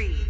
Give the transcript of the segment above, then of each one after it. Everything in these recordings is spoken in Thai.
Three,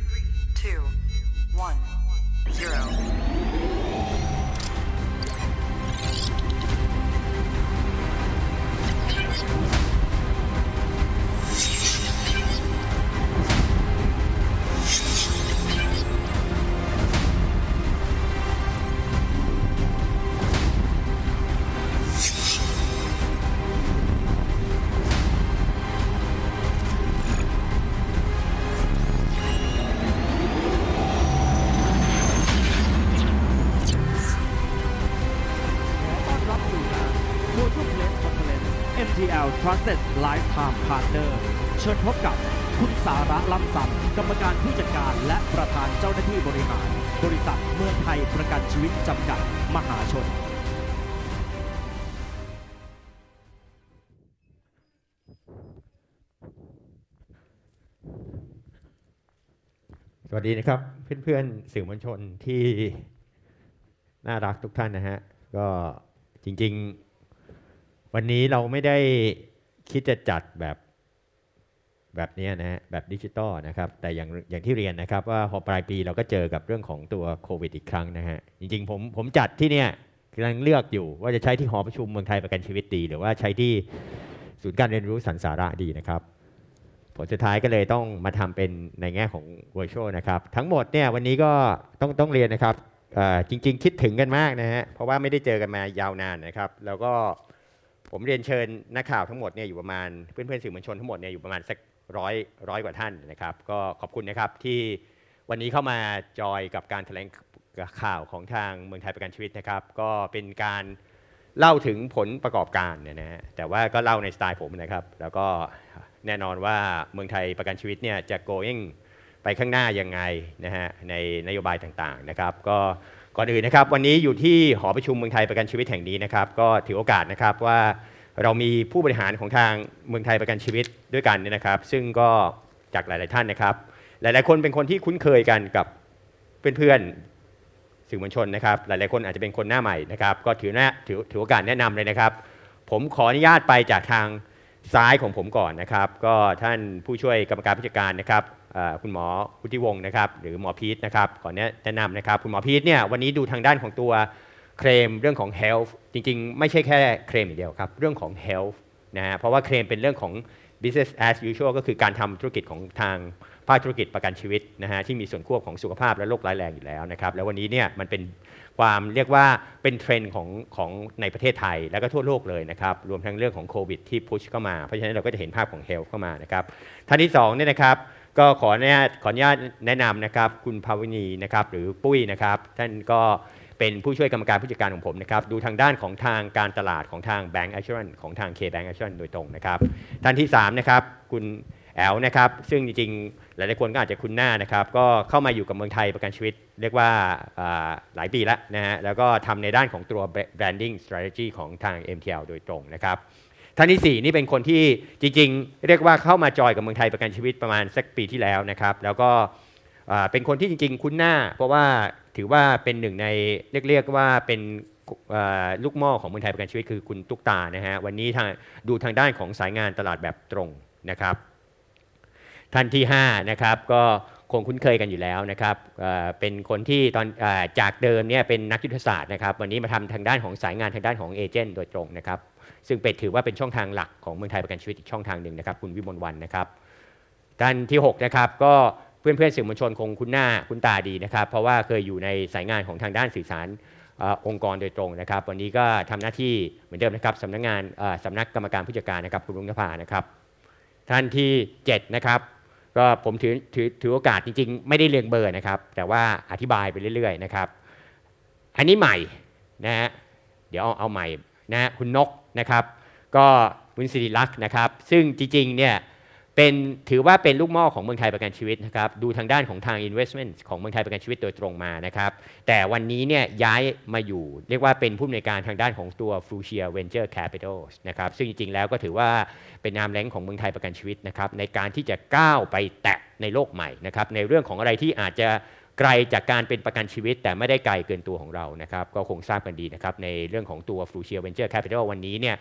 Trusted Lifetime Partner เชิญพบกับคุณสาระล้ำสัมกรรมการผู้จัดการและประธานเจ้าหน้าที่บริหาร บริษัทเมืองไทยประกันชีวิตจำกัดมหาชน สวัสดีนะครับเพื่อนๆสื่อมวลชนที่น่ารักทุกท่านนะฮะก็จริงๆ วันนี้เราไม่ได้ คิดจะจัดแบบแบบนี้นะฮะแบบดิจิตอลนะครับ แต่อย่างอย่างที่เรียนนะครับ ว่าพอปลายปีเราก็เจอกับเรื่องของตัวโควิดอีกครั้งนะฮะจริงๆผมผมจัดที่เนี่ยกำลังเลือกอยู่ว่าจะใช้ที่หอประชุมเมืองไทยประกันชีวิตดี หรือว่าใช้ที่ศูนย์การเรียนรู้สันสาระดีนะครับ ผลสุดท้ายก็เลยต้องมาทำเป็นในแง่ของ virtual นะครับ ทั้งหมดเนี่ยวันนี้ก็ต้องต้องเรียนนะครับจริง ๆ คิดถึงกันมากนะฮะเพราะว่าไม่ได้เจอกันมายาวนานนะครับ แล้วก็ ผมเรียนเชิญนักข่าวทั้งหมดเนี่ยอยู่ประมาณเพื่อนๆสื่อมวลชนทั้งหมดเนี่ยอยู่ประมาณสักร้อยร้อยกว่าท่านนะครับ ก็ขอบคุณนะครับที่วันนี้เข้ามาจอยกับการแถลงข่าวของทางเมืองไทยประกันชีวิตนะครับ ก็เป็นการเล่าถึงผลประกอบการเนี่ยนะฮะแต่ว่าก็เล่าในสไตล์ผมนะครับ แล้วก็แน่นอนว่าเมืองไทยประกันชีวิตเนี่ยจะ going ไปข้างหน้ายังไงนะฮะในนโยบายต่างๆนะครับ ก็ ก่อนอื่นนะครับวันนี้อยู่ที่หอประชุมเมืองไทยประกันชีวิตแห่งนี้นะครับก็ถือโอกาสนะครับว่าเรามีผู้บริหารของทางเมืองไทยประกันชีวิตด้วยกันเนี่ยนะครับ ซึ่งก็จากหลาย ๆ ท่านนะครับ หลาย ๆ คนเป็นคนที่คุ้นเคยกันกับเพื่อนๆสื่อมวลชนนะครับ หลาย ๆ คนอาจจะเป็นคนหน้าใหม่นะครับ ก็ถือหน้าถือถือโอกาสแนะนำเลยนะครับ ผมขออนุญาตไปจากทางซ้ายของผมก่อนนะครับ ก็ท่านผู้ช่วยกรรมการผู้จัดการนะครับ คุณหมอพุทธิวงศ์นะครับหรือหมอพีทนะครับขอแนะนำนะครับคุณหมอพีทเนี่ยวันนี้ดูทางด้านของตัวเคลมเรื่องของ health จริงๆ ไม่ใช่แค่เคลมอย่างเดียวครับเรื่องของ health นะฮะเพราะว่าเคลมเป็นเรื่องของ business as usual ก็คือการทำธุรกิจของทางภาคธุรกิจประกันชีวิตนะฮะที่มีส่วนควบของสุขภาพและโรคร้ายแรงอยู่แล้วนะครับแล้ววันนี้เนี่ยมันเป็นความเรียกว่าเป็นเทรนด์ของของในประเทศไทย แล้วก็ทั่วโลกเลยนะครับรวมทั้งเรื่องของโควิดที่ push เข้ามาเพราะฉะนั้นเราก็จะเห็นภาพของ health เข้ามานะครับท่านที่สองเนี่ยนะครับ ก็ขออนุญาตขออนุญาตแนะนำนะครับคุณภาวินีนะครับหรือปุ้ยนะครับ ท่านก็เป็นผู้ช่วยกรรมการผู้จัดการของผมนะครับดูทางด้านของทางการตลาดของทาง Bancassurance ของทาง K Bancassurance โดยตรงนะครับ ท่านที่สามนะครับคุณแอลนะครับซึ่งจริงๆ หลายๆคนก็อาจจะคุ้นหน้านะครับ ก็เข้ามาอยู่กับเมืองไทยประกันชีวิต เรียกว่าอ่าหลายปีแล้วนะฮะแล้วก็ทำในด้านของตัว branding strategy ของทาง MTL โดยตรงนะครับ ท่านที่ 4 นี่เป็นคนที่จริงๆ เรียกว่าเข้ามาจอยกับเมืองไทยประกันชีวิตประมาณสักปีที่แล้วนะครับ แล้วก็เป็นคนที่จริง ๆ คุ้นหน้า เพราะว่าถือว่าเป็นหนึ่งในเรียกว่าเป็นลูกหม้อของเมืองไทยประกันชีวิตคือคุณตุ๊กตานะฮะวันนี้ทางดูทางด้านของสายงานตลาดแบบตรงนะครับ ท่านที่5นะครับก็ คงคุ้นเคยกันอยู่แล้วนะครับเป็นคนที่ตอนจากเดิมเนี่ยเป็นนักยุทธศาสตร์นะครับ วันนี้มาทำทางด้านของสายงานทางด้านของเอเจนต์โดยตรงนะครับ ซึ่งเป็นถือว่าเป็นช่องทางหลักของเมืองไทยประกันชีวิตอีกช่องทางหนึ่งนะครับ คุณวิมลวันนะครับท่านที่6นะครับก็เพื่อนเพื่อนสื่อมวลชนคงคุ้นหน้าคุ้นตาดีนะครับ เพราะว่าเคยอยู่ในสายงานของทางด้านสื่อสารองค์กรโดยตรงนะครับ วันนี้ก็ทำหน้าที่เหมือนเดิมนะครับสำนักงานเอ่อสำนักกรรมการผู้จัดการนะครับคุณรุ่งนภานะครับ ท่านที่7นะครับ ก็ผมถือถือถือโอกาสจริงๆ ไม่ได้เรียงเบอร์นะครับ แต่ว่าอธิบายไปเรื่อยๆนะครับ อันนี้ใหม่นะฮะเดี๋ยวเอาเอาใหม่นะฮะคุณนกนะครับ ก็คุณสิริลักษณ์นะครับ ซึ่งจริงๆเนี่ย เป็นถือว่าเป็นลูกหม้อของเมืองไทยประกันชีวิตนะครับดูทางด้านของทาง investment ของเมืองไทยประกันชีวิตโดยตรงมานะครับแต่วันนี้เนี่ยย้ายมาอยู่ เรียกว่าเป็นผู้อำนวยการทางด้านของตัว f r u c i a Venture Capital นะครับซึ่งจริงๆแล้วก็ถือว่าเป็นนามแรงของเมืองไทยประกันชีวิตนะครับในการที่จะก้าวไปแตะในโลกใหม่นะครับในเรื่องของอะไรที่อาจจะไกลจากการเป็นประกันชีวิต แต่ไม่ได้ไกลเกินตัวของเรานะครับก็คงทราบกันดีนะครับในเรื่องของตัว f r u c i a Venture Capital วันนี้เนี่ย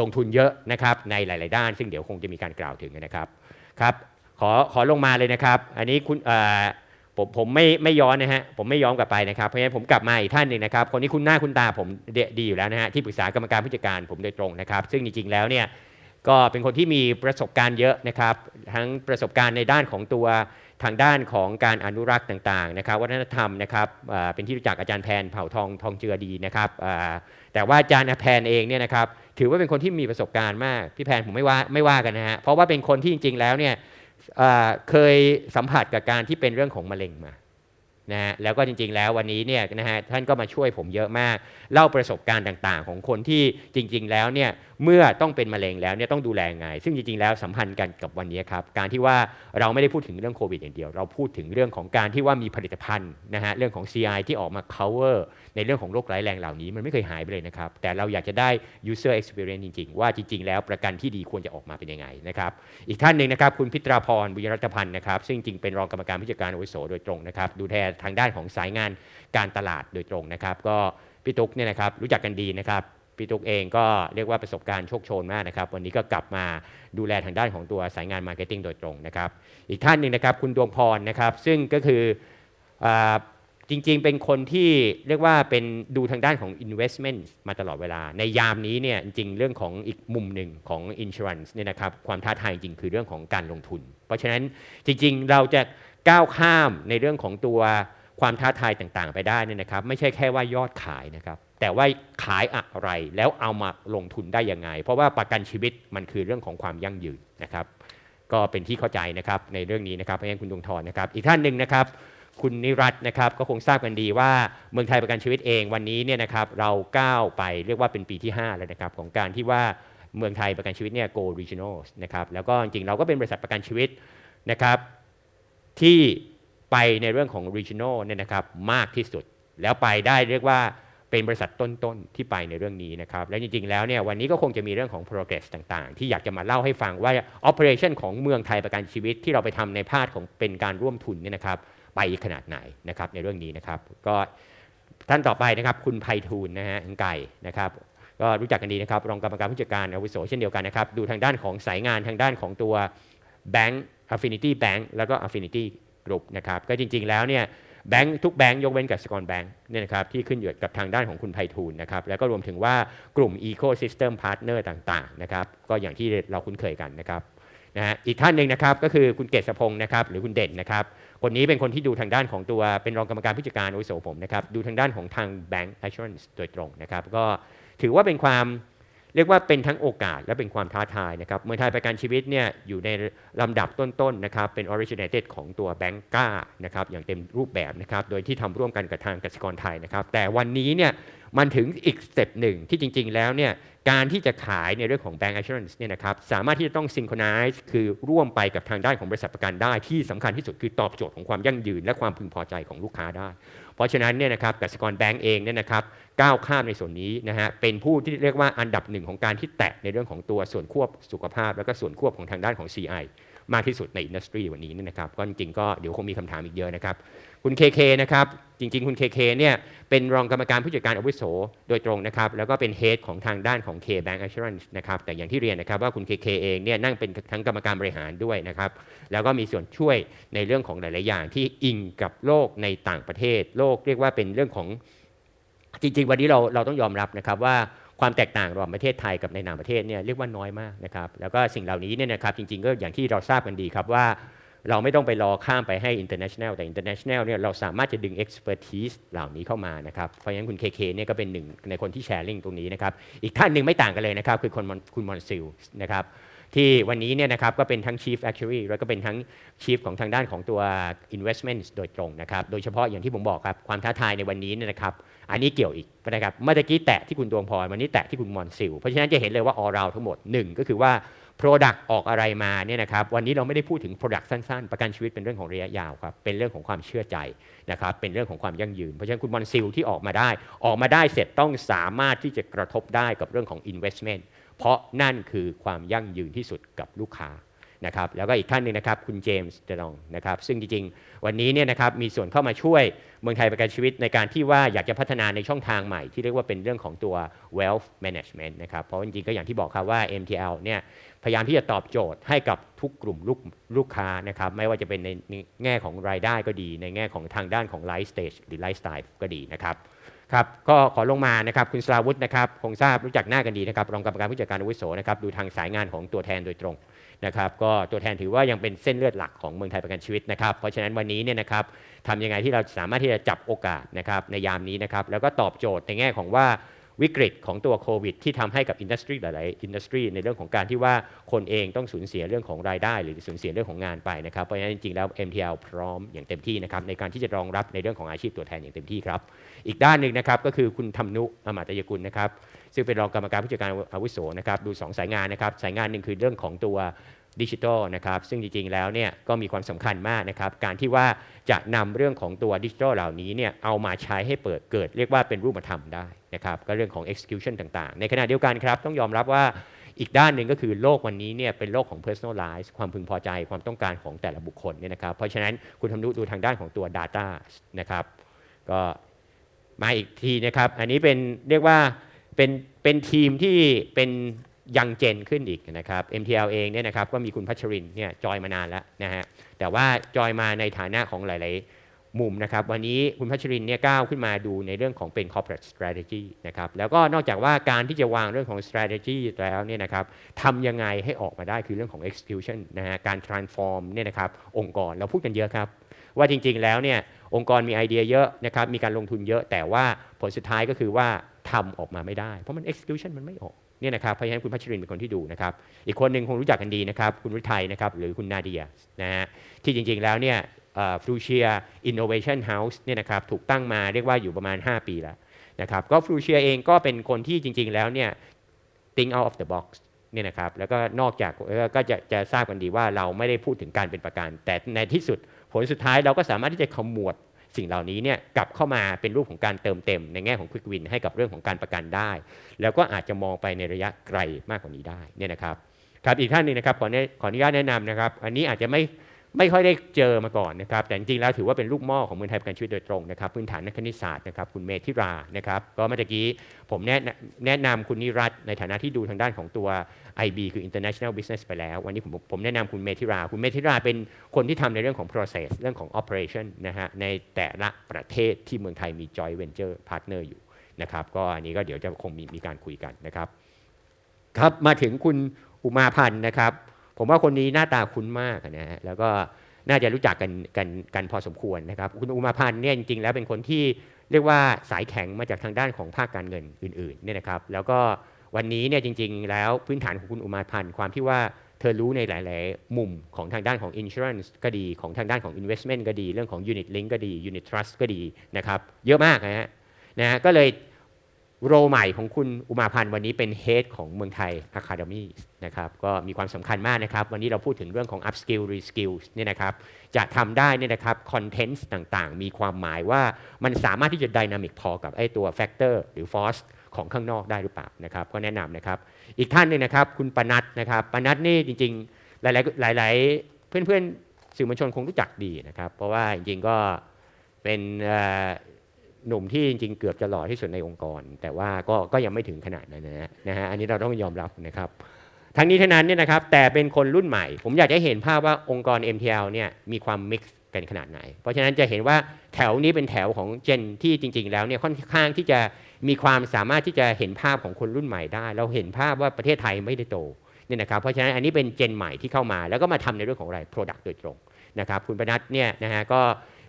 ลงทุนเยอะนะครับในหลาย ๆ ด้าน ซึ่งเดี๋ยวคงจะมีการกล่าวถึงนะครับครับขอขอลงมาเลยนะครับ อันนี้คุณเอ่อผมผมไม่ไม่ย้อนนะฮะผมไม่ย้อนกลับไปนะครับเพราะฉะนั้นผมกลับมาอีกท่านหนึ่งนะครับคนนี้คุณหน้าคุณตาผมดดีอยู่แล้วนะฮะที่ปรึกษากรรมการผู้จัดการผมโดยตรงนะครับ ซึ่งจริง ๆ แล้วเนี่ยก็เป็นคนที่มีประสบการณ์เยอะนะครับ ทั้งประสบการณ์ในด้านของตัวทางด้านของการอนุรักษ์ต่าง ๆ นะครับ วัฒนธรรมนะครับเป็นที่รู้จักอาจารย์แพนเผ่าทองทองเจือดีนะครับ แต่ว่าอาจารย์แพนเองเนี่ยนะครับถือว่าเป็นคนที่มีประสบการณ์มากพี่แพนผมไม่ว่าไม่ว่ากันนะฮะเพราะว่าเป็นคนที่จริง ๆ แล้วเนี่ยเเคยสัมผัสกับการที่เป็นเรื่องของมะเร็งมานะฮะแล้วก็จริง ๆ แล้ววันนี้เนี่ยนะฮะท่านก็มาช่วยผมเยอะมาก เล่าประสบการณ์ต่างๆ ของคนที่จริง ๆ แล้วเนี่ย เมื่อต้องเป็นมะเร็งแล้วเนี่ยต้องดูแลไง ซึ่งจริงๆแล้วสัมพันธ์กันกับวันนี้ครับ การที่ว่าเราไม่ได้พูดถึงเรื่องโควิดอย่างเดียว เราพูดถึงเรื่องของการที่ว่ามีผลิตภัณฑ์นะฮะเรื่องของ CI ที่ออกมา cover ในเรื่องของโรคร้ายแรงเหล่านี้มันไม่เคยหายไปเลยนะครับ แต่เราอยากจะได้ user experience จริง ๆ ว่าจริง ๆ แล้วประกันที่ดีควรจะออกมาเป็นยังไงนะครับอีกท่านหนึ่งนะครับคุณพิตราพรบุญรัตพันธ์นะครับซึ่งจริงเป็นรองกรรมการผู้จัดการอาวุโสโดยตรงนะครับดูแลทางด้านของสายงานการตลาดโดยตรงนะครับก็พี่ตุ๊กเนี่ยนะครับรู้จักกันดีนะครับ พี่ตุ๊กเองก็เรียกว่าประสบการณ์โชกโชนมากนะครับ วันนี้ก็กลับมาดูแลทางด้านของตัวสายงาน marketing โดยตรงนะครับ อีกท่านหนึ่งนะครับคุณดวงพรนะครับ ซึ่งก็คืออจริงๆ เป็นคนที่เรียกว่าเป็นดูทางด้านของ investment มาตลอดเวลา ในยามนี้เนี่ยจริงเรื่องของอีกมุมหนึ่งของ insurance เนี่ยนะครับความท้าทายจริงคือเรื่องของการลงทุน เพราะฉะนั้นจริงๆ เราจะก้าวข้ามในเรื่องของตัว ความท้าทายต่างๆ ไปได้นี่นะครับ ไม่ใช่แค่ว่ายอดขายนะครับ แต่ว่าขายอะไรแล้วเอามาลงทุนได้ยังไง เพราะว่าประกันชีวิตมันคือเรื่องของความยั่งยืนนะครับ ก็เป็นที่เข้าใจนะครับในเรื่องนี้นะครับเพราะฉะนั้นคุณดวงทรนะครับ อีกท่านหนึ่งนะครับ คุณนิรัตน์นะครับก็คงทราบกันดีว่าเมืองไทยประกันชีวิตเองวันนี้เนี่ยนะครับเราก้าวไปเรียกว่าเป็นปีที่ 5 แล้วนะครับของการที่ว่าเมืองไทยประกันชีวิตเนี่ย go regional นะครับแล้วก็จริงๆเราก็เป็นบริษัทประกันชีวิตนะครับที่ ไปในเรื่องของ regional เนี่ยนะครับมากที่สุด แล้วไปได้เรียกว่าเป็นบริษัทต้นๆที่ไปในเรื่องนี้นะครับ และจริงๆแล้วเนี่ยวันนี้ก็คงจะมีเรื่องของ progress ต่างๆ ที่อยากจะมาเล่าให้ฟังว่า operation ของเมืองไทยประกันชีวิตที่เราไปทำในภาคของเป็นการร่วมทุนเนี่ยนะครับ ไปขนาดไหนนะครับในเรื่องนี้นะครับ ก็ท่านต่อไปนะครับคุณไพฑูรย์นะฮะไก่นะครับก็รู้จักกันดีนะครับรองกรรมการผู้จัดการอาวุโสเช่นเดียวกันนะครับ ดูทางด้านของสายงานทางด้านของตัว Bank Affinity Bank แล้วก็ Affinity Group นะครับก็จริงๆแล้วเนี่ยแบงค์ทุกแบงค์ยกเว้นกับสกอร์แบงค์เนี่ยนะครับที่ขึ้นอยู่กับทางด้านของคุณไพฑูรย์นะครับแล้วก็รวมถึงว่ากลุ่ม Ecosystem Partner ต่างๆนะครับก็อย่างที่เราคุ้นเคยกันนะครับนะฮะอีกท่านหนึ่งนะครับก็คือคุณเกษพงศ์นะครับหรือคุณเด่นนะครับคนนี้เป็นคนที่ดูทางด้านของตัวเป็นรองกรรมการผู้จัดการอุโสผมนะครับดูทางด้านของทาง Bank Assurance โดยตรงนะครับก็ถือว่าเป็นความ เรียกว่าเป็นทั้งโอกาสและเป็นความท้าทายนะครับเมืองไทยประกันชีวิตเนี่ยอยู่ในลำดับต้นๆนะครับเป็น originated ของตัวแบงก้านะครับอย่างเต็มรูปแบบนะครับโดยที่ทำร่วมกันกับทางกสิกรไทยนะครับแต่วันนี้เนี่ยมันถึงอีก step หนึ่งที่จริง ๆ แล้วเนี่ยการที่จะขายในเรื่องของ Bancassurance เนี่ยนะครับสามารถที่จะต้อง synchronize คือร่วมไปกับทางด้านของบริษัทประกันได้ที่สำคัญที่สุดคือตอบโจทย์ของความยั่งยืน และความพึงพอใจของลูกค้าได้ เพราะฉะนั้นเนี่ยนะครับกสิกรแบงก์เองเนี่ยนะครับก้าวข้ามในส่วนนี้นะฮะเป็นผู้ที่เรียกว่าอันดับหนึ่งของการที่แตะในเรื่องของตัวส่วนควบสุขภาพ แล้วก็ส่วนควบของทางด้านของ CI มากที่สุดใน industry วันนี้เนี่ยนะครับก็จริงๆก็เดี๋ยวคงมีคำถามอีกเยอะนะครับ คุณเคเคนะครับจริง ๆ คุณเคเคเนี่ยเป็นรองกรรมการผู้จัดการอาวุโสโดยตรงนะครับแล้วก็เป็น head ของทางด้านของ K Bancassurance นะครับแต่อย่างที่เรียนนะครับว่าคุณเคเคเองเนี่ยนั่งเป็นทั้งกรรมการบริหารด้วยนะครับแล้วก็มีส่วนช่วยในเรื่องของหลาย ๆ อย่างที่อิงกับโลกในต่างประเทศ โลกเรียกว่าเป็นเรื่องของจริง ๆ วันนี้เราเราต้องยอมรับนะครับว่าความแตกต่างระหว่างประเทศไทยกับในต่างประเทศเนี่ยเรียกว่าน้อยมากนะครับแล้วก็สิ่งเหล่านี้เนี่ยนะครับจริง ๆ ก็อย่างที่เราทราบกันดีครับว่า เราไม่ต้องไปรอข้ามไปให้ international แต่ international เนี่ยเราสามารถจะดึง expertise เหล่านี้เข้ามานะครับ เพราะฉะนั้นคุณเคเคเนี่ยก็เป็นหนึ่งในคนที่แชร์ลิงตรงนี้นะครับ อีกท่านหนึ่งไม่ต่างกันเลยนะครับ คือคนคุณมอนซิลนะครับที่วันนี้เนี่ยนะครับก็เป็นทั้ง Chief Actuary แล้วก็เป็นทั้ง Chief ของทางด้านของตัว Investment โดยตรงนะครับ โดยเฉพาะอย่างที่ผมบอกครับ ความท้าทายในวันนี้เนี่ยนะครับ อันนี้เกี่ยวอีกนะครับ เมื่อกี้แตะที่คุณดวงพร วันนี้แตะที่คุณมอนซิล เพราะฉะนั้นจะเห็นเลยว่า all round ทั้งหมดหนึ่งก็คือว่า Product ออกอะไรมาเนี่ยนะครับวันนี้เราไม่ได้พูดถึง Product สั้นๆ ประกันชีวิตเป็นเรื่องของระยะยาวครับเป็นเรื่องของความเชื่อใจนะครับเป็นเรื่องของความยั่งยืน เพราะฉะนั้นคุณมอนซิลที่ออกมาได้ ออกมาได้เสร็จต้องสามารถที่จะกระทบได้กับเรื่องของ investment เพราะนั่นคือความยั่งยืนที่สุดกับลูกค้านะครับแล้วก็อีกท่านหนึ่งนะครับคุณเจมส์เดลองนะครับซึ่งจริงๆ วันนี้เนี่ยนะครับมีส่วนเข้ามาช่วยเมืองไทยประกันชีวิตในการที่ว่าอยากจะพัฒนาในช่องทางใหม่ที่เรียกว่าเป็นเรื่องของตัว wealth management นะครับเพราะจริงๆ ก็อย่างที่บอกครับว่า MTL เนี่ย พยายามที่จะตอบโจทย์ให้กับทุกกลุ่มลูกลูกค้านะครับไม่ว่าจะเป็นในแง่ของรายได้ก็ดี ในแง่ของทางด้านของ life stage หรือไลฟ์สไตล์ก็ดีนะครับครับก็ขอลงมานะครับคุณสราวุธนะครับคงทราบรู้จักหน้ากันดีนะครับรองกรรมการผู้จัดการอาวุโสนะครับดูทางสายงานของตัวแทนโดยตรงนะครับก็ตัวแทนถือว่ายังเป็นเส้นเลือดหลักของเมืองไทยประกันชีวิตนะครับเพราะฉะนั้นวันนี้เนี่ยนะครับทำยังไงที่เราสามารถที่จะจับโอกาสนะครับในยามนี้นะครับแล้วก็ตอบโจทย์ในแง่ของว่า วิกฤตของตัวโควิด ที่ทำให้กับอินดัสทรีหลาย ๆ อินดัสทรีในเรื่องของการที่ว่าคนเองต้องสูญเสียเรื่องของรายได้ หรือสูญเสียเรื่องของงานไปนะครับ เพราะฉะนั้นจริง ๆ แล้ว MTL พร้อมอย่างเต็มที่นะครับในการที่จะรองรับในเรื่องของอาชีพตัวแทนอย่างเต็มที่ครับ อีกด้านหนึ่งนะครับก็คือคุณธรรมนุอมาตยกุลนะครับซึ่งเป็นรองกรรมการผู้จัดการอาวุโสนะครับดู 2 สายงานนะครับสายงานหนึ่งคือเรื่องของตัว ดิจิทัลนะครับซึ่งจริงๆแล้วเนี่ยก็มีความสำคัญมากนะครับการที่ว่าจะนำเรื่องของตัวดิจิทัลเหล่านี้เนี่ยเอามาใช้ให้เปิดเกิด เรียกว่าเป็นรูปธรรมได้นะครับก็เรื่องของ execution ต่างๆ ในขณะเดียวกันครับต้องยอมรับว่าอีกด้านหนึ่งก็คือโลกวันนี้เนี่ยเป็นโลกของ personalize ความพึงพอใจความต้องการของแต่ละบุคคลเนี่ยนะครับเพราะฉะนั้นคุณทำนุดูทางด้านของตัว Data นะครับก็มาอีกทีนะครับ อันนี้เป็นเรียกว่าเป็นเป็นทีมที่เป็น ยังเจนขึ้นอีกนะครับ MTL เองเนี่ยนะครับก็มีคุณพัชรินเนี่ยจอยมานานแล้วนะฮะแต่ว่าจอยมาในฐานะของหลาย ๆ มุมนะครับ วันนี้คุณพัชรินเนี่ยก้าวขึ้นมาดูในเรื่องของเป็น corporate strategy นะครับแล้วก็นอกจากว่าการที่จะวางเรื่องของ strategy แล้วเนี่ยนะครับทำยังไงให้ออกมาได้คือเรื่องของ execution นะฮะการ transform เนี่ยนะครับองค์กรเราพูดกันเยอะครับ ว่าจริง ๆ แล้วเนี่ยองค์กรมีไอเดียเยอะนะครับมีการลงทุนเยอะแต่ว่าผลสุดท้ายก็คือว่า ทำออกมาไม่ได้ เพราะมัน execution มันไม่ออกเนี่ยนะครับเพราะฉะนั้นคุณพัชรินเป็นคนที่ดูนะครับ อีกคนหนึ่งคงรู้จักกันดีนะครับ คุณรุทัยนะครับ หรือคุณนาเดียนะฮะที่จริงๆแล้วเนี่ย Fuchsia Innovation House เนี่ยนะครับถูกตั้งมาเรียกว่าอยู่ประมาณ 5 ปีแล้วนะครับก็ Fuchsia เองก็เป็นคนที่จริง ๆ แล้วเนี่ย think out of the box เนี่ยนะครับแล้วก็นอกจากก็จะจะทราบกันดีว่าเราไม่ได้พูดถึงการเป็นประกัน แต่ในที่สุดผลสุดท้ายเราก็สามารถที่จะขมวด สิ่งเหล่านี้เนี่ยกลับเข้ามาเป็นรูปของการเติมเต็ม ในแง่ของควิกวินให้กับเรื่องของการประกันได้ แล้วก็อาจจะมองไปในระยะไกลมากกว่านี้ได้เนี่ยนะครับครับอีกท่านหนึ่งนะครับขอขออนุญาตแนะนำนะครับ อันนี้อาจจะไม่ ไม่ค่อยได้เจอมาก่อนนะครับ แต่จริงๆแล้วถือว่าเป็นลูกหม้อของเมืองไทยประกันชีวิตโดยตรงนะครับพื้นฐานนักคณิตศาสตร์นะครับคุณเมธิรานะครับก็เมื่อกี้ผมแนะแนะนำคุณนิรัตในฐานะที่ดูทางด้านของตัว IB คือ International Business ไปแล้ว วันนี้ผมผมแนะนำคุณเมธิรา คุณเมธิราเป็นคนที่ทำในเรื่องของ process เรื่องของ operation นะฮะในแต่ละประเทศที่เมืองไทยมี joint venture partner อยู่นะครับก็อันนี้ก็เดี๋ยวจะคงมีมีการคุยกันนะครับครับมาถึงคุณอุมาพันธ์นะครับ ผมว่าคนนี้หน้าตาคุ้นมากนะฮะแล้วก็น่าจะรู้จักกันกันกันพอสมควรนะครับ คุณอุมาพันธ์เนี่ยจริงๆแล้วเป็นคนที่เรียกว่าสายแข็งมาจากทางด้านของภาคการเงินอื่นๆเนี่ยนะครับ แล้วก็วันนี้เนี่ยจริง ๆ แล้วพื้นฐานของคุณอุมาพันธ์ความที่ว่าเธอรู้ในหลาย ๆ มุมของทางด้านของ insurance ก็ดีของทางด้านของ investment ก็ดี เรื่องของ unit link ก็ดี unit trust ก็ดีนะครับ เยอะมากนะฮะนะฮะก็เลย โรใหม่ของคุณอุมาพันธ์วันนี้เป็น head ของเมืองไทย Academy นะครับก็มีความสำคัญมากนะครับ วันนี้เราพูดถึงเรื่องของ upskill reskill เนี่ยนะครับจะทำได้เนี่ยนะครับ content ต่างๆ มีความหมายว่ามันสามารถที่จะ dynamic พอกับไอ้ตัว factor หรือ force ของข้างนอกได้หรือเปล่านะครับก็แนะนำนะครับ อีกท่านหนึ่งนะครับคุณปนัทนะครับปนัทนี่จริง ๆ หลายๆหลายๆเพื่อนๆสื่อมวลชนคงรู้จักดีนะครับ เพราะว่าจริงๆก็เป็น หนุ่มที่จริง ๆ เกือบจะหล่อที่สุดในองค์กร แต่ว่าก็ก็ยังไม่ถึงขนาดนั้นนะนะฮะอันนี้เราต้องยอมรับนะครับทั้งนี้ทั้งนั้นเนี่ยนะครับแต่เป็นคนรุ่นใหม่ ผมอยากจะเห็นภาพว่าองค์กร MTL เนี่ยมีความมิกซ์กันขนาดไหน เพราะฉะนั้นจะเห็นว่าแถวนี้เป็นแถวของเจนที่จริง ๆ แล้วเนี่ยค่อนข้างที่จะมีความสามารถที่จะเห็นภาพของคนรุ่นใหม่ได้ เราเห็นภาพว่าประเทศไทยไม่ได้โตเนี่ยนะครับเพราะฉะนั้นอันนี้เป็นเจนใหม่ที่เข้ามา แล้วก็มาทำในเรื่องของอะไร Product โดยตรงนะครับคุณประนัทเนี่ยนะฮะก็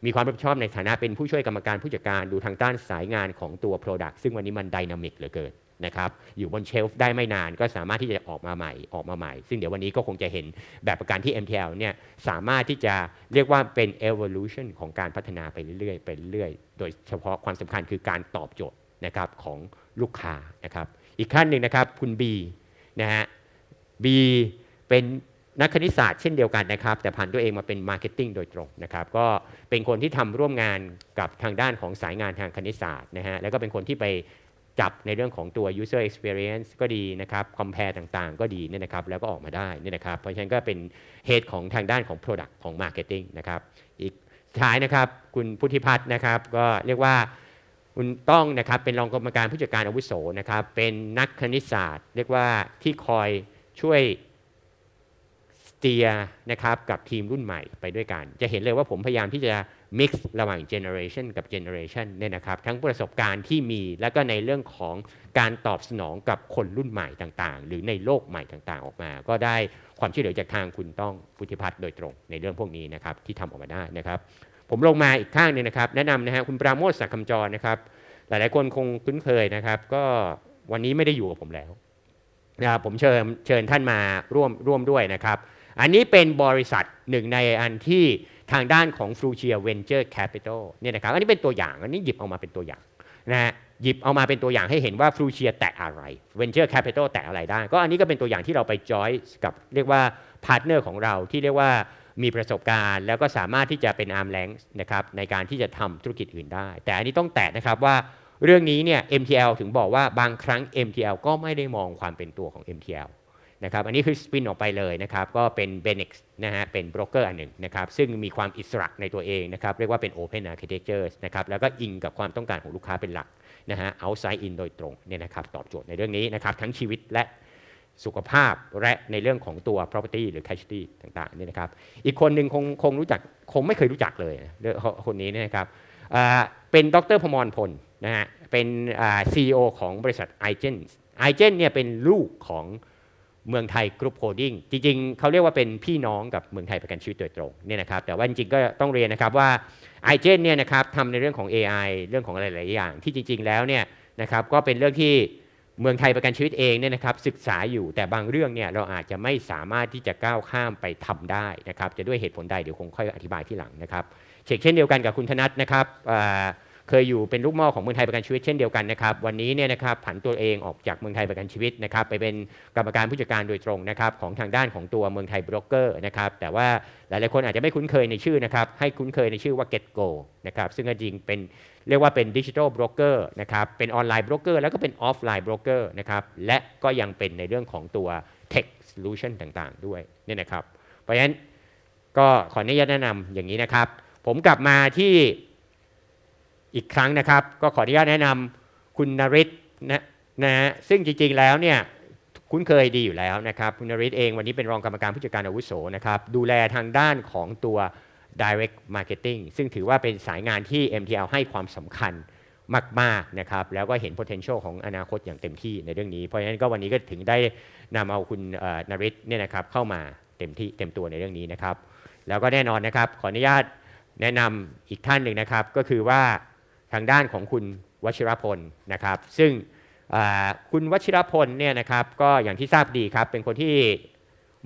มีความรับผิดชอบในฐานะเป็นผู้ช่วยกรรมการผู้จัดการดูทางด้านสายงานของตัว Product ซึ่งวันนี้มันดินามิกเหลือเกินนะครับอยู่บน shelf ได้ไม่นานก็สามารถที่จะออกมาใหม่ออกมาใหม่ ซึ่งเดี๋ยววันนี้ก็คงจะเห็นแบบประกันที่ MTL เนี่ยสามารถที่จะเรียกว่าเป็น evolution ของการพัฒนาไปเรื่อยๆไปเรื่อยๆ โดยเฉพาะความสำคัญคือการตอบโจทย์นะครับของลูกค้านะครับอีกท่านหนึ่งนะครับคุณบีนะฮะบีเป็น นักคณิตศาสตร์เช่นเดียวกันนะครับ แต่ผ่านตัวเองมาเป็น marketing โดยตรงนะครับ ก็เป็นคนที่ทำร่วมงานกับทางด้านของสายงานทางคณิตศาสตร์นะฮะแล้วก็เป็นคนที่ไปจับในเรื่องของตัว user experience ก็ดีนะครับ compare ต่างๆ ก็ดีเนี่ยนะครับ แล้วก็ออกมาได้เนี่ยนะครับ เพราะฉะนั้นก็เป็น head ของทางด้านของ product ของ marketing นะครับ อีกท้ายนะครับ คุณพุทธิพัฒน์นะครับ ก็เรียกว่าคุณต้องนะครับ เป็นรองกรรมการผู้จัดการอาวุโสนะครับ เป็นนักคณิตศาสตร์ เรียกว่าที่คอยช่วย เตียนะครับกับทีมรุ่นใหม่ไปด้วยกัน จะเห็นเลยว่าผมพยายามที่จะ mix ระหว่าง generation กับ generation เนี่ยนะครับ ทั้งประสบการณ์ที่มีแล้วก็ในเรื่องของการตอบสนองกับคนรุ่นใหม่ต่างๆ หรือในโลกใหม่ต่างๆ ออกมา ก็ได้ความช่วยเหลือจากทางคุณต้องพุทธิพัฒน์โดยตรงในเรื่องพวกนี้นะครับที่ทำออกมาได้นะครับ ผมลงมาอีกข้างนึงนะครับ แนะนำนะฮะคุณปราโมทสักคำจรนะครับ หลายๆคนคงคุ้นเคยนะครับ ก็วันนี้ไม่ได้อยู่กับผมแล้วนะครับผมเชิญเชิญท่านมาร่วมร่วมด้วยนะครับ อันนี้เป็นบริษัทหนึ่งในอันที่ทางด้านของ f r u t i a Venture Capital เนี่ยนะครับ อันนี้เป็นตัวอย่าง อันนี้หยิบเอามาเป็นตัวอย่างนะฮะหยิบเอามาเป็นตัวอย่างให้เห็นว่า f r u t i a แตะอะไร Venture Capital แตะอะไรได้ ก็อันนี้ก็เป็นตัวอย่างที่เราไปจอยกับเรียกว่า partner ของเราที่เรียกว่ามีประสบการณ์ แล้วก็สามารถที่จะเป็น arm length นะครับในการที่จะทำธุรกิจอื่นได้ แต่อันนี้ต้องแตะนะครับว่าเรื่องนี้เนี่ย MTL ถึงบอกว่าบางครั้ง MTL ก็ไม่ได้มองความเป็นตัวของ MTL นะครับอันนี้คือสปินออกไปเลยนะครับก็เป็น Benex นะฮะเป็นโบรกเกอร์อันหนึ่งนะครับซึ่งมีความอิสระในตัวเองนะครับเรียกว่าเป็น Open Architecture นะครับแล้วก็อิงกับความต้องการของลูกค้าเป็นหลักนะฮะ outside in โดยตรงเนี่ยนะครับตอบโจทย์ในเรื่องนี้นะครับทั้งชีวิตและสุขภาพและในเรื่องของตัว property หรือ casualty ต่างๆนี่นะครับอีกคนหนึ่งคงคงรู้จักคงไม่เคยรู้จักเลยนะคนนี้เนะครับอ่าเป็นดรพมรพลนะฮะเป็นอ่า CEO ของบริษัท i g e n i g e n เนี่ยเป็นลูกของ เมืองไทย Group Holding จริงๆ เขาเรียกว่าเป็นพี่น้องกับเมืองไทยประกันชีวิตโดยตรงเนี่ยนะครับแต่ว่าจริงๆก็ต้องเรียนนะครับว่า i g e n เนี่ยนะครับทำในเรื่องของ AI เรื่องของอะไรหลายๆอย่าง ที่จริง ๆ แล้วเนี่ยนะครับก็เป็นเรื่องที่เมืองไทยประกันชีวิตเองเนี่ยนะครับศึกษาอยู่แต่บางเรื่องเนี่ยเราอาจจะไม่สามารถที่จะก้าวข้ามไปทำได้นะครับจะด้วยเหตุผลใดเดี๋ยวคงค่อยอธิบายที่หลังนะครับเช่นเดียวกันกับคุณธนัทนะครับ เคยอยู่เป็นลูกหม้อของเมืองไทยประกันชีวิตเช่นเดียวกันนะครับ วันนี้เนี่ยนะครับผันตัวเองออกจากเมืองไทยประกันชีวิตนะครับ ไปเป็นกรรมการผู้จัดการโดยตรงนะครับของทางด้านของตัวเมืองไทยบรกเกอร์นะครับ แต่ว่าหลายๆคนอาจจะไม่คุ้นเคยในชื่อนะครับ ให้คุ้นเคยในชื่อว่า GetGo นะครับ ซึ่งจริงๆเป็นเรียกว่าเป็นดิจิทัลบรกเกอร์นะครับ เป็นออนไลน์บรกเกอร์แล้วก็เป็นออฟไลน์บรกเกอร์นะครับ และก็ยังเป็นในเรื่องของตัว Tech Solution ต่างๆ ด้วยเนี่ยนะครับ เพราะฉะนั้นก็ขออนุญาตแนะนำอย่างนี้นะครับ ผมกลับมาที่ อีกครั้งนะครับ ก็ขออนุญาตแนะนำคุณนริศนะนะฮะซึ่งจริงๆแล้วเนี่ยคุ้นเคยดีอยู่แล้วนะครับคุณนริศเองวันนี้เป็นรองกรรมการผู้จัดการอาวุโสนะครับดูแลทางด้านของตัว direct marketing ซึ่งถือว่าเป็นสายงานที่ MTL ให้ความสำคัญมากๆนะครับแล้วก็เห็น potential ของอนาคตอย่างเต็มที่ในเรื่องนี้ เพราะฉะนั้นก็วันนี้ก็ถึงได้นำเอาคุณนริศเนี่ยนะครับเข้ามาเต็มที่เต็มตัวในเรื่องนี้นะครับ แล้วก็แน่นอนนะครับขออนุญาตแนะนำอีกท่านหนึ่งนะครับก็คือว่า ทางด้านของคุณวชิรพลนะครับ ซึ่งคุณวชิรพลเนี่ยนะครับก็อย่างที่ทราบดีครับ เป็นคนที่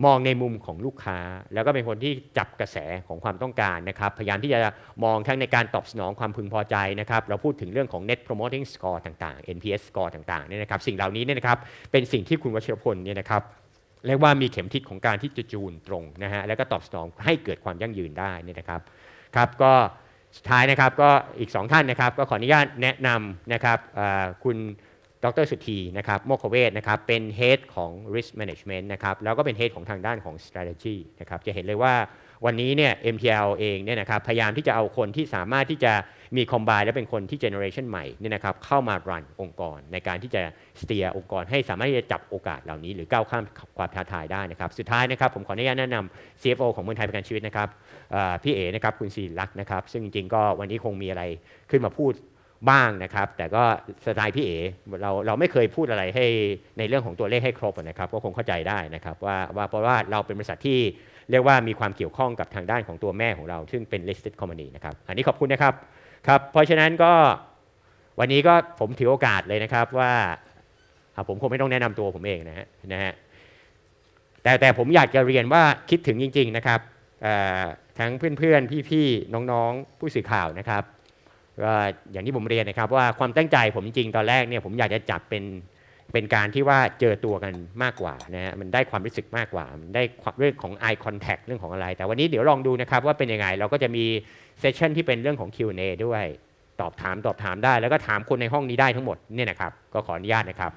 มองในมุมของลูกค้า แล้วก็เป็นคนที่จับกระแสของความต้องการนะครับ พยายามที่จะมองทั้งในการตอบสนองความพึงพอใจนะครับ เราพูดถึงเรื่องของ net promoting score ต่างๆ NPS score ต่างๆเนี่ยนะครับ สิ่งเหล่านี้เนี่ยนะครับเป็นสิ่งที่คุณวชิรพลเนี่ยนะครับเรียกว่ามีเข็มทิศของการที่จะจูนตรงนะฮะแล้วก็ตอบสนองให้เกิดความยั่งยืนได้นี่นะครับครับก็ สุดท้ายนะครับก็อีก 2 ท่านนะครับ ก็ขออนุญาตแนะนำนะครับคุณดรสุธีนะครับโมคเวศนะครับเป็น Head ของ Risk Management นะครับแล้วก็เป็น Head ของทางด้านของ Strategy นะครับจะเห็นเลยว่า วันนี้เนี่ย MTL เองเนี่ยนะครับพยายามที่จะเอาคนที่สามารถที่จะมีคอมไบและเป็นคนที่เจเนอเรชันใหม่เนี่ยนะครับเข้ามารันองค์กร ในการที่จะสเตียองค์กร ให้สามารถที่จะจับโอกาสเหล่านี้ หรือก้าวข้ามความท้าทายได้นะครับ สุดท้ายนะครับผมขออนุญาตแนะนำ CFO ของเมืองไทยประกันชีวิตนะครับพี่เอ๋นะครับคุณศิรักษ์นะครับ ซึ่งจริงๆก็วันนี้คงมีอะไรขึ้นมาพูดบ้างนะครับ แต่ก็สไตล์พี่เอ๋เราเราไม่เคยพูดอะไรให้ในเรื่องของตัวเลขให้ครบนะครับ ก็คงเข้าใจได้นะครับว่าว่าเพราะว่าเราเป็นบริษัทที่ เรียกว่ามีความเกี่ยวข้องกับทางด้านของตัวแม่ของเรา ซึ่งเป็น listed company นะครับ อันนี้ขอบคุณนะครับครับ เพราะฉะนั้นก็วันนี้ก็ผมถือโอกาสเลยนะครับว่าผมคงไม่ต้องแนะนำตัวผมเองนะฮะนะฮะแต่แต่ผมอยากจะเรียนว่าคิดถึงจริง ๆ นะครับทั้งเพื่อนๆ พี่ๆ น้องๆ ผู้สื่อข่าวนะครับก็อย่างที่ผมเรียนนะครับว่าความตั้งใจผมจริงๆตอนแรกเนี่ยผมอยากจะจัดเป็น เป็นการที่ว่าเจอตัวกันมากกว่านะฮะมันได้ความรู้สึกมากกว่า มันได้ความเรื่องของ eye contact เรื่องของอะไร แต่วันนี้เดี๋ยวลองดูนะครับว่าเป็นยังไง เราก็จะมีเซสชันที่เป็นเรื่องของ Q&A ด้วย ตอบถามตอบถามได้ แล้วก็ถามคนในห้องนี้ได้ทั้งหมดเนี่ยนะครับ ก็ขออนุญาตนะครับ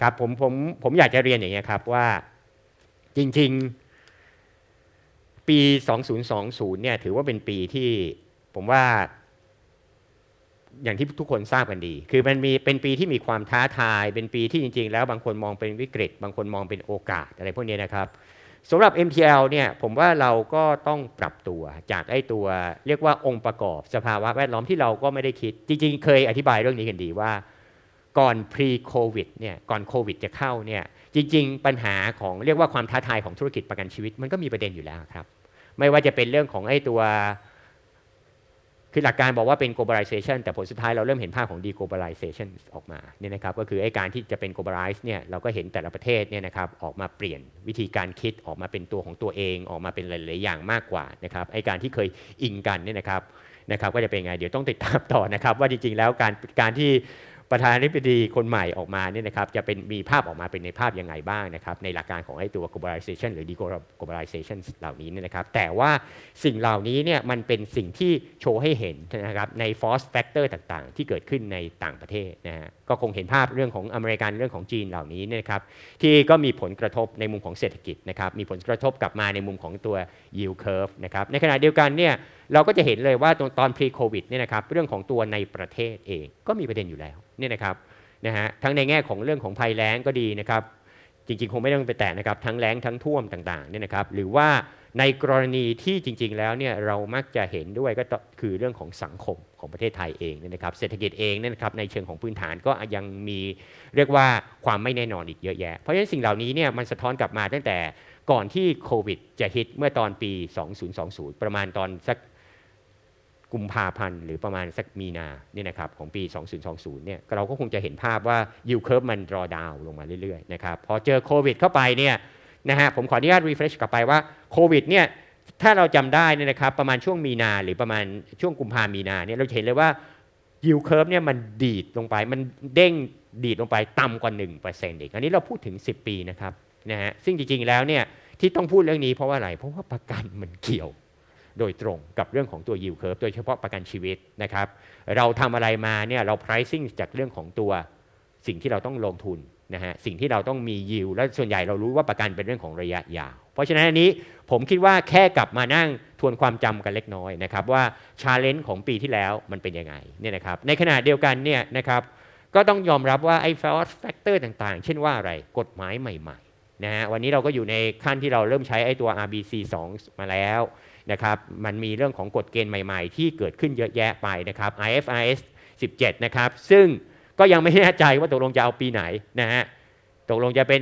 ครับผมผมผมอยากจะเรียนอย่างนี้ยครับว่าจริง ๆ ปี 2020เนี่ยถือว่าเป็นปีที่ผมว่า อย่างที่ทุกคนทราบกันดี คือมันมีเป็นปีที่มีความท้าทาย เป็นปีที่จริง ๆ แล้วบางคนมองเป็นวิกฤต บางคนมองเป็นโอกาสอะไรพวกนี้นะครับสำหรับ MTL เนี่ยผมว่าเราก็ต้องปรับตัวจากไอ้ตัวเรียกว่าองค์ประกอบสภาวะแวดล้อมที่เราก็ไม่ได้คิด จริง ๆ เคยอธิบายเรื่องนี้กันดีว่า ก่อน pre covid เนี่ยก่อนโควิดจะเข้าเนี่ยจริง ๆ ปัญหาของเรียกว่าความท้าทายของธุรกิจประกันชีวิต มันก็มีประเด็นอยู่แล้วครับ ไม่ว่าจะเป็นเรื่องของไอ้ตัว คือหลักการบอกว่าเป็น globalization แต่ผลสุดท้ายเราเริ่มเห็นภาพของ deglobalization ออกมาเนี่ยนะครับก็คือไอ้การที่จะเป็น globalize เนี่ยเราก็เห็นแต่ละประเทศเนี่ยนะครับออกมาเปลี่ยนวิธีการคิดออกมาเป็นตัวของตัวเองออกมาเป็นหลายๆอย่างมากกว่านะครับไอ้การที่เคยอิงกันเนี่ยนะครับนะครับก็จะเป็นไงเดี๋ยวต้องติดตามต่อนะครับว่าจริงๆแล้วการการที่ ประธานาธิบดีคนใหม่ออกมาเนี่ยนะครับจะเป็นมีภาพออกมาเป็นในภาพยังไงบ้างนะครับในหลักการของไอ้ตัว globalization หรือ deglobalization เหล่านี้เนี่ยนะครับแต่ว่าสิ่งเหล่านี้เนี่ยมันเป็นสิ่งที่โชว์ให้เห็นนะครับใน force factor ต่างๆ ที่เกิดขึ้นในต่างประเทศนะฮะ ก็คงเห็นภาพเรื่องของอเมริกันเรื่องของจีนเหล่านี้เนี่ยนะครับที่ก็มีผลกระทบในมุมของเศรษฐกิจนะครับมีผลกระทบกลับมาในมุมของตัว yield curve นะครับในขณะเดียวกันเนี่ยเราก็จะเห็นเลยว่าตอน pre covid เนี่ยนะครับเรื่องของตัวในประเทศเองก็มีประเด็นอยู่แล้วเนี่ยนะครับนะฮะทั้งในแง่ของเรื่องของภัยแล้งก็ดีนะครับจริงๆ คงไม่ต้องไปแตะนะครับทั้งแล้งทั้งท่วมต่างๆเนี่ยนะครับหรือว่า ในกรณีที่จริง ๆ แล้วเนี่ยเรามักจะเห็นด้วยก็คือเรื่องของสังคมของประเทศไทยเองนะครับ เศรษฐกิจเองนะครับในเชิงของพื้นฐานก็ยังมีเรียกว่าความไม่แน่นอนอีกเยอะแยะ เพราะฉะนั้นสิ่งเหล่านี้เนี่ยมันสะท้อนกลับมาตั้งแต่ก่อนที่โควิดจะฮิตเมื่อตอนปี 2020 ประมาณตอนสักกุมภาพันธ์หรือประมาณสักมีนาเนี่ยนะครับของปี 2020 เนี่ยเราก็คงจะเห็นภาพว่า yield curve มัน draw down ลงมาเรื่อยๆนะครับพอเจอโควิดเข้าไปเนี่ย นะฮะผมขออนุญาต refresh กลับไปว่าโควิดเนี่ยถ้าเราจำได้นี่นะครับประมาณช่วงมีนาหรือประมาณช่วงกุมภามีนาเนี่ยเราจะเห็นเลยว่า yield curve เนี่ยมันดีดลงไป มันเด้งดีดลงไปต่ำกว่า1%เองอันนี้เราพูดถึง 10 ปีนะครับนะฮะซึ่งจริง ๆ แล้วเนี่ยที่ต้องพูดเรื่องนี้เพราะว่าอะไร เพราะว่าประกันมันเกี่ยวโดยตรงกับเรื่องของตัว yield curve โดยเฉพาะประกันชีวิตนะครับ เราทำอะไรมาเนี่ยเรา pricing จากเรื่องของตัวสิ่งที่เราต้องลงทุน นะฮะสิ่งที่เราต้องมี yield และส่วนใหญ่เรารู้ว่าประกันเป็นเรื่องของระยะยาว เพราะฉะนั้นอันนี้ผมคิดว่าแค่กลับมานั่งทวนความจำกันเล็กน้อยนะครับว่า challenge ของปีที่แล้วมันเป็นยังไงเนี่ยนะครับในขณะเดียวกันเนี่ยนะครับก็ต้องยอมรับว่าไอ้ force factor ต่างๆ เช่นว่าอะไรกฎหมายใหม่ๆนะฮะวันนี้เราก็อยู่ในขั้นที่เราเริ่มใช้ไอ้ตัว RBC 2 มาแล้วนะครับมันมีเรื่องของกฎเกณฑ์ใหม่ๆ ที่เกิดขึ้นเยอะแยะไปนะครับ IFRS 17 นะครับซึ่ง ก็ยังไม่แน่ใจว่าตกลงจะเอาปีไหนนะฮะตกลงจะเป็น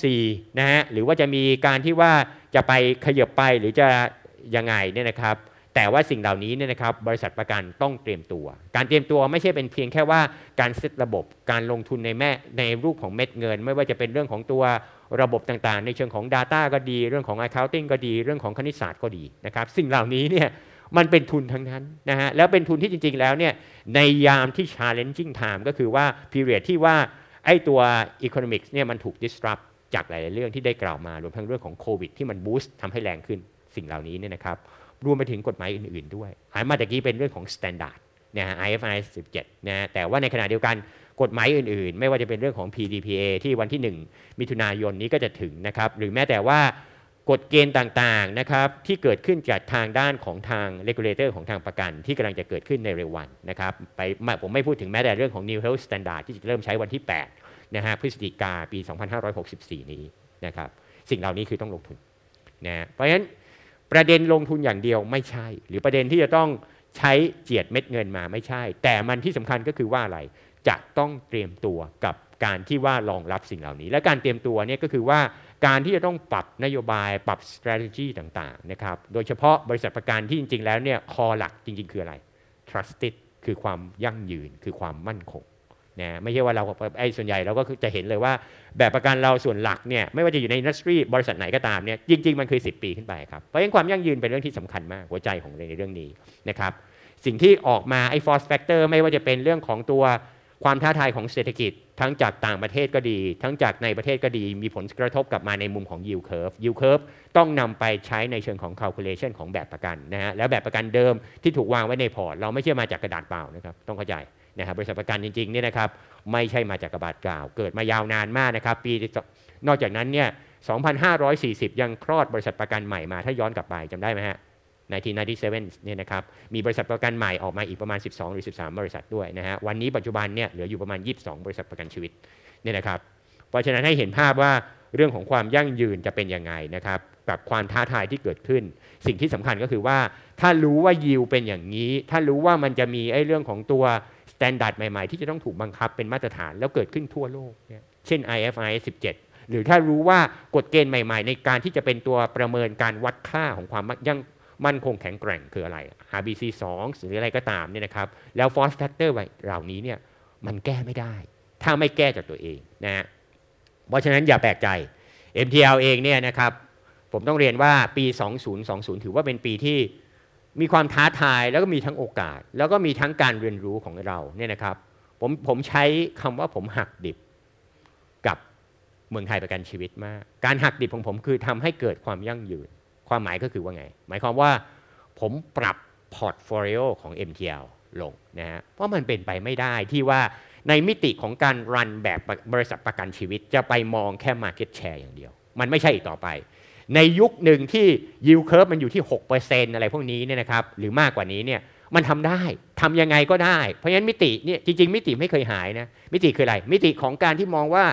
2024 นะฮะหรือว่าจะมีการที่ว่าจะไปขยับไปหรือจะยังไงเนี่ยนะครับ แต่ว่าสิ่งเหล่านี้เนี่ยนะครับบริษัทประกันต้องเตรียมตัว การเตรียมตัวไม่ใช่เป็นเพียงแค่ว่าการเซตระบบการลงทุนในแม่ในรูปของเม็ดเงิน ไม่ว่าจะเป็นเรื่องของตัวระบบต่างๆ ในเชิงของ Data ก็ดี เรื่องของ Accounting ก็ดี เรื่องของคณิตศาสตร์ก็ดีนะครับ สิ่งเหล่านี้เนี่ย มันเป็นทุนทั้งนั้นนะฮะแล้วเป็นทุนที่จริง ๆ แล้วเนี่ยในยามที่ challenging time ก็คือว่า period ที่ว่าไอ้ตัว economics เนี่ยมันถูก disrupt จากหลายๆเรื่องที่ได้กล่าวมารวมทั้งเรื่องของโควิดที่มัน boost ทำให้แรงขึ้นสิ่งเหล่านี้เนี่ยนะครับรวมไปถึงกฎหมายอื่น ๆ ด้วยหายมาตะกี้เป็นเรื่องของ standard นะฮะ IFRS 17นะแต่ว่าในขณะเดียวกันกฎหมายอื่น ๆ ไม่ว่าจะเป็นเรื่องของ PDPA ที่วันที่ 1 มิถุนายนนี้ก็จะถึงนะครับหรือแม้แต่ว่า กฎเกณฑ์ต่างๆนะครับที่เกิดขึ้นจากทางด้านของทาง regulator ของทางประกัน ที่กำลังจะเกิดขึ้นในเร็ววันนะครับไปผมไม่พูดถึงแม้แต่เรื่องของ New Health Standard ที่จะเริ่มใช้วันที่8นะฮะพฤศจิกาปี 2564 นี้นะครับสิ่งเหล่านี้คือต้องลงทุนนะเพราะฉะนั้นประเด็นลงทุนอย่างเดียวไม่ใช่ หรือประเด็นที่จะต้องใช้เจียดเม็ดเงินมาไม่ใช่ แต่มันที่สำคัญก็คือว่าอะไรจะต้องเตรียมตัวกับการที่ว่ารองรับสิ่งเหล่านี้ และการเตรียมตัวเนี่ยก็คือว่า การที่จะต้องปรับนโยบายปรับ strategy ต่างๆนะครับโดยเฉพาะบริษัทประกันที่จริง ๆ แล้วเนี่ยคอหลักจริง ๆ คืออะไร trusted คือความยั่งยืนคือความมั่นคงนะไม่ใช่ว่าเราไอ้ส่วนใหญ่เราก็จะเห็นเลยว่า แบบประกันเราส่วนหลักเนี่ยไม่ว่าจะอยู่ในอินดัสทรีบริษัทไหนก็ตามเนี่ยจริง ๆ มันคือ 10 ปีขึ้นไปครับเพราะฉะนั้นความยั่งยืนเป็นเรื่องที่สำคัญมากหัวใจของในเรื่องนี้นะครับสิ่งที่ออกมาไอ้ force factor ไม่ว่าจะเป็นเรื่องของตัว ความท้าทายของเศรษฐกิจทั้งจากต่างประเทศก็ดี ทั้งจากในประเทศก็ดี มีผลกระทบกลับมาในมุมของ yield curve yield curve ต้องนำไปใช้ในเชิงของ calculation ของแบบประกันนะฮะแล้วแบบประกันเดิมที่ถูกวางไว้ในพอร์ต เราไม่ใช่มาจากกระดาษเปล่านะครับต้องเข้าใจนะครับบริษัทประกันจริงๆเนี่ยนะครับไม่ใช่มาจากกระดาษเปล่า เกิดมายาวนานมากนะครับปีนอกจากนั้นเนี่ย 2,540 ยังคลอดบริษัทประกันใหม่มาถ้าย้อนกลับไปจำได้ไหมฮะ 1997เนี่ยนะครับมีบริษัทประกันใหม่ออกมาอีกประมาณ 12 หรือ 13 บริษัทด้วยนะฮะวันนี้ปัจจุบันเนี่ยเหลืออยู่ประมาณ 22 บริษัทประกันชีวิตเนี่ยนะครับเพราะฉะนั้นให้เห็นภาพว่าเรื่องของความยั่งยืนจะเป็นยังไงนะครับกับความท้าทายที่เกิดขึ้น สิ่งที่สำคัญก็คือว่า ถ้ารู้ว่ายิวเป็นอย่างนี้ ถ้ารู้ว่ามันจะมีไอ้เรื่องของตัว standard ใหม่ๆ ที่จะต้องถูกบังคับเป็นมาตรฐานแล้วเกิดขึ้นทั่วโลกเนี่ยเช่น IFRS 17 หรือถ้ารู้ว่ากฎเกณฑ์ใหม่ๆ ในการที่จะเป็นตัวประเมินการวัดค่าของความยั่ง มั่นคงแข็งแกร่งคืออะไร RBC 2 หรืออะไรก็ตามเนี่ยนะครับ แล้ว force factor เหล่านี้เนี่ยมันแก้ไม่ได้ ถ้าไม่แก้จากตัวเองนะฮะเพราะฉะนั้นอย่าแปลกใจ MTL เองเนี่ยนะครับผมต้องเรียนว่าปี 2020 ถือว่าเป็นปีที่มีความท้าทายแล้วก็มีทั้งโอกาส แล้วก็มีทั้งการเรียนรู้ของเราเนี่ยนะครับผมผมใช้คำว่าผมหักดิบกับเมืองไทยประกันชีวิตมาก การหักดิบของผมคือทำให้เกิดความยั่งยืน ความหมายก็คือว่าไง หมายความว่าผมปรับ portfolio ของ MTL ลงนะฮะเพราะมันเป็นไปไม่ได้ที่ว่าในมิติของการรันแบบบริษัทประกันชีวิต จะไปมองแค่ Market Share อย่างเดียว มันไม่ใช่อีกต่อไป ในยุคหนึ่งที่ yield curve มันอยู่ที่ 6%อะไรพวกนี้เนี่ยนะครับหรือมากกว่านี้เนี่ยมันทำได้ทำยังไงก็ได้ เพราะฉะนั้นมิติเนี่ยจริง ๆ มิติไม่เคยหายนะมิติคืออะไร มิติของการที่มองว่า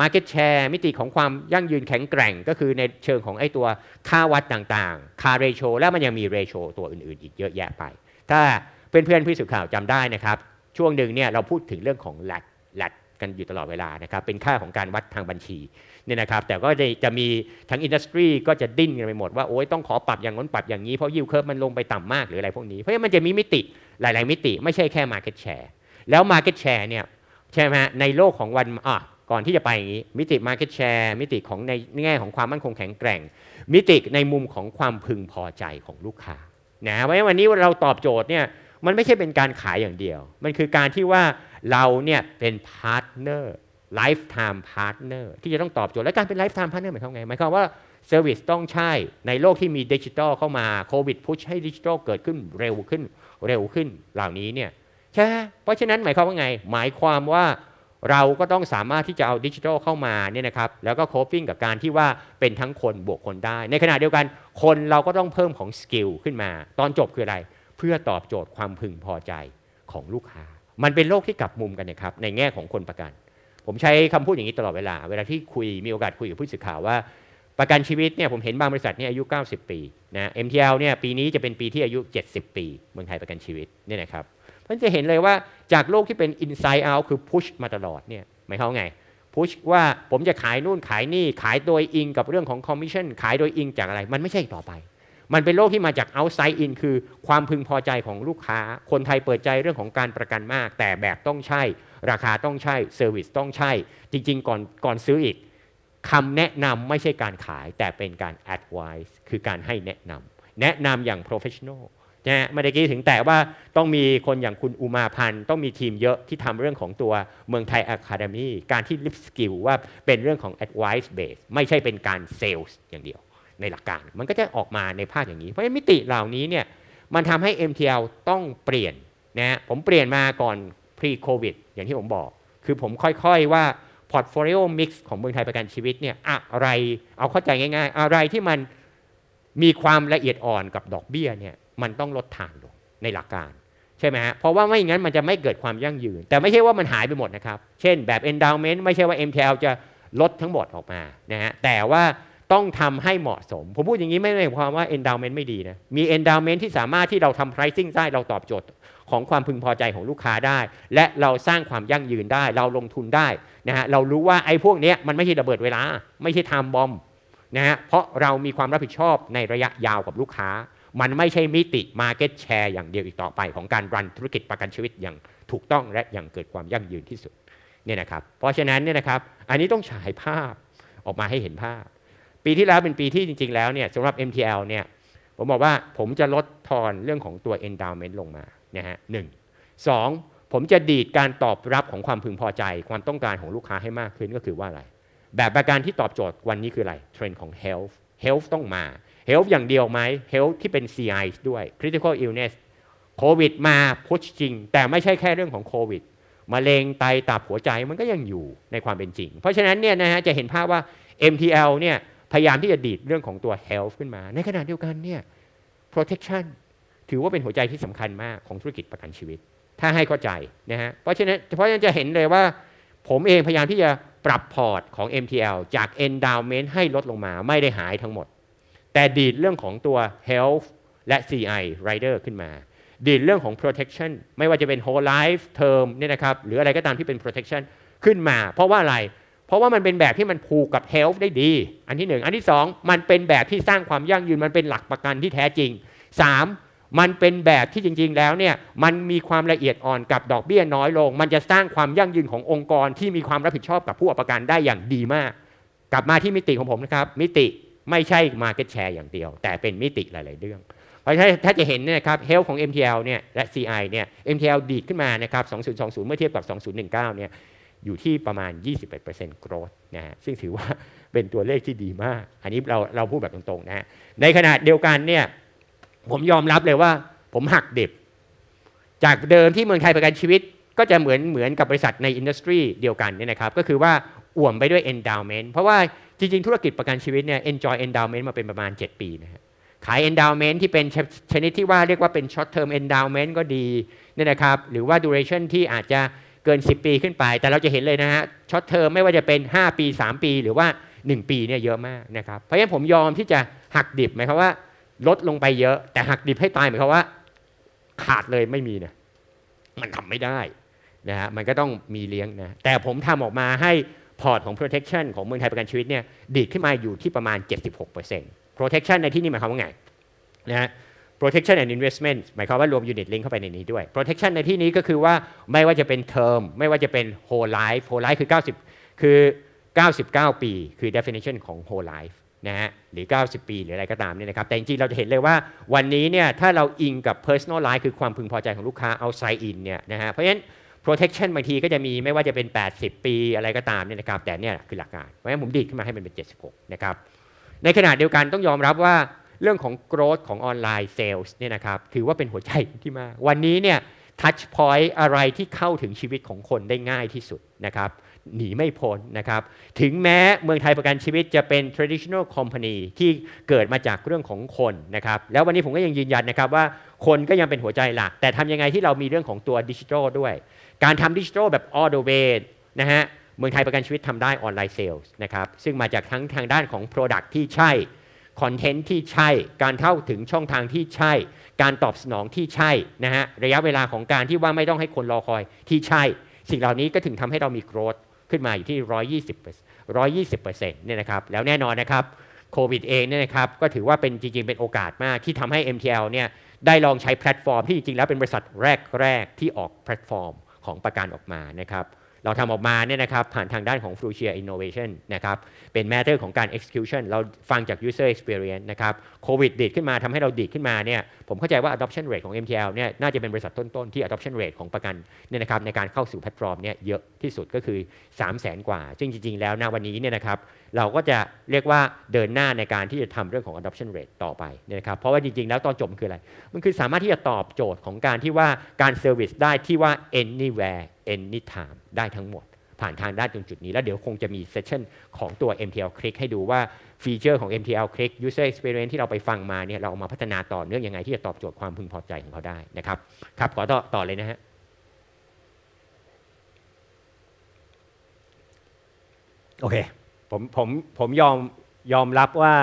Market Share มิติของความยั่งยืนแข็งแกร่ง ก็คือในเชิงของไอ้ตัวค่าวัดต่างๆ ค่าเรโชแล้วมันยังมีเรโชตัวอื่นๆ อีกเยอะแยะไป ถ้าเพื่อนๆผู้สื่อข่าวจำได้นะครับ ช่วงหนึ่งเนี่ยเราพูดถึงเรื่องของ LAT LAT กันอยู่ตลอดเวลานะครับ เป็นค่าของการวัดทางบัญชีเนี่ยนะครับ แต่ก็จะมีทั้ง industry ก็จะดิ้นกันไปหมดว่าโอ้ยต้องขอปรับอย่างน้นปรับอย่างนี้เพราะ yield curve มันลงไปต่ำมากหรืออะไรพวกนี้ เพราะมันจะมีมิติหลาย ๆ มิติ ไม่ใช่แค่ Market Share แล้ว Market Share เนี่ยใช่ไหมฮะในโลกของวันอะ ก่อนที่จะไปอย่างนี้ มิติ Market Share มิติของในแง่ของความมั่นคงแข็งแกร่ง มิติในมุมของความพึงพอใจของลูกค้านะเพราะฉะนั้นวันนี้เราตอบโจทย์เนี่ยมันไม่ใช่เป็นการขายอย่างเดียว มันคือการที่ว่าเราเนี่ยเป็น partner lifetime partner ที่จะต้องตอบโจทย์และการเป็น lifetime partner หมายความไงหมายความว่า service ต้องใช่ในโลกที่มีดิจิทัลเข้ามาโควิด push ให้ดิจิทัลเกิดขึ้นเร็วขึ้นเร็วขึ้นเหล่านี้เนี่ยใช่เพราะฉะนั้นหมายความว่าไง หมายความว่า เราก็ต้องสามารถที่จะเอาดิจิทัลเข้ามาเนี่ยนะครับแล้วก็ coping กับการที่ว่าเป็นทั้งคนบวกคนได้ ในขณะเดียวกันคนเราก็ต้องเพิ่มของสกิลขึ้นมา ตอนจบคืออะไร เพื่อตอบโจทย์ความพึงพอใจของลูกค้า มันเป็นโลกที่กลับมุมกันนะครับในแง่ของคนประกัน ผมใช้คำพูดอย่างนี้ตลอดเวลา เวลาที่คุยมีโอกาสคุยกับผู้สื่อข่าวว่า ประกันชีวิตเนี่ยผมเห็นบางบริษัทเนี่ยอายุ 90 ปีนะ MTL เนี่ยปีนี้จะเป็นปีที่อายุ 70 ปีเมืองไทยประกันชีวิตเนี่ยนะครับ เพราะจะเห็นเลยว่าจากโลกที่เป็น inside out คือ push มาตลอดเนี่ยหมายความไง push ว่าผมจะขายนู่นขายนี่ ขายโดยอิงกับเรื่องของ commission ขายโดยอิงจากอะไร มันไม่ใช่ต่อไป มันเป็นโลกที่มาจาก outside in คือความพึงพอใจของลูกค้า คนไทยเปิดใจเรื่องของการประกันมาก แต่แบบต้องใช่ ราคาต้องใช่เซอร์วิสต้องใช่ จริง ๆ ก่อนก่อนซื้ออีกคำแนะนำไม่ใช่การขายแต่เป็นการ advice คือการให้แนะนำแนะนำอย่าง professional นะไม่ได้กี้ถึงแต่ว่าต้องมีคนอย่างคุณอุมาพันธ์ต้องมีทีมเยอะที่ทำเรื่องของตัวเมืองไทย Academy การที่ lift skill ว่าเป็นเรื่องของ advice base ไม่ใช่เป็นการ sales อย่างเดียวในหลักการ มันก็จะออกมาในภาพอย่างนี้ เพราะฉะนั้นมิติเหล่านี้เนี่ยมันทำให้ MTL ต้องเปลี่ยนนะผมเปลี่ยนมาก่อน pre covid อย่างที่ผมบอก คือผมค่อยๆว่า portfolio mix ของเมืองไทยประกันชีวิตเนี่ยอะไรเอาเข้าใจง่าย ๆ อะไรที่มันมีความละเอียดอ่อนกับดอกเบี้ยเนี่ย มันต้องลดฐานลงในหลักการใช่ไหมฮะเพราะว่าไม่งั้นมันจะไม่เกิดความยั่งยืน แต่ไม่ใช่ว่ามันหายไปหมดนะครับ เช่นแบบ endowment ไม่ใช่ว่า MTL จะลดทั้งหมดออกมานะฮะแต่ว่าต้องทำให้เหมาะสม ผมพูดอย่างนี้ไม่ได้หมายความว่า endowment ไม่ดีนะ มี endowment ที่สามารถที่เราทำ pricing ได้เราตอบโจทย์ของความพึงพอใจของลูกค้าได้ และเราสร้างความยั่งยืนได้ เราลงทุนได้นะฮะเรารู้ว่าไอ้พวกนี้มันไม่ใช่ระเบิดเวลา ไม่ใช่ time bomb นะฮะเพราะเรามีความรับผิดชอบในระยะยาวกับลูกค้า มันไม่ใช่มิติ Market Share อย่างเดียวอีกต่อไป ของการรันธุรกิจประกันชีวิตอย่างถูกต้องและอย่างเกิดความยั่งยืนที่สุดเนี่ยนะครับเพราะฉะนั้นเนี่ยนะครับอันนี้ต้องฉายภาพออกมาให้เห็นภาพ ปีที่แล้วเป็นปีที่จริง ๆ แล้วเนี่ยสำหรับ MTL เนี่ยผมบอกว่าผมจะลดทอนเรื่องของตัว endowment ลงมานะฮะหนึ่งสองผมจะดีดการตอบรับของความพึงพอใจ ความต้องการของลูกค้าให้มากขึ้นก็คือว่าอะไร แบบประกันที่ตอบโจทย์วันนี้คืออะไรเทรนด์ของ health health ต้องมา health อย่างเดียวไหม health ที่เป็น CI ด้วย critical illness โควิดมาพุชจริง แต่ไม่ใช่แค่เรื่องของโควิดมะเร็งไตตับหัวใจมันก็ยังอยู่ในความเป็นจริง เพราะฉะนั้นเนี่ยนะฮะจะเห็นภาพว่า MTL เนี่ยพยายามที่จะดีดเรื่องของตัว health ขึ้นมา ในขณะเดียวกันเนี่ย protection ถือว่าเป็นหัวใจที่สำคัญมากของธุรกิจประกันชีวิต ถ้าให้เข้าใจนะฮะเพราะฉะนั้นเพราะฉะนั้นจะเห็นเลยว่า ผมเองพยายามที่จะปรับพอร์ตของ MTL จาก endowment ให้ลดลงมาไม่ได้หายทั้งหมด แต่ดีดเรื่องของตัว health และ CI rider ขึ้นมา ดีดเรื่องของ protection ไม่ว่าจะเป็น whole life term เนี่ยนะครับหรืออะไรก็ตามที่เป็น protection ขึ้นมา เพราะว่าอะไร เพราะว่ามันเป็นแบบที่มันผูกกับ health ได้ดี อันที่หนึ่งอันที่สองมันเป็นแบบที่สร้างความยั่งยืนมันเป็นหลักประกันที่แท้จริงสามมันเป็นแบบที่จริง ๆ แล้วเนี่ยมันมีความละเอียดอ่อนกับดอกเบี้ยน้อยลง มันจะสร้างความยั่งยืนขององค์กรที่มีความรับผิดชอบกับผู้ประกันได้อย่างดีมาก กลับมาที่มิติของผมนะครับ มิติ ไม่ใช่ Market Share อย่างเดียว แต่เป็นมิติหลาย ๆ เรื่อง เพราะฉะนั้นถ้าจะเห็นเนี่ยนะครับเฮลของ MTL เนี่ยและ CI เนี่ย MTL ดีดขึ้นมานะครับ 2020 เมื่อเทียบกับ 2019 เนี่ยอยู่ที่ประมาณ 21% growth นะฮะซึ่งถือว่าเป็นตัวเลขที่ดีมาก อันนี้เราเราพูดแบบตรง ๆ นะฮะในขณะเดียวกันเนี่ยผมยอมรับเลยว่าผมหักดิบ จากเดิมที่เมืองไทยประกันชีวิต ก็จะเหมือนเหมือนกับบริษัทในอินดัสทรีเดียวกันเนี่ยนะครับก็คือว่าอ่วมไปด้วย endowment เพราะว่า จริง ๆ ธุรกิจประกันชีวิตเนี่ย enjoy endowment มาเป็นประมาณ 7 ปีนะฮะขาย endowment ที่เป็นชนิดที่ว่าเรียกว่าเป็น short term endowment ก็ดีเนี่ยนะครับ หรือว่า duration ที่อาจจะเกิน 10 ปีขึ้นไป แต่เราจะเห็นเลยนะฮะ short term ไม่ว่าจะเป็น 5 ปี 3 ปี หรือว่า 1 ปีเนี่ยเยอะมากนะครับ เพราะฉะนั้นผมยอมที่จะหักดิบหมายความว่าลดลงไปเยอะ แต่หักดิบให้ตายหมายความว่า ขาดเลยไม่มีนะมันทำไม่ได้นะฮะมันก็ต้องมีเลี้ยงนะแต่ผมทำออกมาให้ พอร์ตของ protection ของเมืองไทยประกันชีวิตเนี่ยดีดขึ้นมาอยู่ที่ประมาณ 76% protection ในที่นี้หมายความว่าไงนะฮะ protection and investment หมายความว่ารวม unit link เข้าไปในนี้ด้วย protection ในที่นี้ก็คือว่าไม่ว่าจะเป็น term ไม่ว่าจะเป็น whole life whole life คือ 90 คือ 99 ปีคือ definition ของ whole life นะฮะหรือ 90 ปีหรืออะไรก็ตามเนี่ยนะครับแต่จริงๆเราจะเห็นเลยว่าวันนี้เนี่ยถ้าเราอิงกับ personal life คือความพึงพอใจของลูกค้า outside in เนี่ยนะฮะเพราะฉะนั้น protection บางทีก็จะมีไม่ว่าจะเป็น 80 ปีอะไรก็ตามเนี่ยนะครับแต่เนี่ยคือหลักการเพราะฉะนั้นผมดีดขึ้นมาให้มันเป็น 76 นะครับ ในขณะเดียวกันต้องยอมรับว่าเรื่องของ growth ของออนไลน์ sales เนี่ยนะครับถือว่าเป็นหัวใจที่มาก วันนี้เนี่ย touch point อะไรที่เข้าถึงชีวิตของคนได้ง่ายที่สุดนะครับหนีไม่พ้นนะครับ ถึงแม้เมืองไทยประกันชีวิตจะเป็น traditional company ที่เกิดมาจากเรื่องของคนนะครับ แล้ววันนี้ผมก็ยังยืนยันนะครับว่าคนก็ยังเป็นหัวใจหลัก แต่ทำยังไงที่เรามีเรื่องของตัวดิจิทัลด้วย การทำดิจิทัลแบบ all the way นะฮะเมืองไทยประกันชีวิตทำได้ออนไลน์เซลส์นะครับซึ่งมาจากทั้งทางด้านของ Product ที่ใช่ คอนเทนต์ที่ใช่ การเข้าถึงช่องทางที่ใช่ การตอบสนองที่ใช่นะฮะระยะเวลาของการที่ว่าไม่ต้องให้คนรอคอยที่ใช่ สิ่งเหล่านี้ก็ถึงทำให้เรามี growth ขึ้นมาอยู่ที่ 120 120เนี่ยนะครับแล้วแน่นอนนะครับโควิดเองเนี่ยนะครับก็ถือว่าเป็นจริง ๆ เป็นโอกาสมากที่ทำให้ MTL เนี่ยได้ลองใช้แพลตฟอร์มที่จริงๆแล้วเป็นบริษัทแรก ๆ ที่ออกแพลตฟอร์ม ของประกันออกมานะครับเราทำออกมาเนี่ยนะครับผ่านทางด้านของ f r u t i a Innovation นะครับเป็น matter ของการ execution เราฟังจาก user experience นะครับโควิดดีดขึ้นมาทำให้เราดีดขึ้นมาเนี่ยผมเข้าใจว่า adoption rate ของ MTL เนี่ยน่าจะเป็นบริษัทต้น ๆ ที่ adoption rate ของประกันเนี่ยนะครับในการเข้าสู่แพลตฟอร์มเนี่ยเยอะที่สุดก็คือ 3 0 0 0 0 0 กว่า ซึ่งจริง ๆ แล้วณวันนี้เนี่ยนะครับเราก็จะเรียกว่าเดินหน้าในการที่จะทำเรื่องของ adoption rate ต่อไปเนี่ยนะครับเพราะว่าจริงๆ แล้วตอนจบมันคืออะไร มันคือสามารถที่จะตอบโจทย์ของการที่ว่าการ service ได้ที่ว่า anywhere anytime ได้ทั้งหมด ผ่านทางด้านตรงจุดนี้ แล้วเดี๋ยวคงจะมี session ของตัว MTL Click ให้ดูว่า feature ของ MTL Click User Experience ที่เราไปฟังมาเนี่ยเราเอามาพัฒนาต่อเนื่องยังไงที่จะตอบโจทย์ความพึงพอใจของเขาได้นะครับครับขอต่อต่อเลยนะฮะโอเค ผมผมผมยอมยอมรับว่า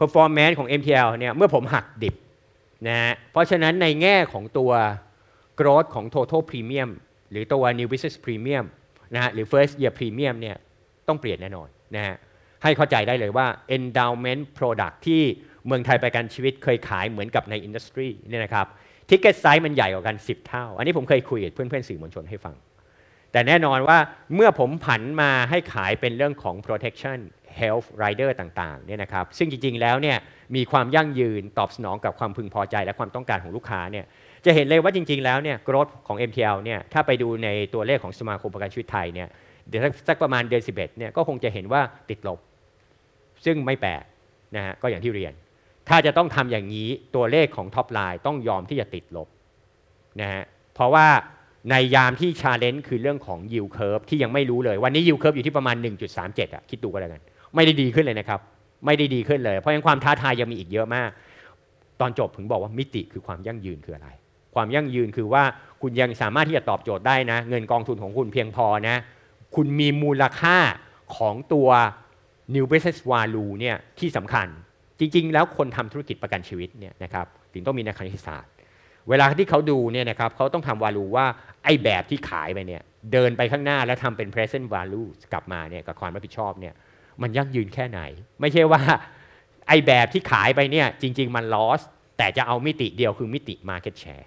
performance ของ MTL เนี่ยเมื่อผมหักดิบนะฮะเพราะฉะนั้นในแง่ของตัว growth ของ total premium หรือตัว new business premium นะฮะหรือ first year premium เนี่ยต้องเปลี่ยนแน่นอนนะฮะให้เข้าใจได้เลยว่า endowment product ที่เมืองไทยประกันชีวิตเคยขายเหมือนกับใน industry เนี่ยนะครับ ticket size มันใหญ่กว่ากัน 10 เท่า อันนี้ผมเคยคุยกับเพื่อนๆสื่อมวลชนให้ฟัง แต่แน่นอนว่าเมื่อผมผันมาให้ขายเป็นเรื่องของ protection health rider ต่างๆเนี่ยนะครับซึ่งจริง ๆ แล้วเนี่ยมีความยั่งยืนตอบสนองกับความพึงพอใจและความต้องการของลูกค้าเนี่ยจะเห็นเลยว่าจริง ๆ แล้วเนี่ย growth ของ MTL เนี่ยถ้าไปดูในตัวเลขของสมาคมประกันชีวิตไทยเนี่ยเดี๋ยวสักประมาณเดือน11เนี่ยก็คงจะเห็นว่าติดลบ ซึ่งไม่แปลกนะฮะก็อย่างที่เรียน ถ้าจะต้องทำอย่างนี้ตัวเลขของ top line ต้องยอมที่จะติดลบนะฮะเพราะว่า ในยามที่ challenge คือเรื่องของ yield curve ที่ยังไม่รู้เลย วันนี้ yield curve อยู่ที่ประมาณ 1.37อะคิดดูก็แล้วกัน ไม่ได้ดีขึ้นเลยนะครับ ไม่ได้ดีขึ้นเลย เพราะฉะนั้นความท้าทายยังมีอีกเยอะมาก ตอนจบถึงบอกว่ามิติคือความยั่งยืนคืออะไร ความยั่งยืนคือว่าคุณยังสามารถที่จะตอบโจทย์ได้นะ เงินกองทุนของคุณเพียงพอนะ คุณมีมูลค่าของตัว new business value เนี่ยที่สำคัญ จริง ๆ แล้วคนทำธุรกิจประกันชีวิตเนี่ยนะครับถึงต้องมีนักคณิตศาสตร์ เวลาที่เขาดูเนี่ยนะครับเขาต้องทำ value ว่าไอ้แบบที่ขายไปเนี่ยเดินไปข้างหน้าแล้วทำเป็น present value กลับมาเนี่ยกับความรับผิดชอบเนี่ยมันยั่งยืนแค่ไหน ไม่ใช่ว่าไอ้แบบที่ขายไปเนี่ยจริง ๆ มัน loss แต่จะเอามิติเดียวคือมิติ market share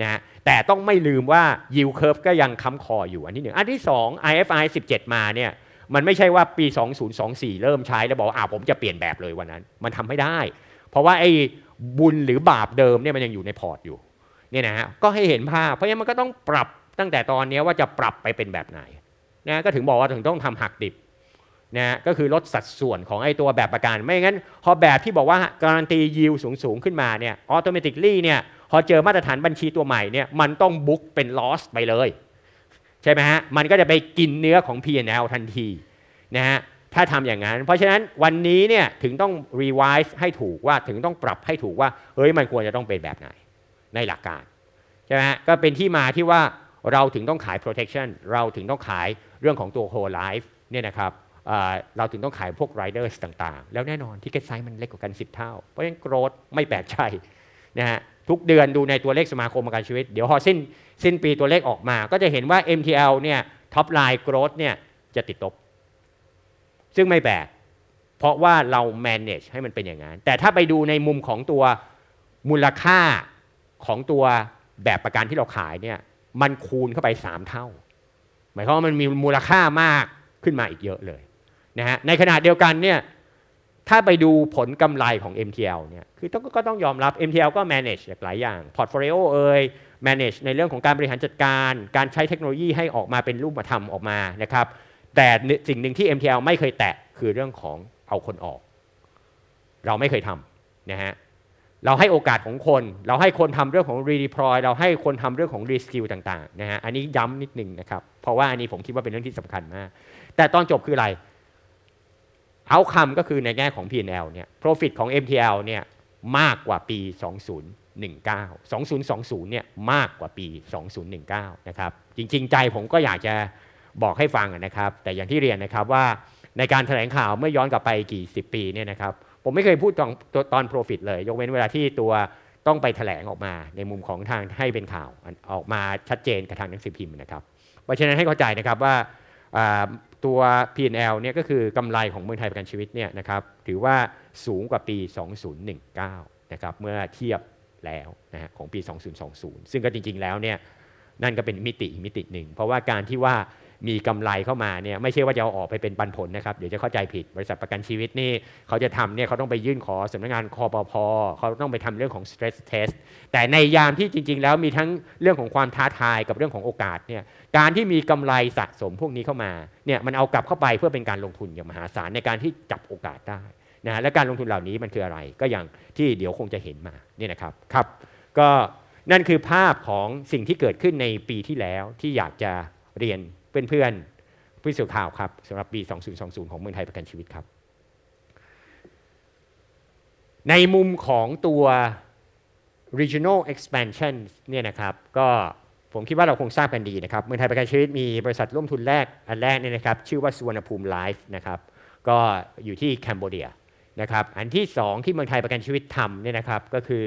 นะฮะแต่ต้องไม่ลืมว่า yield curve ก็ยังค้ำคออยู่อันที่หนึ่งอันที่สอง IFRS 17 มาเนี่ยมันไม่ใช่ว่าปี 2024 เริ่มใช้แล้วบอกอ่าผมจะเปลี่ยนแบบเลยวันนั้น มันทำไม่ได้ เพราะว่าไอ้บุญหรือบาปเดิมเนี่ยมันยังอยู่ในพอร์ตอยู่ เนี่ยนะฮะก็ให้เห็นภาพ เพราะฉะนั้นมันก็ต้องปรับตั้งแต่ตอนนี้ว่าจะปรับไปเป็นแบบไหนนะก็ถึงบอกว่าถึงต้องทำหักดิบนะก็คือลดสัดส่วนของไอ้ตัวแบบประกันไม่งั้น พอแบบที่บอกว่าการันตียิวสูงสูงขึ้นมาเนี่ย automatically เนี่ยพอเจอมาตรฐานบัญชีตัวใหม่เนี่ยมันต้องบุ๊กเป็นลอสไปเลย ใช่ไหมฮะ มันก็จะไปกินเนื้อของ P&L ทันทีนะฮะถ้าทำอย่างนั้น เพราะฉะนั้นวันนี้เนี่ยถึงต้อง revise ให้ถูกว่าถึงต้องปรับให้ถูกว่าเฮ้ยมันควรจะต้องเป็นแบบไหน ในหลักการใช่ไหมก็เป็นที่มาที่ว่าเราถึงต้องขาย protection เราถึงต้องขายเรื่องของตัว whole life เนี่ยนะครับเราถึงต้องขายพวก riders ต่างๆ แล้วแน่นอนที่เกตไซส์มันเล็กกว่ากัน 10 เท่า เพราะฉะนั้น growth ไม่แปลกใจนะฮะทุกเดือนดูในตัวเลขสมาคมประกันชีวิต เดี๋ยวพอสิ้นสิ้นปีตัวเลขออกมา ก็จะเห็นว่า MTL เนี่ย top line growth เนี่ยจะติดลบซึ่งไม่แปลกเพราะว่าเรา manage ให้มันเป็นอย่างนั้น แต่ถ้าไปดูในมุมของตัวมูลค่า ของตัวแบบประกันที่เราขายเนี่ยมันคูณเข้าไป 3 เท่า หมายความว่ามันมีมูลค่ามากขึ้นมาอีกเยอะเลยนะฮะในขณะเดียวกันเนี่ยถ้าไปดูผลกำไรของ MTL เนี่ยคือต้องก็ต้องยอมรับ MTL ก็ manage หลายอย่าง portfolio เอ่ย manage ในเรื่องของการบริหารจัดการ การใช้เทคโนโลยีให้ออกมาเป็นรูปธรรมออกมานะครับแต่สิ่งหนึ่งที่ MTL ไม่เคยแตะคือเรื่องของเอาคนออก เราไม่เคยทำนะฮะ เราให้โอกาสของคน เราให้คนทำเรื่องของ redeploy เราให้คนทำเรื่องของ reskill ต่างๆนะฮะอันนี้ย้ำนิดนึงนะครับ เพราะว่าอันนี้ผมคิดว่าเป็นเรื่องที่สำคัญมาก แต่ตอนจบคืออะไรเอาคำก็คือในแง่ของ P&L เนี่ย profit ของ MTL เนี่ยมากกว่าปี 2019 2020 เนี่ยมากกว่าปี 2019 นะครับ จริง ๆ ใจผมก็อยากจะบอกให้ฟังนะครับ แต่อย่างที่เรียนนะครับว่าในการแถลงข่าวเมื่อย้อนกลับไปกี่สิบปีเนี่ยนะครับ ผมไม่เคยพูดตอนตอน profit เลย ยกเว้นเวลาที่ตัวต้องไปแถลงออกมาในมุมของทางให้เป็นข่าวออกมาชัดเจนกับทางหนังสือพิมพ์นะครับ เพราะฉะนั้นให้เข้าใจนะครับว่าตัว P&L เนี่ยก็คือกำไรของเมืองไทยประกันชีวิตเนี่ยนะครับถือว่าสูงกว่าปี 2019 นะครับเมื่อเทียบแล้วนะฮะของปี 2020 ซึ่งก็จริงๆแล้วเนี่ยนั่นก็เป็นมิติมิติหนึ่ง เพราะว่าการที่ว่า มีกำไรเข้ามาเนี่ยไม่ใช่ว่าจะเอาออกไปเป็นปันผลนะครับเดี๋ยวจะเข้าใจผิดบริษัทประกันชีวิตนี่เขาจะทำเนี่ยเขาต้องไปยื่นขอสำนักงานคอปพอเขาต้องไปทำเรื่องของ stress test แต่ในยามที่จริง ๆ แล้วมีทั้งเรื่องของความท้าทายกับเรื่องของโอกาสเนี่ยการที่มีกำไรสะสมพวกนี้เข้ามาเนี่ยมันเอากลับเข้าไปเพื่อเป็นการลงทุนอย่างมหาศาลในการที่จับโอกาสได้นะฮะและการลงทุนเหล่านี้มันคืออะไรก็อย่างที่เดี๋ยวคงจะเห็นมาเนี่ยนะครับครับก็นั่นคือภาพของสิ่งที่เกิดขึ้นในปีที่แล้วที่อยากจะเรียน เพื่อนๆผู้สื่อข่าวครับสำหรับปี 2020 ของเมืองไทยประกันชีวิตครับ ในมุมของตัว regional expansion เนี่ยนะครับก็ผมคิดว่าเราคงทราบกันดีนะครับเมืองไทยประกันชีวิตมีบริษัทร่วมทุนแรกอันแรกเนี่ยนะครับชื่อว่าสุวรรณภูมิไลฟ์นะครับก็อยู่ที่แคนเบเดียนะครับอันที่ 2 ที่เมืองไทยประกันชีวิตทำเนี่ยนะครับก็คือ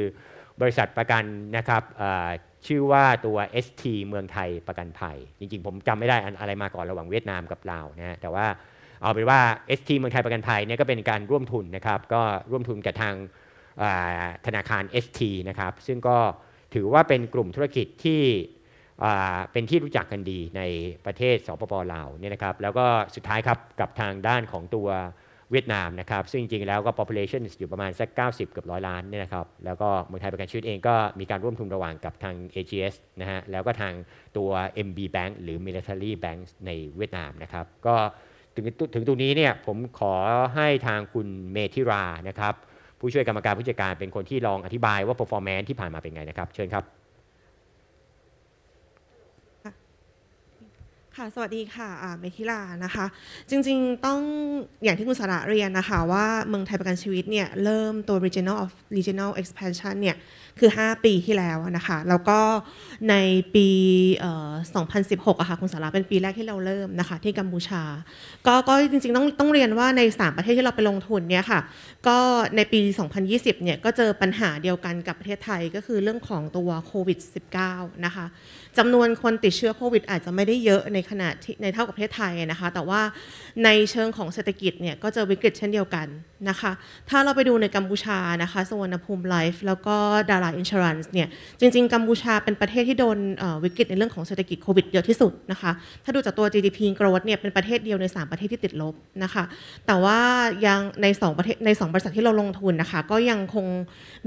บริษัทประกันนะครับ ชื่อว่าตัว ST เมืองไทยประกันภัย จริงๆ ผมจำไม่ได้อะไรมาก่อนระหว่างเวียดนามกับลาวนะแต่ว่าเอาเป็นว่า ST เมืองไทยประกันภัยเนี่ยก็เป็นการร่วมทุนนะครับก็ร่วมทุนกับทางธนาคาร ST นะครับซึ่งก็ถือว่าเป็นกลุ่มธุรกิจที่เป็นที่รู้จักกันดีในประเทศสปปลาวเนี่ยนะครับแล้วก็สุดท้ายครับกับทางด้านของตัว เวียดนามนะครับ ซึ่งจริงๆแล้วก็ population อยู่ประมาณสัก 90 เกือบร้อยล้านเนี่ยนะครับ แล้วก็เมืองไทยประกันชีวิตเองก็มีการร่วมทุนระหว่างกับทาง AGS นะฮะ แล้วก็ทางตัว MB Bank หรือ Military Bank ในเวียดนามนะครับ ก็ถึงถึงตรงนี้เนี่ยผมขอให้ทางคุณเมธิรานะครับ ผู้ช่วยกรรมการผู้จัดการเป็นคนที่ลองอธิบายว่า performance ที่ผ่านมาเป็นไงนะครับ เชิญครับ ค่ะสวัสดีค่ะเมธิลานะคะ จริงๆต้องอย่างที่คุณสาระเรียนนะคะ ว่าเมืองไทยประกันชีวิตเนี่ย เริ่มตัว regional of regional expansion เนี่ย คือ 5 ปีที่แล้วนะคะ แล้วก็ในปี 2016อะค่ะคุณสาระเป็นปีแรกที่เราเริ่มนะคะ ที่กัมพูชา ก็ก็จริงๆต้องต้องเรียนว่าใน 3 ประเทศที่เราไปลงทุนเนี่ยค่ะ ก็ในปี 2020 เนี่ยก็เจอปัญหาเดียวกันกับประเทศไทยก็คือเรื่องของตัวโควิด -19 นะคะจำนวนคนติดเชื้อโควิด อาจจะไม่ได้เยอะในขนาดที่ในเท่ากับประเทศไทยนะคะ แต่ว่าในเชิงของเศรษฐกิจเนี่ยก็เจอวิกฤตเช่นเดียวกันนะคะ ถ้าเราไปดูในกัมพูชานะคะสวรรณภูมิไลฟ์แล้วก็ดาราอินช r รันส์เนี่ยจริง ๆ กัมพูชาเป็นประเทศที่โดนวิกฤตในเรื่องของเศรษฐกิจโควิดเยอะที่สุดนะคะถ้าดูจากตัว GDP growth เนี่ยเป็นประเทศเดียวใน 3 ประเทศที่ติดลบนะคะแต่ว่ายังใน2ประเทศใน 2 บริษัทที่เราลงทุนนะคะก็ยังคง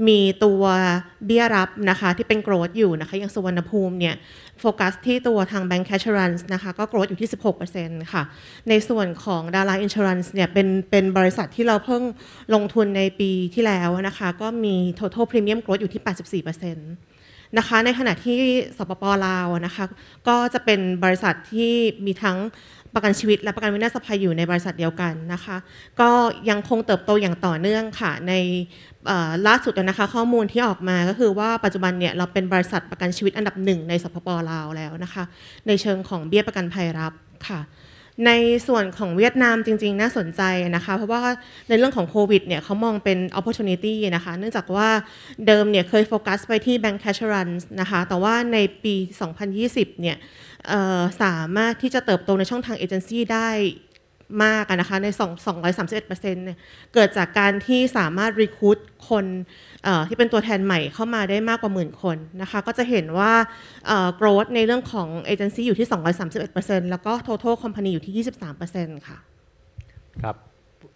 มีตัวเบี้ยรับนะคะที่เป็น growth อยู่นะคะอย่างสุวรรณภูมิเนี่ย โฟกัสที่ตัวทาง Bank Assurance นะคะก็ growth อยู่ที่ 16%ค่ะ ในส่วนของ Dara Insurance เนี่ยเป็นเป็นบริษัทที่เราเพิ่งลงทุนในปีที่แล้วนะคะ ก็มี total premium growth อยู่ที่ 84%นะคะในขณะที่สปปลาวนะคะก็จะเป็นบริษัทที่มีทั้งประกันชีวิตและประกันวินาศภัยอยู่ในบริษัทเดียวกันนะคะ ก็ยังคงเติบโตอย่างต่อเนื่องค่ะใน ล่าสุดนะคะข้อมูลที่ออกมาก็คือว่าปัจจุบันเนี่ยเราเป็นบริษัทประกันชีวิตอันดับหนึ่งในสปปลาวแล้วนะคะในเชิงของเบี้ยประกันภัยรับค่ะในส่วนของเวียดนามจริง ๆ น่าสนใจนะคะ เพราะว่าในเรื่องของโควิดเนี่ยเขามองเป็น opportunity นะคะ เนื่องจากว่าเดิมเนี่ยเคยโฟกัสไปที่ bank assurance นะคะ แต่ว่าในปี 2020 เนี่ยเอ่อสามารถที่จะเติบโตในช่องทางเอเจนซี่ได้ มากนะคะใน 2 231%เนี่ยเกิดจากการที่สามารถ recruit คนที่เป็นตัวแทนใหม่เข้ามาได้มากกว่าหมื่นคนนะคะก็จะเห็นว่า growth ในเรื่องของเอเจนซี่อยู่ที่ 231%แล้วก็ total company อยู่ที่ 23%ค่ะครับ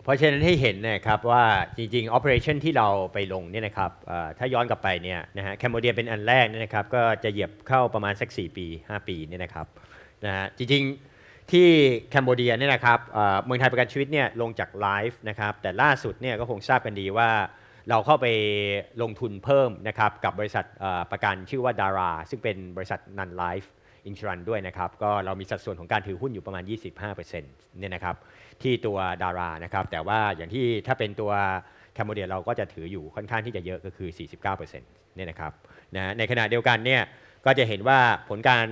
เพราะฉะนั้นให้เห็นนะครับว่าจริงๆ operation ที่เราไปลงเนี่ยนะครับถ้าย้อนกลับไปเนี่ยนะฮะแคมโบเดียเป็นอันแรกเนี่ยนะครับก็จะเหยียบเข้าประมาณสัก 4 ปี 5 ปีเนี่ยนะครับนะฮะจริงๆ ที่แคนเบเดียเนี่ยนะครับเมืองไทยประกันชีวิตเนี่ยลงจากไลฟ์นะครับแต่ล่าสุดเนี่ยก็คงทราบกันดีว่าเราเข้าไปลงทุนเพิ่มนะครับกับบริษัทประกันชื่อว่าดารา ซึ่งเป็นบริษัทนันไลฟ์อินชรันด้วยนะครับก็เรามีสัดส่วนของการถือหุ้นอยู่ประมาณ 25%เนี่ยนะครับที่ตัวดารานะครับแต่ว่าอย่างที่ถ้าเป็นตัวแคมโบเดียเราก็จะถืออยู่ค่อนข้างที่จะเยอะก็คือ 49%เนี่ยนะครับนะในขณะเดียวกันเนี่ยก็จะเห็นว่าผลการ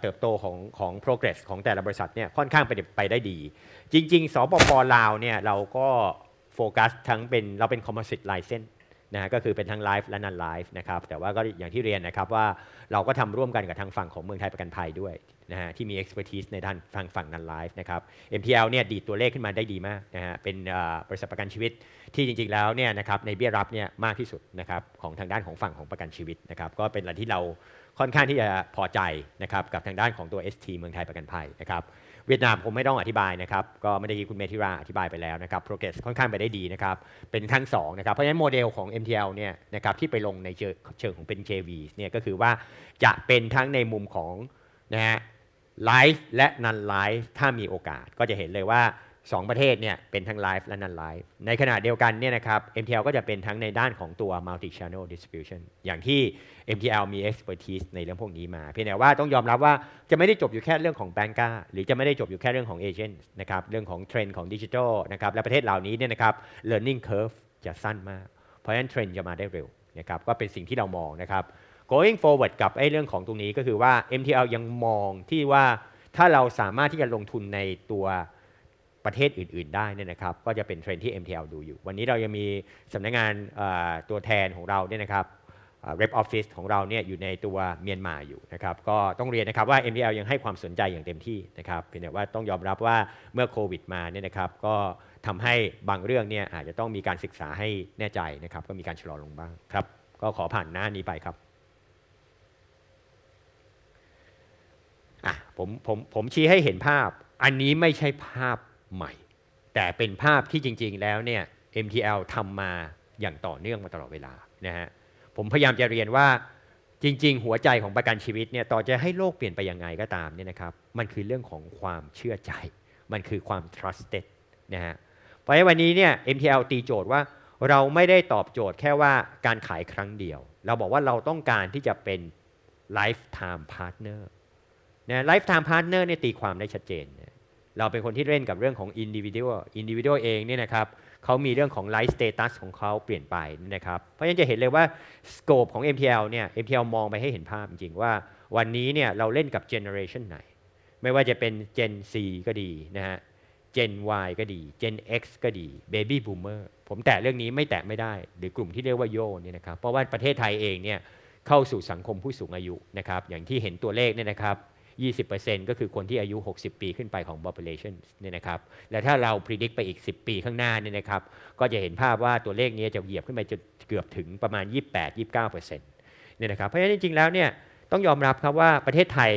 เติบโตของของ progress ของแต่ละบริษัทเนี่ยค่อนข้างไปไปได้ดี จริง ๆ สปปลาวเนี่ยเราก็โฟกัสทั้งเป็นเราเป็น composite license นะฮะก็คือเป็นทั้งไลฟ์และนันไลฟ์นะครับแต่ว่าก็อย่างที่เรียนนะครับว่าเราก็ทำร่วมกันกับทางฝั่งของเมืองไทยประกันภัยด้วย นะฮะที่มี expertise ในด้านทางฝั่ง non live นะครับ MTL เนี่ยดีดตัวเลขขึ้นมาได้ดีมากนะฮะเป็นบริษัทประกันชีวิตที่จริงๆแล้วเนี่ยนะครับในเบี้ยรับเนี่ยมากที่สุดนะครับของทางด้านของฝั่งของประกันชีวิตนะครับก็เป็นอะไรที่เราค่อนข้างที่จะพอใจนะครับกับทางด้านของตัว ST เมืองไทยประกันภัยนะครับเวียดนามผมไม่ต้องอธิบายนะครับ ก็ไม่ได้ยินคุณเมธิราอธิบายไปแล้วนะครับ progress ค่อนข้างไปได้ดีนะครับ เป็นครั้งสองนะครับ เพราะฉะนั้นโมเดลของ MTL เนี่ยนะครับที่ไปลงในเชิงเชิงของเป็น JV เนี่ยก็คือว่าจะเป็นทั้งในมุมของนะฮะ life และ non-life ถ้ามีโอกาสก็จะเห็นเลยว่า 2 ประเทศเนี่ยเป็นทั้ง life และ non-life ในขณะเดียวกันเนี่ยนะครับ MTL ก็จะเป็นทั้งในด้านของตัว multi channel distribution อย่างที่ MTL มี expertise ในเรื่องพวกนี้มา เพียงแต่ว่าต้องยอมรับว่าจะไม่ได้จบอยู่แค่เรื่องของ banca หรือจะไม่ได้จบอยู่แค่เรื่องของ agent นะครับเรื่องของเทรนด์ของดิจิทัลนะครับและประเทศเหล่านี้เนี่ยนะครับ learning curve จะสั้นมาก เพราะฉะนั้นเทรนด์จะมาได้เร็วนะครับก็เป็นสิ่งที่เรามองนะครับ going forward กับไอ้เรื่องของตรงนี้ก็คือว่า MTL ยังมองที่ว่าถ้าเราสามารถที่จะลงทุนในตัวประเทศอื่น ๆ ได้นี่นะครับ ก็จะเป็นเทรนด์ที่ MTL ดูอยู่ วันนี้เรายังมีสำนักงานตัวแทนของเราเนี่ยนะครับเรปออฟฟิศของเราเนี่ยอยู่ในตัวเมียนมาอยู่นะครับ ก็ต้องเรียนนะครับว่า MTL ยังให้ความสนใจอย่างเต็มที่นะครับเพียงแต่ว่าต้องยอมรับว่าเมื่อโควิดมาเนี่ยนะครับ ก็ทำให้บางเรื่องเนี่ยอาจจะต้องมีการศึกษาให้แน่ใจนะครับ ก็มีการชะลอลงบ้างครับ ก็ขอผ่านหน้านี้ไปครับ อะผมผมผมชี้ให้เห็นภาพ อันนี้ไม่ใช่ภาพใหม่ แต่เป็นภาพที่จริง ๆ แล้วเนี่ย MTL ทำมาอย่างต่อเนื่องมาตลอดเวลานะฮะผมพยายามจะเรียนว่าจริง ๆ หัวใจของประกันชีวิตเนี่ยต่อจะให้โลกเปลี่ยนไปยังไงก็ตามเนี่ยนะครับ มันคือเรื่องของความเชื่อใจ มันคือความ trusted นะฮะเพราะฉะนั้นวันนี้เนี่ย MTL ตีโจทย์ว่าเราไม่ได้ตอบโจทย์แค่ว่าการขายครั้งเดียว เราบอกว่าเราต้องการที่จะเป็น lifetime partner นะ lifetime partner เนี่ยตีความได้ชัดเจนนะเราเป็นคนที่เล่นกับเรื่องของ individual individual เองเนี่ยนะครับเขามีเรื่องของ life status ของเขาเปลี่ยนไปนะครับเพราะฉะนั้นจะเห็นเลยว่า scope ของ MTL เนี่ย MTL มองไปให้เห็นภาพจริงว่าวันนี้เนี่ยเราเล่นกับ generation ไหน ไม่ว่าจะเป็น Gen C ก็ดีนะฮะ Gen Y ก็ดี Gen X ก็ดี Baby Boomer ผมแตะเรื่องนี้ไม่แตะไม่ได้ หรือกลุ่มที่เรียกว่าโยเนี่ยนะครับเพราะว่าประเทศไทยเองเนี่ยเข้าสู่สังคมผู้สูงอายุนะครับอย่างที่เห็นตัวเลขเนี่ยนะครับ 20%ก็คือคนที่อายุ 60 ปีขึ้นไปของ population เนี่ยนะครับ และถ้าเรา predict ไปอีก 10 ปีข้างหน้าเนี่ยนะครับ ก็จะเห็นภาพว่าตัวเลขนี้จะเหยียบขึ้นไปจนเกือบถึงประมาณ 28-29%เนี่ยนะครับ เพราะฉะนั้นจริงๆแล้วเนี่ยต้องยอมรับครับว่าประเทศไทย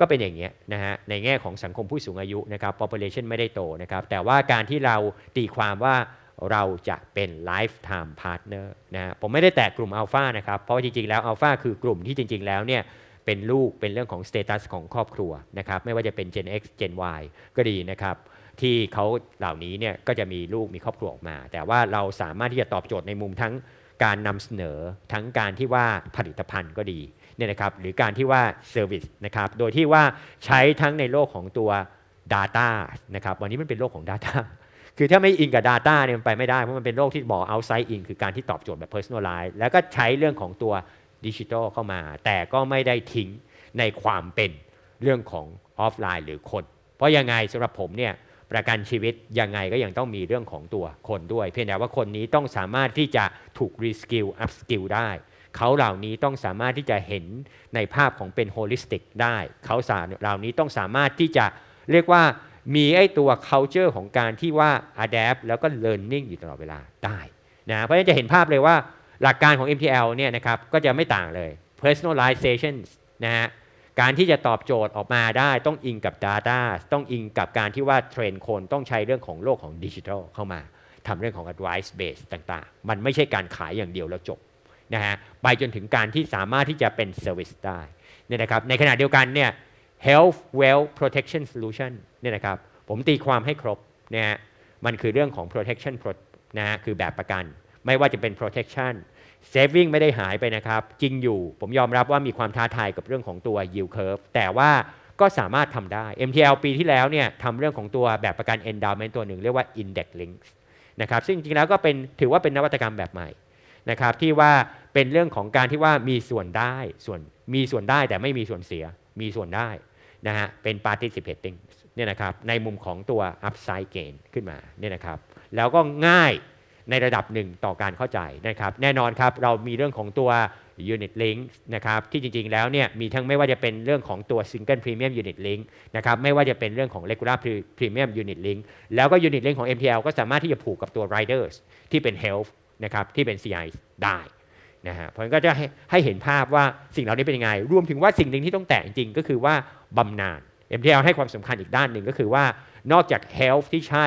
ก็เป็นอย่างเงี้ยนะฮะในแง่ของสังคมผู้สูงอายุนะครับ population ไม่ได้โตนะครับ แต่ว่าการที่เราตีความว่าเราจะเป็น lifetime partner นะฮะผมไม่ได้แตะกลุ่มอัลฟานะครับ เพราะว่าจริงๆ แล้วอัลฟาคือกลุ่มที่จริง ๆ แล้วเนี่ย เป็นลูกเป็นเรื่องของ status ของครอบครัวนะครับไม่ว่าจะเป็น Gen X Gen Y ก็ดีนะครับที่เขาเหล่านี้เนี่ยก็จะมีลูกมีครอบครัวออกมา แต่ว่าเราสามารถที่จะตอบโจทย์ในมุมทั้งการนำเสนอทั้งการที่ว่าผลิตภัณฑ์ก็ดีเนี่ยนะครับหรือการที่ว่าเซอร์วิสนะครับโดยที่ว่าใช้ทั้งในโลกของตัว Data นะครับวันนี้มันเป็นโลกของ Data คือถ้าไม่อินกับ Data เนี่ยมันไปไม่ได้ เพราะมันเป็นโลกที่บอก outside in คือการที่ตอบโจทย์แบบ personalize แล้วก็ใช้เรื่องของตัว ดิจิทัลเข้ามา แต่ก็ไม่ได้ทิ้งในความเป็นเรื่องของออฟไลน์หรือคน เพราะยังไงสำหรับผมเนี่ยประกันชีวิตยังไงก็ยังต้องมีเรื่องของตัวคนด้วย เพียงแต่ว่าคนนี้ต้องสามารถที่จะถูก reskill upskill ได้ เขาเหล่านี้ต้องสามารถที่จะเห็นในภาพของเป็น holistic ได้ เขาสาเหล่านี้ต้องสามารถที่จะเรียกว่ามีไอ้ตัว culture ของการที่ว่า adapt แล้วก็ learning อยู่ตลอดเวลาได้นะเพราะฉะนั้นจะเห็นภาพเลยว่า หลักการของ MTL เนี่ยนะครับก็จะไม่ต่างเลย personalization นะฮะการที่จะตอบโจทย์ออกมาได้ต้องอิงกับ Data ต้องอิงกับการที่ว่าเทรนคนต้องใช้เรื่องของโลกของดิจิทัลเข้ามาทำเรื่องของ advice base ต่างๆ มันไม่ใช่การขายอย่างเดียวแล้วจบนะฮะไปจนถึงการที่สามารถที่จะเป็น service ได้เนี่ยนะครับในขณะเดียวกันเนี่ย health wealth protection solution เนี่ยนะครับผมตีความให้ครบนะฮะมันคือเรื่องของ protection นะฮะคือแบบประกัน ไม่ว่าจะเป็น protection saving ไม่ได้หายไปนะครับ จริงอยู่ผมยอมรับว่ามีความท้าทายกับเรื่องของตัว yield curve แต่ว่าก็สามารถทำได้ MTL ปีที่แล้วเนี่ยทำเรื่องของตัวแบบประกัน endowment ตัวหนึ่งเรียกว่า index links นะครับซึ่งจริงๆแล้วก็เป็นถือว่าเป็นนวัตกรรมแบบใหม่นะครับที่ว่าเป็นเรื่องของการที่ว่ามีส่วนได้ส่วนมีส่วนได้แต่ไม่มีส่วนเสียมีส่วนได้นะฮะเป็น participating เนี่ยนะครับในมุมของตัว upside gain ขึ้นมาเนี่ยนะครับแล้วก็ง่าย ในระดับหนึ่งต่อการเข้าใจนะครับแน่นอนครับเรามีเรื่องของตัว unit link นะครับที่จริงๆแล้วเนี่ยมีทั้งไม่ว่าจะเป็นเรื่องของตัว single premium unit link นะครับไม่ว่าจะเป็นเรื่องของ regular premium unit link แล้วก็ unit link ของ MTL ก็สามารถที่จะผูกกับตัว riders ที่เป็น health นะครับที่เป็น CI ได้นะฮะเพราะงั้นก็จะให้ให้เห็นภาพว่าสิ่งเหล่านี้เป็นยังไง รวมถึงว่าสิ่งหนึ่งที่ต้องแตะจริงก็คือว่าบำนาญ MTL ให้ความสำคัญอีกด้านหนึ่งก็คือว่านอกจาก health ที่ใช่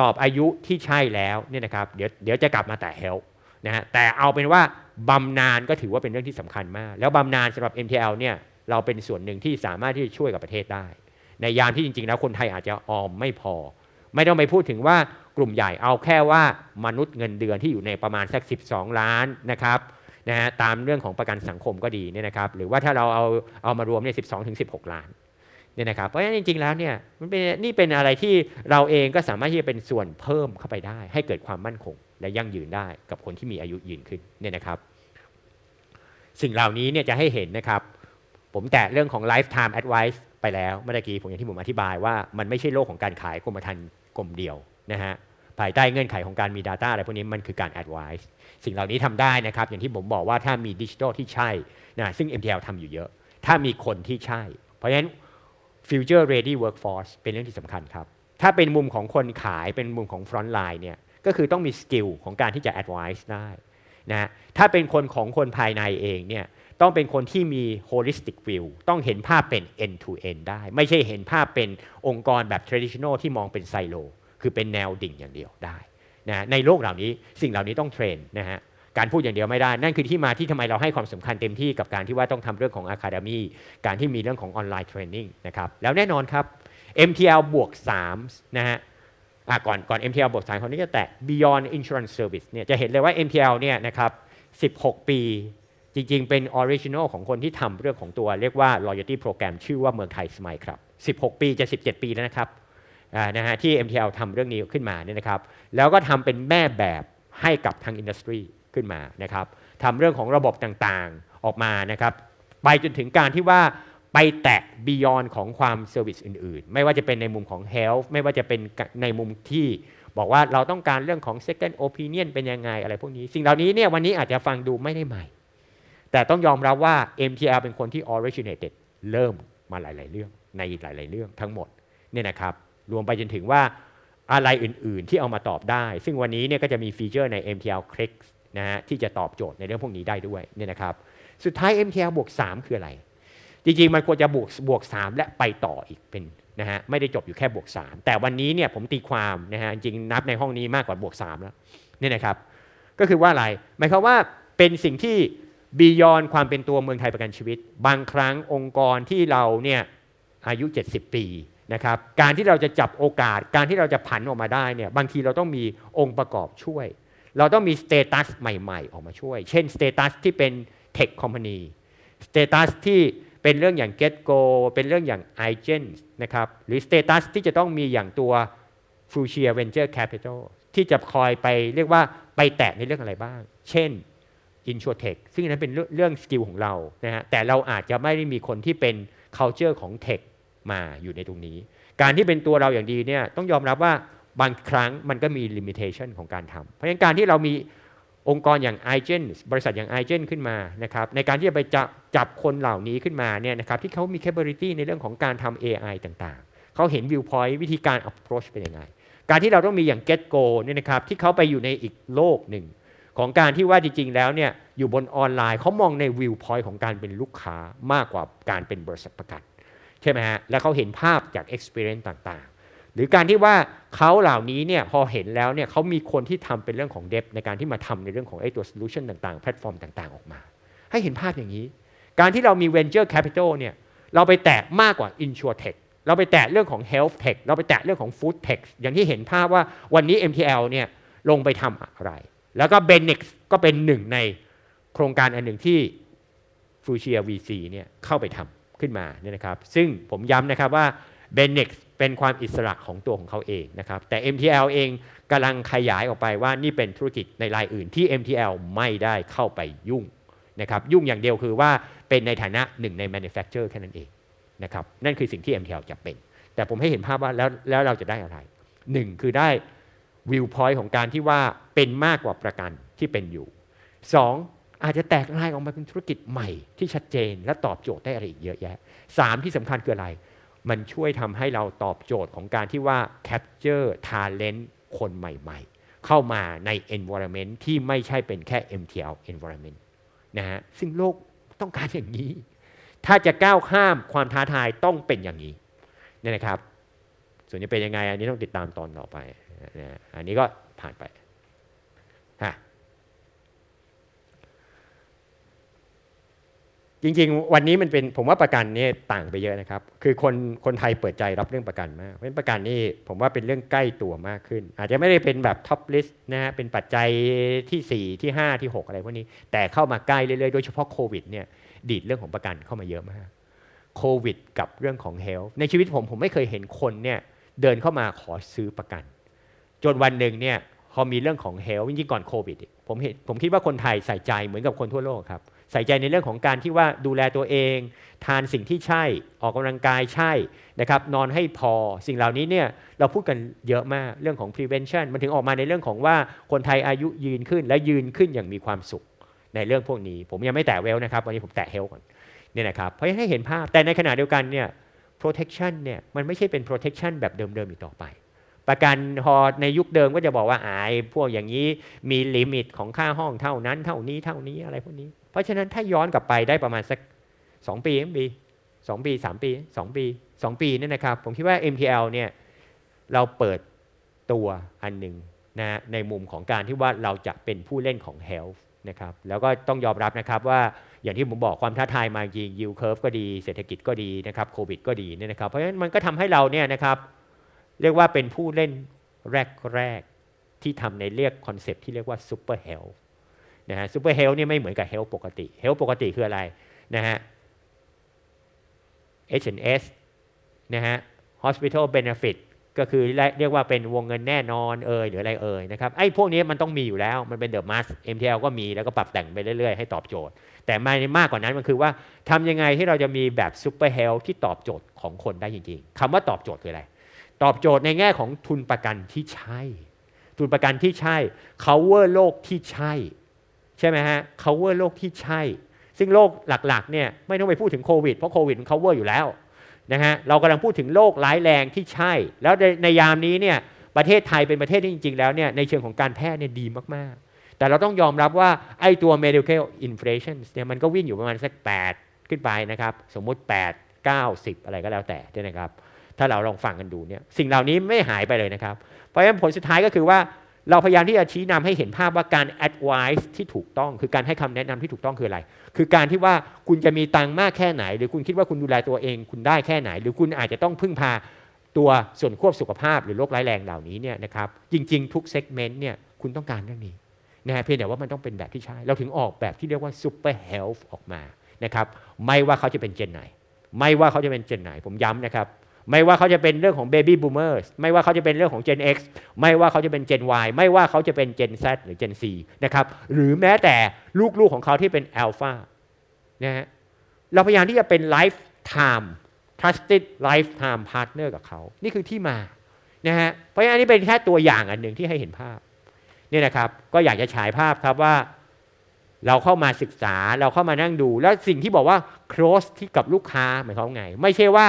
ตอบอายุที่ใช่แล้วเนี่ยนะครับเดี๋ยวเดี๋ยวจะกลับมาแต่ health นะฮะแต่เอาเป็นว่าบำนาญก็ถือว่าเป็นเรื่องที่สำคัญมาก แล้วบำนาญสำหรับ MTL เนี่ยเราเป็นส่วนหนึ่งที่สามารถที่จะช่วยกับประเทศได้ ในยามที่จริง ๆ แล้วคนไทยอาจจะออมไม่พอ ไม่ต้องไปพูดถึงว่ากลุ่มใหญ่เอาแค่ว่ามนุษย์เงินเดือนที่อยู่ในประมาณสัก 12 ล้านนะครับนะฮะตามเรื่องของประกันสังคมก็ดีเนี่ยนะครับ หรือว่าถ้าเราเอาเอามารวมเนี่ย12ถึง16ล้าน เนี่ยนะครับเพราะฉะนั้นจริงๆแล้วเนี่ยมันเป็นนี่เป็นอะไรที่เราเองก็สามารถที่จะเป็นส่วนเพิ่มเข้าไปได้ ให้เกิดความมั่นคง และยั่งยืนได้กับคนที่มีอายุยืนขึ้นเนี่ยนะครับ สิ่งเหล่านี้เนี่ยจะให้เห็นนะครับ ผมแตะเรื่องของ lifetime advice ไปแล้วเมื่อกี้ผมอย่างที่ผมอธิบายว่ามันไม่ใช่โลกของการขายกรมธรรม์กรมเดียวนะฮะภายใต้เงื่อนไขของการมี Data อะไรพวกนี้มันคือการ advice สิ่งเหล่านี้ทำได้นะครับ อย่างที่ผมบอกว่าถ้ามีดิจิทัลที่ใช่นะซึ่ง MTL ทำอยู่เยอะ ถ้ามีคนที่ใช่ เพราะฉะนั้น future ready workforce เป็นเรื่องที่สำคัญครับ ถ้าเป็นมุมของคนขายเป็นมุมของ front line เนี่ยก็คือต้องมีสกิลของการที่จะ advice ได้นะถ้าเป็นคนของคนภายในเองเนี่ยต้องเป็นคนที่มี holistic view ต้องเห็นภาพเป็น end to end ได้ ไม่ใช่เห็นภาพเป็นองค์กรแบบ traditional ที่มองเป็นไซโล คือเป็นแนวดิ่งอย่างเดียวได้นะในโลกเหล่านี้สิ่งเหล่านี้ต้อง train นะฮะ การพูดอย่างเดียวไม่ได้ นั่นคือที่มาที่ทำไมเราให้ความสำคัญเต็มที่กับการที่ว่าต้องทำเรื่องของ Academy การที่มีเรื่องของ online training นะครับแล้วแน่นอนครับ MTL บวก3นะฮะก่อนก่อน MTL บวก3คนนี้จะแตะ Beyond Insurance Service เนี่ยจะเห็นเลยว่า MTL เนี่ยนะครับ16 ปีจริง ๆ เป็น original ของคนที่ทำเรื่องของตัวเรียกว่า loyalty program ชื่อว่าเมืองไทย Smile Club 16 ปีจะ 17 ปีแล้วนะครับนะฮะที่ MTL ทำเรื่องนี้ขึ้นมาเนี่ยนะครับ แล้วก็ทำเป็นแม่แบบให้กับทาง industry ขึ้นมานะครับทำเรื่องของระบบต่างๆออกมานะครับ ไปจนถึงการที่ว่าไปแตะ beyond ของความ service อื่นๆ ไม่ว่าจะเป็นในมุมของ health ไม่ว่าจะเป็นในมุมที่บอกว่าเราต้องการเรื่องของ second opinion เป็นยังไงอะไรพวกนี้ สิ่งเหล่านี้เนี่ยวันนี้อาจจะฟังดูไม่ได้ใหม่ แต่ต้องยอมรับว่า MTL เป็นคนที่ originated เริ่มมาหลาย ๆ เรื่องในหลาย ๆ เรื่องทั้งหมดเนี่ยนะครับรวมไปจนถึงว่าอะไรอื่น ๆ ที่เอามาตอบได้ ซึ่งวันนี้เนี่ยก็จะมีฟีเจอร์ใน MTL Clicks นะฮะที่จะตอบโจทย์ในเรื่องพวกนี้ได้ด้วยเนี่ยนะครับสุดท้าย MTL บวก 3 คืออะไร จริงๆ มันควรจะบวกบวก 3 และไปต่ออีกเป็นนะฮะไม่ได้จบอยู่แค่บวก 3 แต่วันนี้เนี่ยผมตีความนะฮะจริงนับในห้องนี้มากกว่าบวก 3 แล้วเนี่ยนะครับก็คือว่าอะไรหมายความว่าเป็นสิ่งที่ beyond ความเป็นตัวเมืองไทยประกันชีวิต บางครั้งองค์กรที่เราเนี่ยอายุ 70 ปีนะครับการที่เราจะจับโอกาสการที่เราจะผันออกมาได้เนี่ยบางทีเราต้องมีองค์ประกอบช่วย เราต้องมี status ใหม่ๆ ออกมาช่วย เช่น status ที่เป็น tech company status ที่เป็นเรื่องอย่าง GetGo เป็นเรื่องอย่าง i g e n นะครับหรือ status ที่จะต้องมีอย่างตัว f u s i a Venture Capital ที่จะคอยไปเรียกว่าไปแตะในเรื่องอะไรบ้าง เช่น InsurTech ซึ่งนั้นเป็นเรื่อง skill ของเรานะฮะแต่เราอาจจะไม่ได้มีคนที่เป็น culture ของ Tech มาอยู่ในตรงนี้ การที่เป็นตัวเราอย่างเดียวเนี่ยต้องยอมรับว่า บางครั้งมันก็มี limitation ของการทำเพราะฉะนั้นการที่เรามีองค์กรอย่าง i g e n บริษัทอย่าง i g e n ขึ้นมานะครับในการที่จะไปจับจับคนเหล่านี้ขึ้นมาเนี่ยนะครับที่เขามี capability ในเรื่องของการทำ AI ต่างๆ เขาเห็น viewpoint วิธีการ approach เป็นยังไง การที่เราต้องมีอย่าง GetGo เนี่ยนะครับที่เขาไปอยู่ในอีกโลกหนึ่ง ของการที่ว่าจริงๆแล้วเนี่ยอยู่บนออนไลน์เขามองใน viewpoint ของการเป็นลูกค้ามากกว่าการเป็นบริษัทประกันใช่ไหมฮะแล้วเขาเห็นภาพจาก experience ต่างๆ หรือการที่ว่าเขาเหล่านี้เนี่ยพอเห็นแล้วเนี่ยเขามีคนที่ทำเป็นเรื่องของ d e p ในการที่มาทำในเรื่องของไอ้ตัว solution ต่างๆ แพลตฟอร์มต่างๆ ออกมา ให้เห็นภาพอย่างนี้ การที่เรามี venture capital เนี่ยเราไปแตะมากกว่า insurtech เราไปแตะเรื่องของ health tech เราไปแตะเรื่องของ food tech อย่างที่เห็นภาพว่าวันนี้ MTL เนี่ยลงไปทำอะไร แล้วก็ Benex ก็เป็นหนึ่งในโครงการอันหนึ่งที่ f u s i a VC เนี่ยเข้าไปทำขึ้นมาเนี่ยนะครับ ซึ่งผมย้ำนะครับว่า Benex เป็นความอิสระของตัวของเขาเองนะครับ แต่ MTL เองกำลังขยายออกไปว่านี่เป็นธุรกิจในรายอื่นที่ MTL ไม่ได้เข้าไปยุ่งนะครับ ยุ่งอย่างเดียวคือว่าเป็นในฐานะหนึ่งใน manufacturer แค่นั้นเองนะครับนั่นคือสิ่งที่ MTL จะเป็น แต่ผมให้เห็นภาพว่าแล้วแล้วเราจะได้อะไรหนึ่งคือได้ view point ของการที่ว่าเป็นมากกว่าประกันที่เป็นอยู่สองอาจจะแตกลายออกมาเป็นธุรกิจใหม่ที่ชัดเจนและตอบโจทย์ได้อะไรอีกเยอะแยะสามที่สำคัญคืออะไร มันช่วยทำให้เราตอบโจทย์ของการที่ว่า capture talent คนใหม่ๆ เข้ามาใน environment ที่ไม่ใช่เป็นแค่ MTL environment นะฮะซึ่งโลกต้องการอย่างนี้ ถ้าจะก้าวข้ามความท้าทายต้องเป็นอย่างนี้นี่นะครับ ส่วนจะเป็นยังไงอันนี้ต้องติดตามตอนต่อไปนะอันนี้ก็ผ่านไปฮะ จริงๆ วันนี้มันเป็นผมว่าประกันนี่ต่างไปเยอะนะครับ คือคนคนไทยเปิดใจรับเรื่องประกันมากเพราะฉะนั้นประกันนี่ผมว่าเป็นเรื่องใกล้ตัวมากขึ้น อาจจะไม่ได้เป็นแบบ top list นะฮะเป็นปัจจัยที่ 4 ที่ 5 ที่ 6 อะไรพวกนี้ แต่เข้ามาใกล้เรื่อยๆ โดยเฉพาะโควิดเนี่ยดีดเรื่องของประกันเข้ามาเยอะมากโควิด กับเรื่องของ health ในชีวิตผมผมไม่เคยเห็นคนเนี่ยเดินเข้ามาขอซื้อประกัน จนวันหนึ่งเนี่ยพอมีเรื่องของเฮลท์จริงๆก่อนโควิดผมเห็นผมคิดว่าคนไทยใส่ใจเหมือนกับคนทั่วโลกครับ ใส่ใจในเรื่องของการที่ว่าดูแลตัวเอง ทานสิ่งที่ใช่ออกกำลังกายใช่นะครับนอนให้พอสิ่งเหล่านี้เนี่ยเราพูดกันเยอะมากเรื่องของ prevention มันถึงออกมาในเรื่องของว่าคนไทยอายุยืนขึ้นและยืนขึ้นอย่างมีความสุขในเรื่องพวกนี้ ผมยังไม่แตะเวลนะครับวันนี้ผมแตะเฮลก่อนเนี่ยนะครับเพราะให้เห็นภาพแต่ในขณะเดียวกันเนี่ย protection เนี่ยมันไม่ใช่เป็น protection แบบเดิมๆอีกต่อไป ประกันพอในยุคเดิมก็จะบอกว่าอายพวกอย่างนี้มีลิมิตของค่าห้องเท่านั้น เท่านี้เท่านี้อะไรพวกนี้ เพราะฉะนั้นถ้าย้อนกลับไปได้ประมาณสัก 2 ปีเองปีสองปี3ปี2ปี2ปีนี่นะครับ ผมคิดว่า MTL เนี่ยเราเปิดตัวอันหนึ่งนะฮะในมุมของการที่ว่าเราจะเป็นผู้เล่นของ health นะครับแล้วก็ต้องยอมรับนะครับว่าอย่างที่ผมบอกความท้าทายมาจริง yield curve ก็ดีเศรษฐกิจก็ดีนะครับโควิดก็ดีเนี่ยนะครับ เพราะฉะนั้นมันก็ทำให้เราเนี่ยนะครับเรียกว่าเป็นผู้เล่นแรก ๆ ที่ทำในเรียกคอนเซปที่เรียกว่า super health นะฮะ super health เนี่ไม่เหมือนกับ health ปกติ health ปกติคืออะไรนะฮะ H&S นะฮะ hospital benefit ก็คือเรียกว่าเป็นวงเงินแน่นอนเอ่ยหรืออะไรเอ่ยนะครับไอ้พวกนี้มันต้องมีอยู่แล้วมันเป็นเดอะมัส MTL ก็มีแล้วก็ปรับแต่งไปเรื่อยๆ ให้ตอบโจทย์ แต่มามากกว่านั้นมันคือว่าทำยังไงที่เราจะมีแบบซูเปอร์เฮลที่ตอบโจทย์ของคนได้จริงๆคำว่าตอบโจทย์คืออะไร ตอบโจทย์ในแง่ของทุนประกันที่ใช่ ทุนประกันที่ใช่ cover โลกที่ใช่ ใช่ไหมฮะ cover โลกที่ใช่ ซึ่งโลกหลักๆเนี่ยไม่ต้องไปพูดถึงโควิด เพราะโควิดมัน cover อยู่แล้วนะฮะเรากำลังพูดถึงโรคร้ายแรงที่ใช่ แล้วในในยามนี้เนี่ยประเทศไทยเป็นประเทศที่จริง ๆ แล้วเนี่ยในเชิงของการแพทย์เนี่ยดีมากๆ แต่เราต้องยอมรับว่าไอ้ตัว medical inflation เนี่ยมันก็วิ่งอยู่ประมาณสัก 8 ขึ้นไปนะครับ สมมุติ 8 9 10 อะไรก็แล้วแต่เนี่ยนะครับ ถ้าเราลองฟังกันดูเนี่ยสิ่งเหล่านี้ไม่หายไปเลยนะครับ เพราะฉะนั้นผลสุดท้ายก็คือว่า เราพยายามที่จะชี้นำให้เห็นภาพว่าการ advice ที่ถูกต้อง คือการให้คำแนะนำที่ถูกต้องคืออะไร คือการที่ว่าคุณจะมีตังค์มากแค่ไหน หรือคุณคิดว่าคุณดูแลตัวเอง คุณได้แค่ไหน หรือคุณอาจจะต้องพึ่งพาตัวส่วนควบสุขภาพหรือโรคร้ายแรงเหล่านี้เนี่ยนะครับจริง ๆ ทุกเซกเมนต์เนี่ยคุณต้องการเรื่องนี้นะฮะเพียงแต่ว่ามันต้องเป็นแบบที่ใช่ เราถึงออกแบบที่เรียกว่า super health ออกมานะครับไม่ว่าเขาจะเป็นเจนไหน ไม่ว่าเขาจะเป็นเจนไหนผมย้ำนะครับ ไม่ว่าเขาจะเป็นเรื่องของ Baby Boomers ไม่ว่าเขาจะเป็นเรื่องของ Gen X ไม่ว่าเขาจะเป็น Gen Y ไม่ว่าเขาจะเป็น Gen Z หรือ Gen C นะครับหรือแม้แต่ลูกๆของเขาที่เป็น Alpha นะฮะเราพยายามที่จะเป็น lifetime trusted lifetime partner กับเขานี่คือที่มานะฮะเพราะฉะนั้นอันนี้เป็นแค่ตัวอย่างอันหนึ่งที่ให้เห็นภาพนี่นะครับก็อยากจะฉายภาพครับว่าเราเข้ามาศึกษาเราเข้ามานั่งดู แล้วสิ่งที่บอกว่า close ที่กับลูกค้าหมายความไง ไม่ใช่ว่า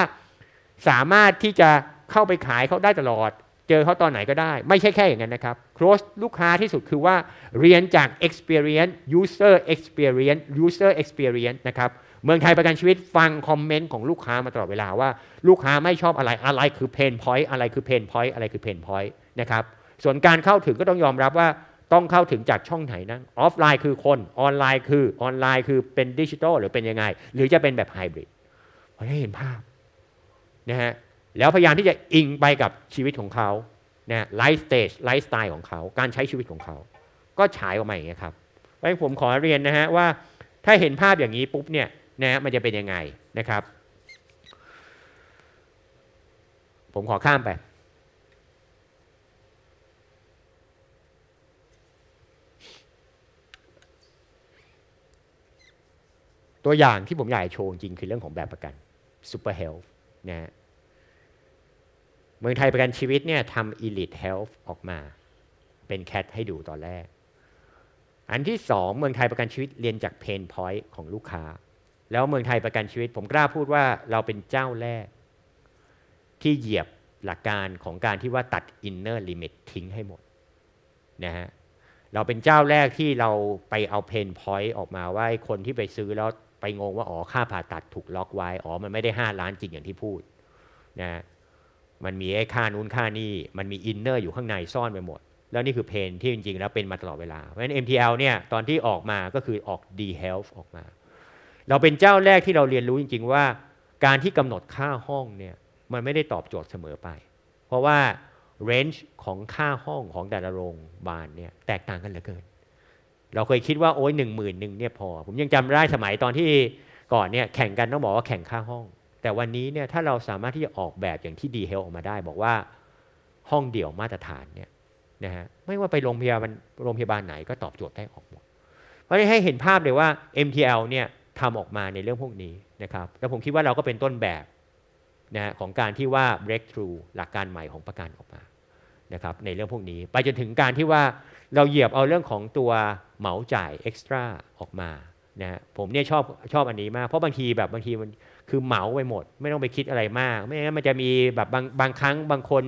สามารถที่จะเข้าไปขายเขาได้ตลอด เจอเขาตอนไหนก็ได้ ไม่ใช่แค่อย่างนั้นนะครับ close ลูกค้าที่สุดคือว่าเรียนจาก experience user experience user experience นะครับเมืองไทยประกันชีวิตฟัง comment ของลูกค้ามาตลอดเวลาว่า ลูกค้าไม่ชอบอะไรอะไรคือ pain point อะไรคือ pain point อะไรคือ pain point นะครับส่วนการเข้าถึงก็ต้องยอมรับว่าต้องเข้าถึงจากช่องไหนนะออฟไลน์คือคนออนไลน์คือออนไลน์คือเป็นดิจิทัลหรือเป็นยังไง หรือจะเป็นแบบไฮบริดให้เห็นภาพ นะฮะแล้วพยายามที่จะอิงไปกับชีวิตของเขานะ life stage ไลฟ์สไตล์ของเขาการใช้ชีวิตของเขา ก็ฉายออกมาอย่างนี้ครับเพราะฉะนั้นผมขอเรียนนะฮะว่าถ้าเห็นภาพอย่างนี้ปุ๊บเนี่ยนะมันจะเป็นยังไงนะครับ ผมขอข้ามไปตัวอย่างที่ผมอยากโชว์จริงคือเรื่องของแบบประกัน Super Health นะเมืองไทยประกันชีวิตเนี่ยทำ Elite Health ออกมา เป็นแคทให้ดูตอนแรก อันที่สองเมืองไทยประกันชีวิตเรียนจาก pain point ของลูกค้า แล้วเมืองไทยประกันชีวิต ผมกล้าพูดว่าเราเป็นเจ้าแรก ที่เหยียบหลักการของการที่ว่าตัด inner limit ทิ้งให้หมดนะฮะเราเป็นเจ้าแรกที่เราไปเอา pain point ออกมาว่าคนที่ไปซื้อแล้ว ไปงงว่าอ๋อค่าผ่าตัดถูกล็อกไว้อ๋อมันไม่ได้ 5 ล้านจริงอย่างที่พูดนะมันมีไอ้ค่านู้นค่านี่มันมี inner อยู่ข้างในซ่อนไปหมด แล้วนี่คือ pain ที่จริงๆ แล้วเป็นมาตลอดเวลา เพราะฉะนั้น MTL เนี่ยตอนที่ออกมาก็คือออก D Health ออกมา เราเป็นเจ้าแรกที่เราเรียนรู้จริง ๆ ว่า การที่กำหนดค่าห้องเนี่ยมันไม่ได้ตอบโจทย์เสมอไป เพราะว่า range ของค่าห้องของแต่ละโรงพยาบาลเนี่ยแตกต่างกันเหลือเกิน เราเคยคิดว่าโอ้ยหนึ่งหมื่นหนึ่งเนี่ยพอ ผมยังจำได้สมัยตอนที่ก่อนเนี่ยแข่งกันต้องบอกว่าแข่งค่าห้อง แต่วันนี้เนี่ยถ้าเราสามารถที่จะออกแบบอย่างที่ดีเฮลออกมาได้ บอกว่าห้องเดี่ยวมาตรฐานเนี่ยนะฮะไม่ว่าไปโรงพยาบาลโรงพยาบาลไหนก็ตอบโจทย์ได้ออกหมดเพราะให้เห็นภาพเลยว่า MTL เนี่ยทำออกมาในเรื่องพวกนี้นะครับแล้วผมคิดว่าเราก็เป็นต้นแบบนะฮะของการที่ว่า breakthrough หลักการใหม่ของประกันออกมานะครับในเรื่องพวกนี้ ไปจนถึงการที่ว่า เราเหยียบเอาเรื่องของตัวเหมาจ่าย extra ออกมานะผมเนี่ยชอบชอบอันนี้มากเพราะบางทีแบบบางทีมันคือเหมาไปหมด ไม่ต้องไปคิดอะไรมาก ไม่งั้นมันจะมีแบบบางบางครั้งบางคน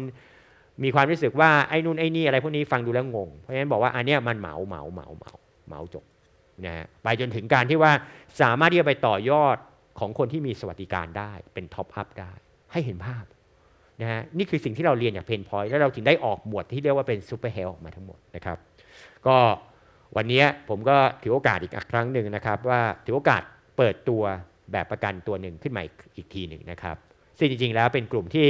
มีความรู้สึกว่าไอ้นู่นไอ้นี่อะไรพวกนี้ฟังดูแล้วงง เพราะฉะนั้นบอกว่าอันเนี้ยมันเหมาเหมาเหมาเหมาเหมาจบนะฮะไปจนถึงการที่ว่าสามารถที่จะไปต่อยอดของคนที่มีสวัสดิการได้เป็น top up ได้ ให้เห็นภาพนะฮะนี่คือสิ่งที่เราเรียนจาก pain point แล้วเราถึงได้ออกหมวดที่เรียกว่าเป็น super health ออกมาทั้งหมดนะครับ ก็วันนี้ผมก็ถือโอกาสอีกครั้งหนึ่งนะครับ ว่าถือโอกาสเปิดตัวแบบประกันตัวหนึ่งขึ้นมาอีกอีกทีหนึ่งนะครับ ซึ่งจริง ๆ แล้วเป็นกลุ่มที่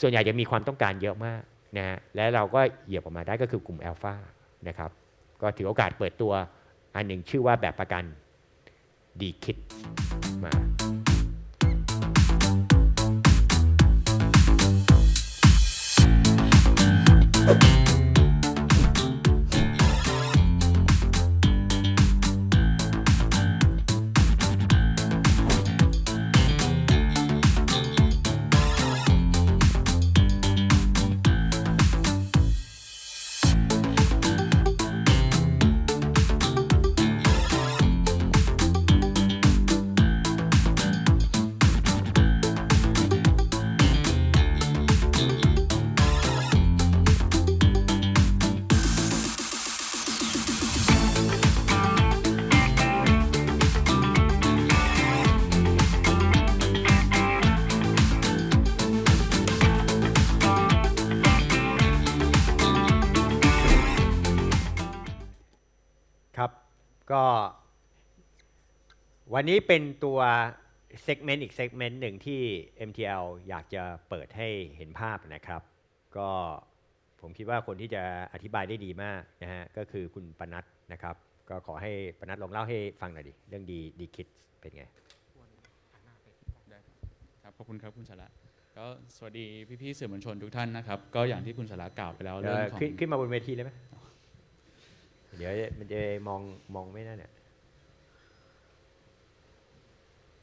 ส่วนใหญ่จะมีความต้องการเยอะมากนะฮะและเราก็เหยียบออกมาได้ก็คือกลุ่ม a อลฟานะครับก็ถือโอกาสเปิดตัวอันหนึ่งชื่อว่าแบบประกันดีคิดมา อันนี้เป็นตัว segment อีก segment หนึ่งที่ MTL อยากจะเปิดให้เห็นภาพนะครับ ก็ผมคิดว่าคนที่จะอธิบายได้ดีมากนะฮะก็คือคุณปนัทนะครับ ก็ขอให้ปนัทลองเล่าให้ฟังหน่อยดิเรื่อง D D Kids เป็นไงได้ครับขอบคุณครับคุณสาระก็สวัสดีพี่ๆสื่อมวลชนทุกท่านนะครับ ก็อย่างที่คุณสาระกล่าวไปแล้วเรื่องเอ่อของขึ้นขึ้นมาบนเวทีเลยไหมเดี๋ยวมันจะมองมองไม่ได้เนี่ย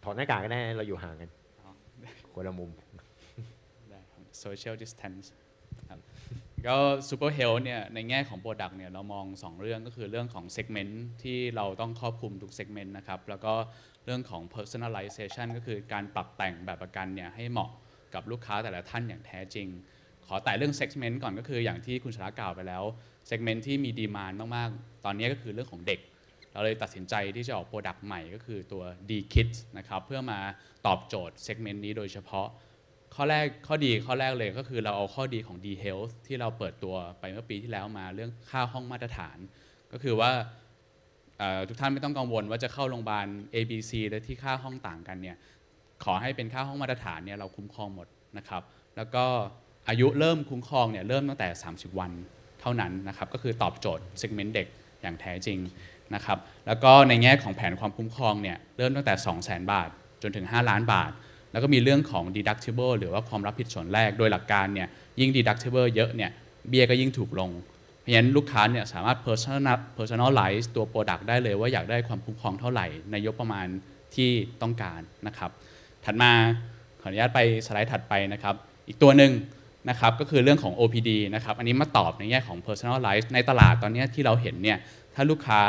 ถอดหน้ากากก็ได้เราอยู่ห่างกันอ๋อคนละมุมได้ครับ social distance ครับก็ super health เนี่ยในแง่ของ product เนี่ยเรามอง 2 เรื่องก็คือเรื่องของ segment ที่เราต้องครอบคลุมทุก segment นะครับ แล้วก็เรื่องของ personalization ก็คือการปรับแต่งแบบประกันเนี่ยให้เหมาะกับลูกค้าแต่ละท่านอย่างแท้จริง ขอแต่เรื่อง segment ก่อนก็คืออย่างที่คุณสาระกล่าวไปแล้ว segment ที่มี demand มาก ๆ ตอนนี้ก็คือเรื่องของเด็ก เราเลยตัดสินใจที่จะออก product ใหม่ก็คือตัว D Kids นะครับเพื่อมาตอบโจทย์ segment นี้โดยเฉพาะ ข้อแรกข้อดีข้อแรกเลยก็คือเราเอาข้อดีของ D Health ที่เราเปิดตัวไปเมื่อปีที่แล้วมาเรื่องค่าห้องมาตรฐาน ก็คือว่าทุกท่านไม่ต้องกังวลว่าจะเข้าโรงพยาบาล A B C และที่ค่าห้องต่างกันเนี่ยขอให้เป็นค่าห้องมาตรฐานเนี่ยเราคุ้มครองหมดนะครับ แล้วก็อายุเริ่มคุ้มครองเนี่ยเริ่มตั้งแต่ 30 วันเท่านั้นนะครับ ก็คือตอบโจทย์ segment เด็กอย่างแท้จริง นะครับแล้วก็ในแง่ของแผนความคุ้มครองเนี่ยเริ่มตั้งแต่ 2 0 0 0 0 0 บาท จนถึง 5 ล้านบาท แล้วก็มีเรื่องของ deductible หรือว่าความรับผิดส่วนแรกโดยหลักการเนี่ยยิ่ง deductible เยอะเนี่ยเบี้ยก็ยิ่งถูกลง เพราะฉะนั้นลูกค้าเนี่ยสามารถ personal personalize ตัว product ได้เลยว่าอยากได้ความคุ้มครองเท่าไหร่ในยกประมาณที่ต้องการนะครับถัดมาขออนุญาตไปสไลด์ถัดไปนะครับอีกตัวหนึ่งนะครับก็คือเรื่องของ OPD นะครับอันนี้มาตอบในแง่ของ personalize ในตลาดตอนนี้ที่เราเห็นเนี่ย ถ้าลูกค้า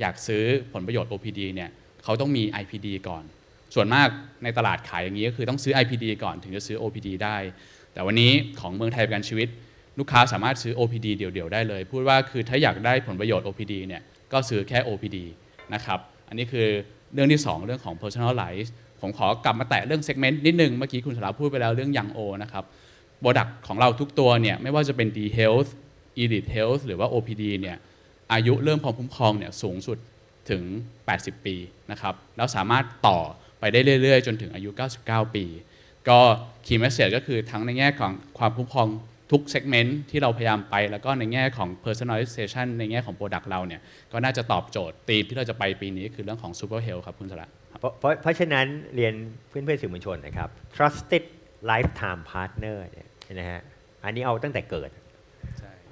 อยากซื้อผลประโยชน์ OPD เนี่ยเขาต้องมี IPD ก่อน ส่วนมากในตลาดขายอย่างนี้ก็คือต้องซื้อ IPD ก่อนถึงจะซื้อ OPD ได้ แต่วันนี้ของเมืองไทยประกันชีวิต ลูกค้าสามารถซื้อ OPD เดี่ยวๆได้เลย พูดว่าคือถ้าอยากได้ผลประโยชน์ OPD เนี่ยก็ซื้อแค่ OPD นะครับ อันนี้คือเรื่องที่ 2 เรื่องของ personalize ผมขอกลับมาแตะเรื่อง segment นิดนึง เมื่อกี้คุณสราพูดไปแล้วเรื่องยังโอนะครับโปรดักของเราทุกตัวเนี่ยไม่ว่าจะเป็น D Health Elite Health หรือว่า OPD เนี่ย อายุเริ่มความคุ้มครองเนี่ยสูงสุดถึง 80 ปีนะครับแล้วสามารถต่อไปได้เรื่อยๆ จนถึงอายุ 99 ปี ก็ Key Message ก็คือทั้งในแง่ของความคุ้มครองทุก segment ที่เราพยายามไป แล้วก็ในแง่ของ personalization ในแง่ของ Product เราเนี่ยก็น่าจะตอบโจทย์ธีมที่เราจะไปปีนี้คือเรื่องของ Super Health ครับคุณสระเพราะเพราะเพราะฉะนั้นเรียนเพื่อนเพื่อนๆสื่อมวลชนนะครับ trusted lifetime partner เนี่ยนะฮะอันนี้เอาตั้งแต่เกิด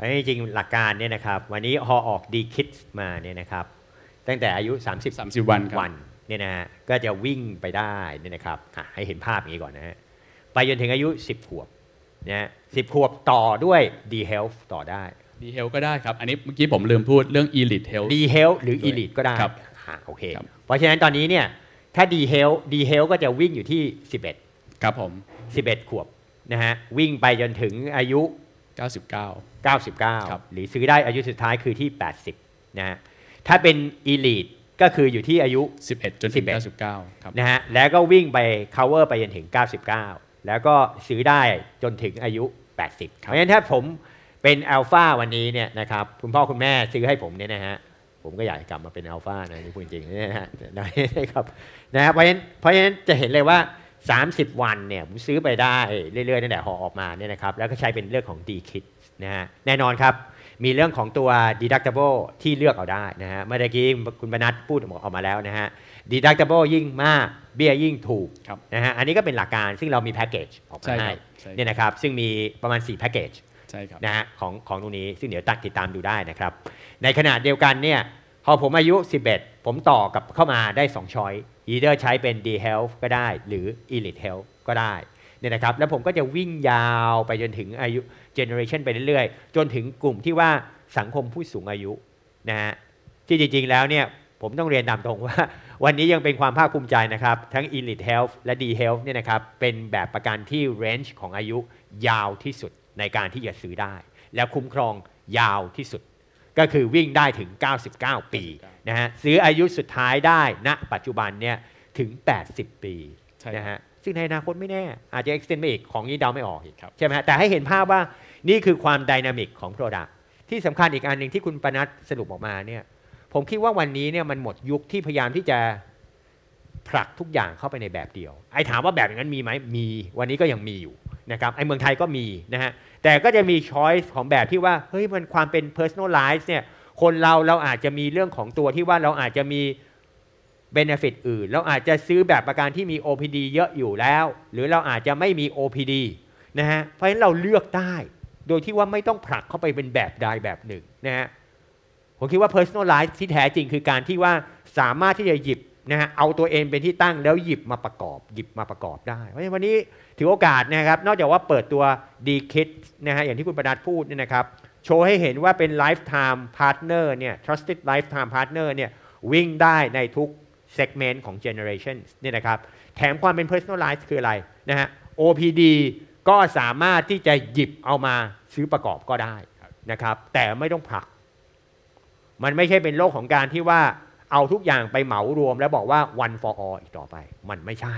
ราะฉะนั้นจริงๆหลักการเนี่ยนะครับวันนี้พอออก D Kids มาเนี่ยนะครับตั้งแต่อายุ 30 30 วันครับวันเนี่ยนะฮะก็จะวิ่งไปได้เนี่ยนะครับอะให้เห็นภาพอย่างนี้ก่อนนะฮะไปจนถึงอายุ 10 ขวบนะฮะ10ขวบต่อด้วย D Health ต่อได้ D Health ก็ได้ครับ อันนี้เมื่อกี้ผมลืมพูดเรื่อง Elite Health D Health หรือด้วย Elite ก็ได้ครับอะโอเคครับเพราะฉะนั้นตอนนี้เนี่ยถ้า D Health D Health ก็จะวิ่งอยู่ที่ 11 ครับผม 11 ขวบนะฮะวิ่งไปจนถึงอายุ 99 ครับ99หรือซื้อได้อายุสุดท้ายคือที่ 80 นะฮะ ถ้าเป็น Elite ก็คืออยู่ที่อายุ 11 จนถึง11 99 ครับนะฮะ แล้วก็วิ่งไป cover ไปจนถึง 99 แล้วก็ซื้อได้จนถึงอายุ 80 เพราะฉะนั้นถ้าผมเป็นอัลฟาวันนี้เนี่ยนะครับคุณพ่อคุณแม่ซื้อให้ผมเนี่ยนะฮะผมก็อยากจะกลับมาเป็นอัลฟานะนี่พูดจริงๆเนี่ยนะฮะนะครับนะฮะเพราะฉะนั้นเพราะฉะนั้นจะเห็นเลยว่า 30 วันเนี่ยผมซื้อไปได้เรื่อยๆตั้งแต่ห่อออกมาเนี่ยนะครับแล้วก็ใช้เป็นเรื่องของ D Kit นะฮะแน่นอนครับ มีเรื่องของตัว deductible ที่เลือกเอาได้นะฮะเมื่อกี้คุณบรรณัทพูดออกมาแล้วนะฮะ deductible ยิ่งมากเบี้ยยิ่งถูกครับนะฮะอันนี้ก็เป็นหลักการซึ่งเรามีแพ็กเกจออกมาใช่ครัให้บใช่ครับเนี่ยนะครับซึ่งมีประมาณ 4 แพ็กเกจใช่ครับนะฮะของของตรงนี้ซึ่งเดี๋ยวตัดติดตามดูได้นะครับ ในขณะเดียวกันเนี่ย พอผมอายุ 11 ผมต่อกับเข้ามาได้ 2 ช้อย either ใช้เป็น D Health ก็ได้ หรือ Elite Health ก็ได้เนี่ยนะครับ แล้วผมก็จะวิ่งยาวไปจนถึงอายุ generation ไปเรื่อยๆ จนถึงกลุ่มที่ว่าสังคมผู้สูงอายุนะฮะ ที่จริง ๆ แล้วเนี่ยผมต้องเรียนตามตรงว่า วันนี้ยังเป็นความภาคภูมิใจนะครับ ทั้ง Elite Health และ D Health เนี่ยนะครับ เป็นแบบประกันที่ range ของอายุยาวที่สุดในการที่จะซื้อได้ และคุ้มครองยาวที่สุด ก็คือวิ่งได้ถึง 99 ปีนะฮะซื้ออายุสุดท้ายได้ณปัจจุบันเนี่ยถึง 80 ปีใช่ครับนะฮะซึ่งในอนาคตไม่แน่ อาจจะ extend ไปอีกของนี้เดาไม่ออกอีกครับใช่ไหมฮะแต่ให้เห็นภาพว่านี่คือความดินามิกของ Product ที่สำคัญอีกอันหนึ่งที่คุณปนัดสรุปออกมาเนี่ยผมคิดว่าวันนี้เนี่ยมันหมดยุคที่พยายามที่จะผลักทุกอย่างเข้าไปในแบบเดียว ไอ้ถามว่าแบบอย่างนั้นมีไหมมี วันนี้ก็ยังมีอยู่ นะครับไอ้เมืองไทยก็มีนะฮะแต่ก็จะมีช้อยส์ของแบบที่ว่าเฮ้ยมันความเป็น personalize เนี่ยคนเราเราอาจจะมีเรื่องของตัวที่ว่าเราอาจจะมี benefit อื่น เราอาจจะซื้อแบบประกันที่มี OPD เยอะอยู่แล้ว หรือเราอาจจะไม่มี OPD นะฮะเพราะฉะนั้นเราเลือกได้โดยที่ว่าไม่ต้องผลักเข้าไปเป็นแบบใดแบบหนึ่งนะฮะผมคิดว่า personalize ที่แท้จริงคือการที่ว่าสามารถที่จะหยิบ นะฮะเอาตัวเองเป็นที่ตั้งแล้วหยิบมาประกอบ หยิบมาประกอบได้ เพราะฉะนั้นวันนี้ถือโอกาสนะครับ นอกจากว่าเปิดตัว D Kit นะฮะอย่างที่คุณประดัดพูดเนี่ยนะครับ โชว์ให้เห็นว่าเป็น lifetime partner เนี่ย trusted lifetime partner เนี่ยวิ่งได้ในทุก segment ของ generation เนี่ยนะครับ แถมความเป็น personalize คืออะไรนะฮะ OPD ก็สามารถที่จะหยิบเอามาซื้อประกอบก็ได้นะครับ แต่ไม่ต้องผลัก มันไม่ใช่เป็นโลกของการที่ว่า เอาทุกอย่างไปเหมารวมแล้วบอกว่า one for all อีกต่อไป มันไม่ใช่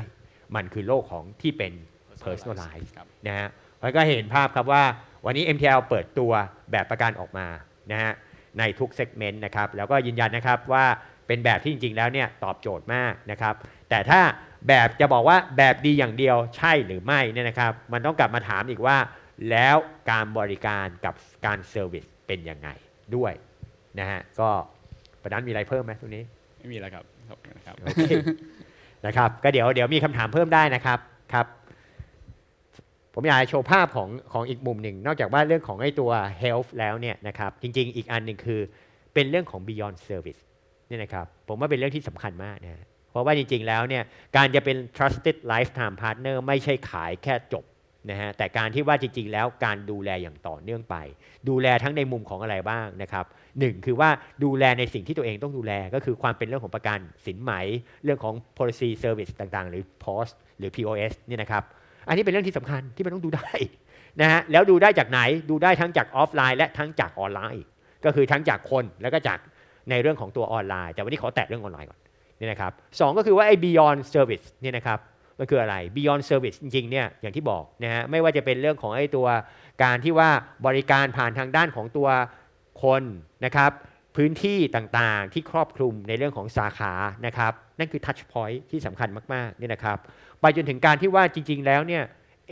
มันคือโลกของที่เป็น personalize ครับนะฮะแล้วก็เห็นภาพครับว่าวันนี้ MTL เปิดตัวแบบประกันออกมานะฮะในทุก segment นะครับแล้วก็ยืนยันนะครับว่าเป็นแบบที่จริง ๆ แล้วเนี่ยตอบโจทย์มากนะครับแต่ถ้าแบบจะบอกว่าแบบดีอย่างเดียวใช่หรือไม่เนี่ยนะครับมันต้องกลับมาถามอีกว่า แล้วการบริการกับการ service เป็นยังไงด้วยนะฮะก็ ประดันมีอะไรเพิ่มไหมตรงนี้ ไม่มีแล้วครับขอบคุณครับโอเคนะครับ ก็เดี๋ยวเดี๋ยวมีคำถามเพิ่มได้นะครับครับ ผมอยากจะโชว์ภาพของของอีกมุมหนึ่ง นอกจากว่าเรื่องของไอ้ตัว health แล้วเนี่ยนะครับ จริง ๆ อีกอันหนึ่งคือเป็นเรื่องของ beyond service เนี่ยนะครับผมว่าเป็นเรื่องที่สำคัญมากนะฮะเพราะว่าจริง ๆ แล้วเนี่ยการจะเป็น trusted lifetime partner ไม่ใช่ขายแค่จบนะฮะแต่การที่ว่าจริง ๆ แล้วการดูแลอย่างต่อเนื่องไป ดูแลทั้งในมุมของอะไรบ้างนะครับ หนึ่งคือว่าดูแลในสิ่งที่ตัวเองต้องดูแลก็คือความเป็นเรื่องของประกันสินไหม เรื่องของ policy service ต่างๆ หรือ POS หรือ POS เนี่ยนะครับ อันนี้เป็นเรื่องที่สำคัญที่มันต้องดูได้นะฮะแล้วดูได้จากไหนดูได้ทั้งจากออฟไลน์ และทั้งจากออนไลน์ ก็คือทั้งจากคนแล้วก็จากในเรื่องของตัวออนไลน์ แต่วันนี้ขอแตะเรื่องออนไลน์ก่อนนี่นะครับสองก็คือว่าไอ้ beyond service เนี่ยนะครับมันคืออะไร beyond service จริงๆเนี่ยอย่างที่บอกนะฮะไม่ว่าจะเป็นเรื่องของไอ้ตัวการที่ว่าบริการผ่านทางด้านของตัว คนนะครับ พื้นที่ต่างๆที่ครอบคลุมในเรื่องของสาขานะครับ นั่นคือ touch point ที่สำคัญมากๆเนี่ยนะครับ ไปจนถึงการที่ว่าจริง ๆ แล้วเนี่ย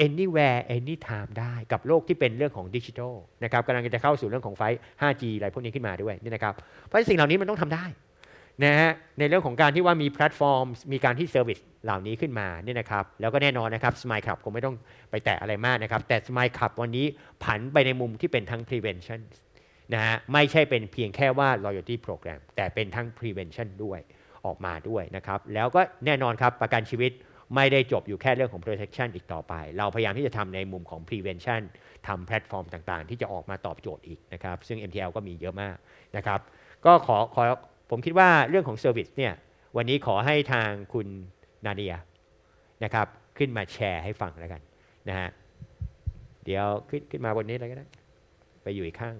anywhere anytime ได้กับโลกที่เป็นเรื่องของดิจิทัลนะครับกำลังจะเข้าสู่เรื่องของไฟ 5G อะไรพวกนี้ขึ้นมาด้วยนี่นะครับเพราะสิ่งเหล่านี้มันต้องทำได้นะฮะในเรื่องของการที่ว่ามีแพลตฟอร์ม มีการที่ service เหล่านี้ขึ้นมาเนี่ยนะครับแล้วก็แน่นอนนะครับสม l e ค u b คงไม่ต้องไปแตะอะไรมากนะครับ แต่ Smile Club วันนี้ผันไปในมุมที่เป็นทั้ง prevention นะฮะไม่ใช่เป็นเพียงแค่ว่า loyalty program แต่เป็นทั้ง prevention ด้วยออกมาด้วยนะครับ แล้วก็แน่นอนครับประกันชีวิตไม่ได้จบอยู่แค่เรื่องของ protection อีกต่อไป เราพยายามที่จะทำในมุมของ prevention ทำแพลตฟอร์มต่างๆ ที่จะออกมาตอบโจทย์อีกนะครับ ซึ่ง MTL ก็มีเยอะมากนะครับ ก็ขอขอผมคิดว่าเรื่องของ service เนี่ยวันนี้ขอให้ทางคุณนาเดียนะครับขึ้นมาแชร์ให้ฟังแล้วกันนะฮะเดี๋ยวขึ้นขึ้นมาบนนี้เลยก็ได้ ไปอยู่อีกข้าง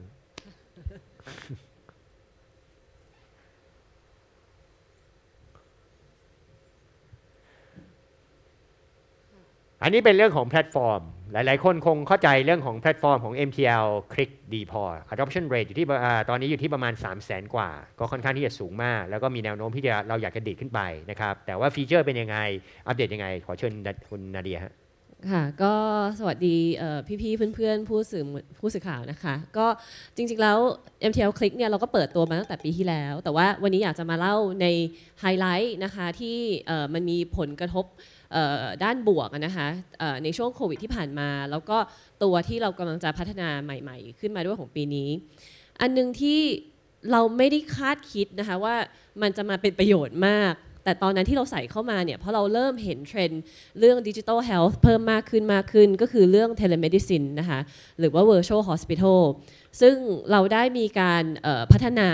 อันนี้เป็นเรื่องของแพลตฟอร์ม หลาย ๆ คนคงเข้าใจเรื่องของแพลตฟอร์มของ MTL คลิกดีพอ adoption rate อยู่ที่ตอนนี้อยู่ที่ประมาณ 3 0 0 0 0 0กว่า ก็ค่อนข้างที่จะสูงมาก แล้วก็มีแนวโน้มที่จะเราอยากจะดีดขึ้นไปนะครับ แต่ว่า feature เป็นยังไง อัปเดตยังไง ขอเชิญคุณนาเดียฮะ ค่ะก็สวัสดีเอ่พี่ๆเพื่อนๆผู้สื่อผู้สื่อข่าวนะคะ ก็จริงๆแล้ว MTL Click เนี่ยเราก็เปิดตัวมาตั้งแต่ปีที่แล้ว แต่ว่าวันนี้อยากจะมาเล่าในไฮไลท์นะคะที่มันมีผลกระทบด้านบวกนะคะในช่วงโควิดที่ผ่านมา แล้วก็ตัวที่เรากำลังจะพัฒนาใหม่ๆ ขึ้นมาด้วยของปีนี้ อันหนึงที่เราไม่ได้คาดคิดนะคะว่ามันจะมาเป็นประโยชน์มาก แต่ตอนนั้นที่เราใส่เข้ามาเนี่ยเพราะเราเริ่มเห็นเทรนด์เรื่อง digital health เพิ่มมากขึ้นมากขึ้น ก็คือเรื่อง telemedicine นะคะหรือว่า virtual hospital ซึ่งเราได้มีการพัฒนา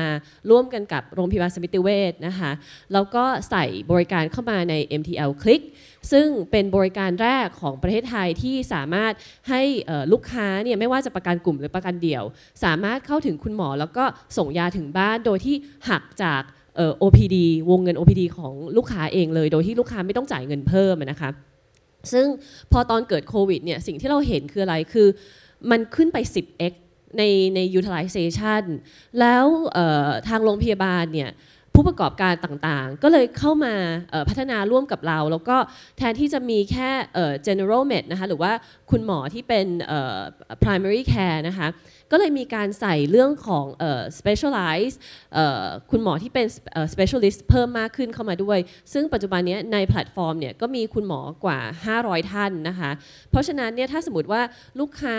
ร่วมกันกับโรงพยาบาลสมิติเวชนะคะแล้วก็ใส่บริการเข้ามาใน MTL Click ซึ่งเป็นบริการแรกของประเทศไทยที่สามารถให้ลูกค้าเนี่ยไม่ว่าจะประกันกลุ่มหรือประกันเดี่ยว สามารถเข้าถึงคุณหมอแล้วก็ส่งยาถึงบ้านโดยที่หักจาก OPD วงเงิน OPD ของลูกค้าเองเลย โดยที่ลูกค้าไม่ต้องจ่ายเงินเพิ่มนะคะซึ่งพอตอนเกิดโควิดเนี่ยสิ่งที่เราเห็นคืออะไรคือมันขึ้นไป 10x ในใน utilization แล้วทางโรงพยาบาลเนี่ยผู้ประกอบการต่างๆ ก็เลยเข้ามาพัฒนาร่วมกับเรา แล้วก็แทนที่จะมีแค่ general med นะคะหรือว่าคุณหมอที่เป็น primary care นะคะ ก็เลยมีการใส่เรื่องของเอ่อ specialize เอ่อคุณหมอที่เป็นเอ่อ specialist เพิ่มมากขึ้นเข้ามาด้วย ซึ่งปัจจุบันนี้ในแพลตฟอร์มเนี่ยก็มีคุณหมอกว่า 500 ท่านนะคะ เพราะฉะนั้นเนี่ยถ้าสมมติว่าลูกค้า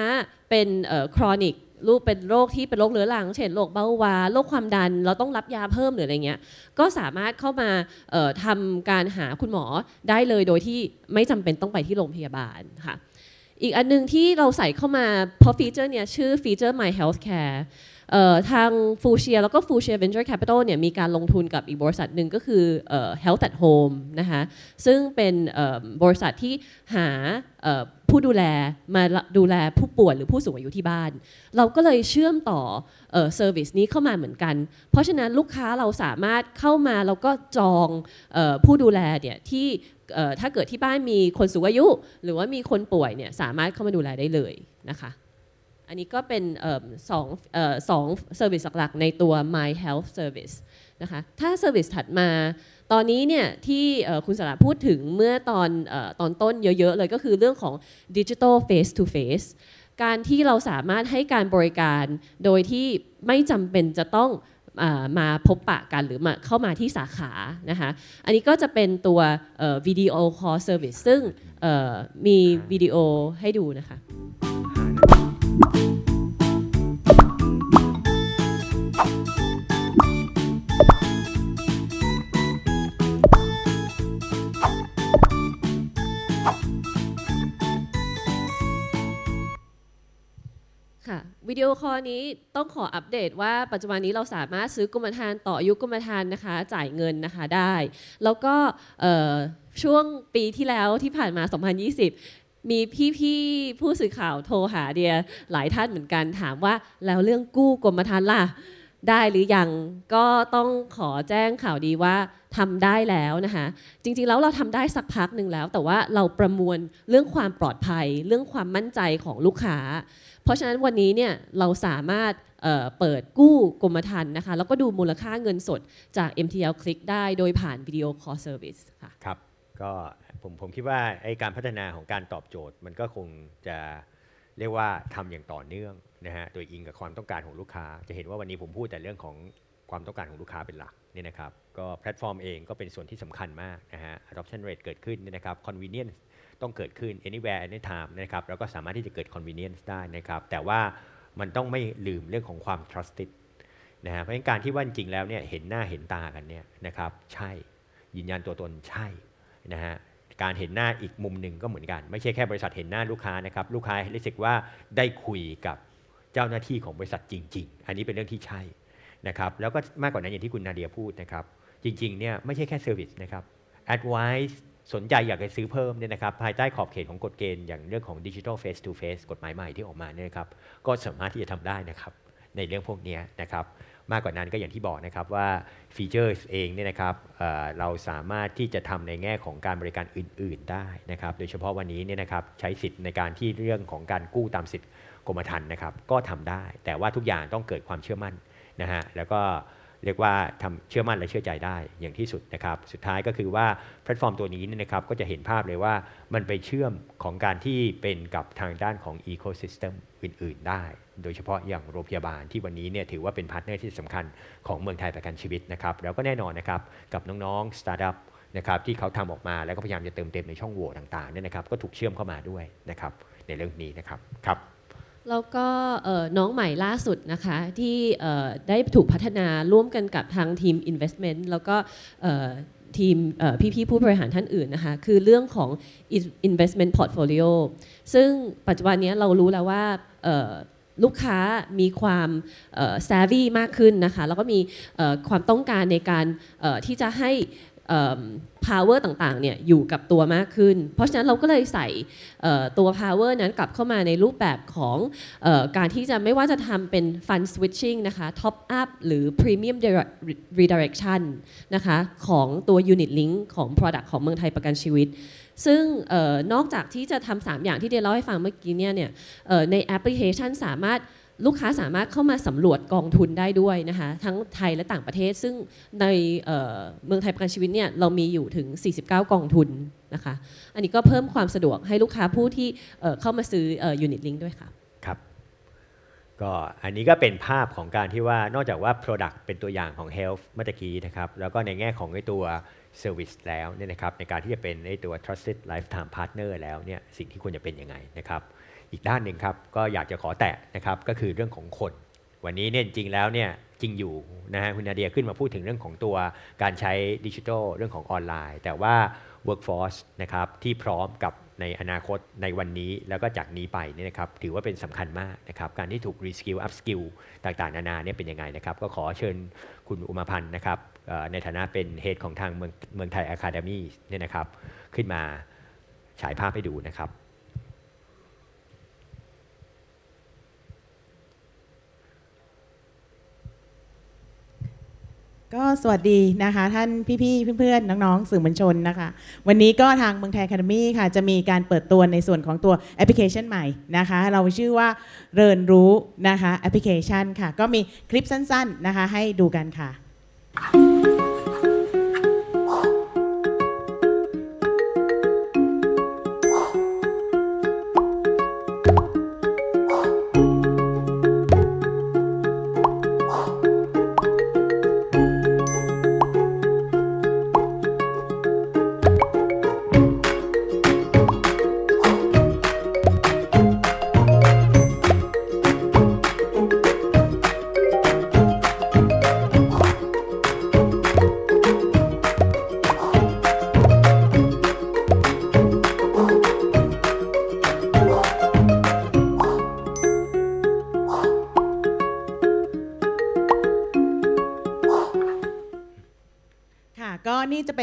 เป็นเอ่อ chronic ลูกเป็นโรคที่เป็นโรคเรื้อรัง เช่นโรคเบาหวานโรคความดัน เราต้องรับยาเพิ่มหรืออะไรเงี้ย ก็สามารถเข้ามาเอ่อทำการหาคุณหมอได้เลยโดยที่ไม่จำเป็นต้องไปที่โรงพยาบาลค่ะ อีกอันหนึงที่เราใส่เข้ามาเพราะฟีเจอร์เนี่ยชื่อฟีเจอร์ My Healthcare ทางฟูเชียแล้วก็ฟูเชีย Venture Capital เนี่ยมีการลงทุนกับอีกบริษัทหนึ่งก็คือเอ่อ Health at Home นะคะซึ่งเป็นบริษัทที่หาผู้ดูแลมาดูแลผู้ป่วยหรือผู้สูงอายุที่บ้าน เราก็เลยเชื่อมต่อservice นี้เข้ามาเหมือนกัน เพราะฉะนั้นลูกค้าเราสามารถเข้ามาแล้วก็จองออผู้ดูแลเนี่ยที่ ถ้าเกิดที่บ้านมีคนสูงอายุ หรือว่ามีคนป่วยเนี่ยสามารถเข้ามาดูแลได้เลยนะคะอันนี้ก็เป็นออสองออสอง service หลักๆในตัว My Health Service นะคะถ้า service ถัดมาตอนนี้เนี่ยที่คุณสาระพูดถึงเมื่อตอนออตอนต้นเยอะๆ เลยก็คือเรื่องของ Digital Face to Face การที่เราสามารถให้การบริการโดยที่ไม่จำเป็นจะต้อง มาพบปะกันหรือมาเข้ามาที่สาขานะคะอันนี้ก็จะเป็นตัว video call service ซึ่งมีวิดีโอให้ดูนะคะ ค่ะวิดีโอคอลนี้ต้องขออัปเดตว่าปัจจุบันนี้เราสามารถซื้อกรมธรรม์ต่ออายุกรมธรรม์นะคะจ่ายเงินนะคะได้ แล้วก็ช่วงปีที่แล้วที่ผ่านมา 2020 มีพี่ๆผู้สื่อข่าวโทรหาเดียหลายท่านเหมือนกันถามว่าแล้วเรื่องกู้กรมธรรม์ล่ะได้หรือยังก็ต้องขอแจ้งข่าวดีว่าทำได้แล้วนะคะจริงๆแล้วเราทำได้สักพักหนึ่งแล้ว แต่ว่าเราประมวลเรื่องความปลอดภัย เรื่องความมั่นใจของลูกค้า เพราะฉะนั้นวันนี้เนี่ยเราสามารถเปิดกู้กรมธรรม์นะคะแล้วก็ดูมูลค่าเงินสดจาก MTL Click ได้โดยผ่าน video call service ค่ะครับก็ผมผมคิดว่าไอการพัฒนาของการตอบโจทย์ มันก็คงจะเรียกว่าทำอย่างต่อเนื่องนะฮะโดยอิงกับความต้องการของลูกค้า จะเห็นว่าวันนี้ผมพูดแต่เรื่องของความต้องการของลูกค้าเป็นหลักเนี่ยนะครับก็แพลตฟอร์มเองก็เป็นส่วนที่สำคัญมากนะฮะ adoption rate เกิดขึ้นเนี่ยนะครับ convenience ต้องเกิดขึ้น anywhere anytime นะครับแล้วก็สามารถที่จะเกิด convenience ได้นะครับแต่ว่ามันต้องไม่ลืมเรื่องของความ trusted นะฮะเพราะฉะนั้นการที่ว่าจริงแล้วเนี่ยเห็นหน้าเห็นตากันเนี่ยนะครับใช่ยืนยันตัวตนใช่นะฮะการเห็นหน้าอีกมุมหนึ่งก็เหมือนกัน ไม่ใช่แค่บริษัทเห็นหน้าลูกค้านะครับลูกค้ารู้สึกว่าได้คุยกับเจ้าหน้าที่ของบริษัทจริง ๆ อันนี้เป็นเรื่องที่ใช่นะครับแล้วก็มากกว่านั้นอย่างที่คุณนาเดียพูดนะครับจริงๆเนี่ยไม่ใช่แค่ service นะครับ advice สนใจอยากจะซื้อเพิ่มเนี่ยนะครับภายใต้ขอบเขตของกฎเกณฑ์อย่างเรื่องของ Digital Face to Face กฎหมายใหม่ที่ออกมาเนี่ยครับก็สามารถที่จะทำได้นะครับในเรื่องพวกนี้นะครับมากกว่านั้นก็อย่างที่บอกนะครับว่า feature เองเนี่ยนะครับเเราสามารถที่จะทำในแง่ของการบริการอื่น ๆได้นะครับโดยเฉพาะวันนี้เนี่ยนะครับใช้สิทธิ์ในการที่เรื่องของการกู้ตามสิทธิ์กรมธรรม์นะครับก็ทำได้ แต่ว่าทุกอย่างต้องเกิดความเชื่อมั่นนะฮะแล้วก็ เรียกว่าทำเชื่อมั่นและเชื่อใจได้อย่างที่สุดนะครับ สุดท้ายก็คือว่าแพลตฟอร์มตัวนี้นะครับก็จะเห็นภาพเลยว่ามันไปเชื่อมของการที่เป็นกับทางด้านของ Ecosystem อื่น ๆ ได้ โดยเฉพาะอย่างโรงพยาบาลที่วันนี้เนี่ยถือว่าเป็น partner ที่สำคัญของเมืองไทยประกันชีวิตนะครับ แล้วก็แน่นอนนะครับกับน้องๆสตาร์ทอัพนะครับที่เขาทำออกมาแล้วก็พยายามจะเติมเต็มในช่องโหว่ต่างๆเนี่ยนะครับก็ถูกเชื่อมเข้ามาด้วยนะครับในเรื่องนี้นะครับครับ แล้วก็น้องใหม่ล่าสุดนะคะที่ได้ถูกพัฒนาร่วมกันกับทางทีม Investment แล้วก็ทีมพี่ๆผู้บริหารท่านอื่นนะคะคือเรื่องของ investment portfolio ซึ่งปัจจุบันนี้เรารู้แล้วว่าลูกค้ามีความเอ่อ savvy มากขึ้นนะคะแล้วก็มีความต้องการในการที่จะให้ power ต่างๆเนี่ยอยู่กับตัวมากขึ้น เพราะฉะนั้นเราก็เลยใส่ตัว power นั้นกลับเข้ามาในรูปแบบของออการที่จะไม่ว่าจะทำเป็น fund switching นะคะ top up หรือ premium redirection นะคะของตัว unit link ของ product ของเมืองไทยประกันชีวิต ซึ่งออนอกจากที่จะทำสามอย่างที่เดียเล่าให้ฟังเมื่อกี้เนี่ยเนี่ยในแอปพลิเคชันสามารถ ลูกค้าสามารถเข้ามาสำรวจกองทุนได้ด้วยนะคะทั้งไทยและต่างประเทศ ซึ่งในเเมืองไทยประกันชีวิตเนี่ยเรามีอยู่ถึง 49 กองทุนนะคะอันนี้ก็เพิ่มความสะดวกให้ลูกค้าผู้ที่เเข้ามาซื้อยูนิตลิงด้วยค่ะครับก็อันนี้ก็เป็นภาพของการที่ว่านอกจากว่า Product เป็นตัวอย่างของ Health เมื่อกี้นะครับแล้วก็ในแง่ของไอ้ตัว Service แล้วเนี่ยนะครับในการที่จะเป็นไอ้ตัว Trusted Lifetime Partner แล้วเนี่ยสิ่งที่ควรจะเป็นยังไงนะครับ อีกด้านหนึ่งครับก็อยากจะขอแตะนะครับก็คือเรื่องของคน วันนี้เนี่ยจริงแล้วเนี่ยจริงอยู่นะฮะคุณนาเดียขึ้นมาพูดถึงเรื่องของตัวการใช้ดิจิทัลเรื่องของออนไลน์ แต่ว่า workforce นะครับที่พร้อมกับในอนาคตในวันนี้แล้วก็จากนี้ไปเนี่ยนะครับถือว่าเป็นสำคัญมากนะครับการที่ถูก reskill upskill ต่างๆ นานาเนี่ยเป็นยังไงนะครับ ก็ขอเชิญคุณอุมาพันธ์นะครับในฐานะเป็นเฮดของทางเมืองเมืองไทย Academy เนี่ยนะครับขึ้นมาฉายภาพให้ดูนะครับ ก็สวัสดีนะคะ ท่านพี่ๆเพื่อนๆ น้องๆ สื่อมวลชนนะคะ วันนี้ก็ทางเมืองไทยแคนดี้ค่ะ จะมีการเปิดตัวในส่วนของตัวแอปพลิเคชันใหม่นะคะ เราชื่อว่าเรียนรู้นะคะแอปพลิเคชันค่ะ ก็มีคลิปสั้นๆนะคะให้ดูกันค่ะ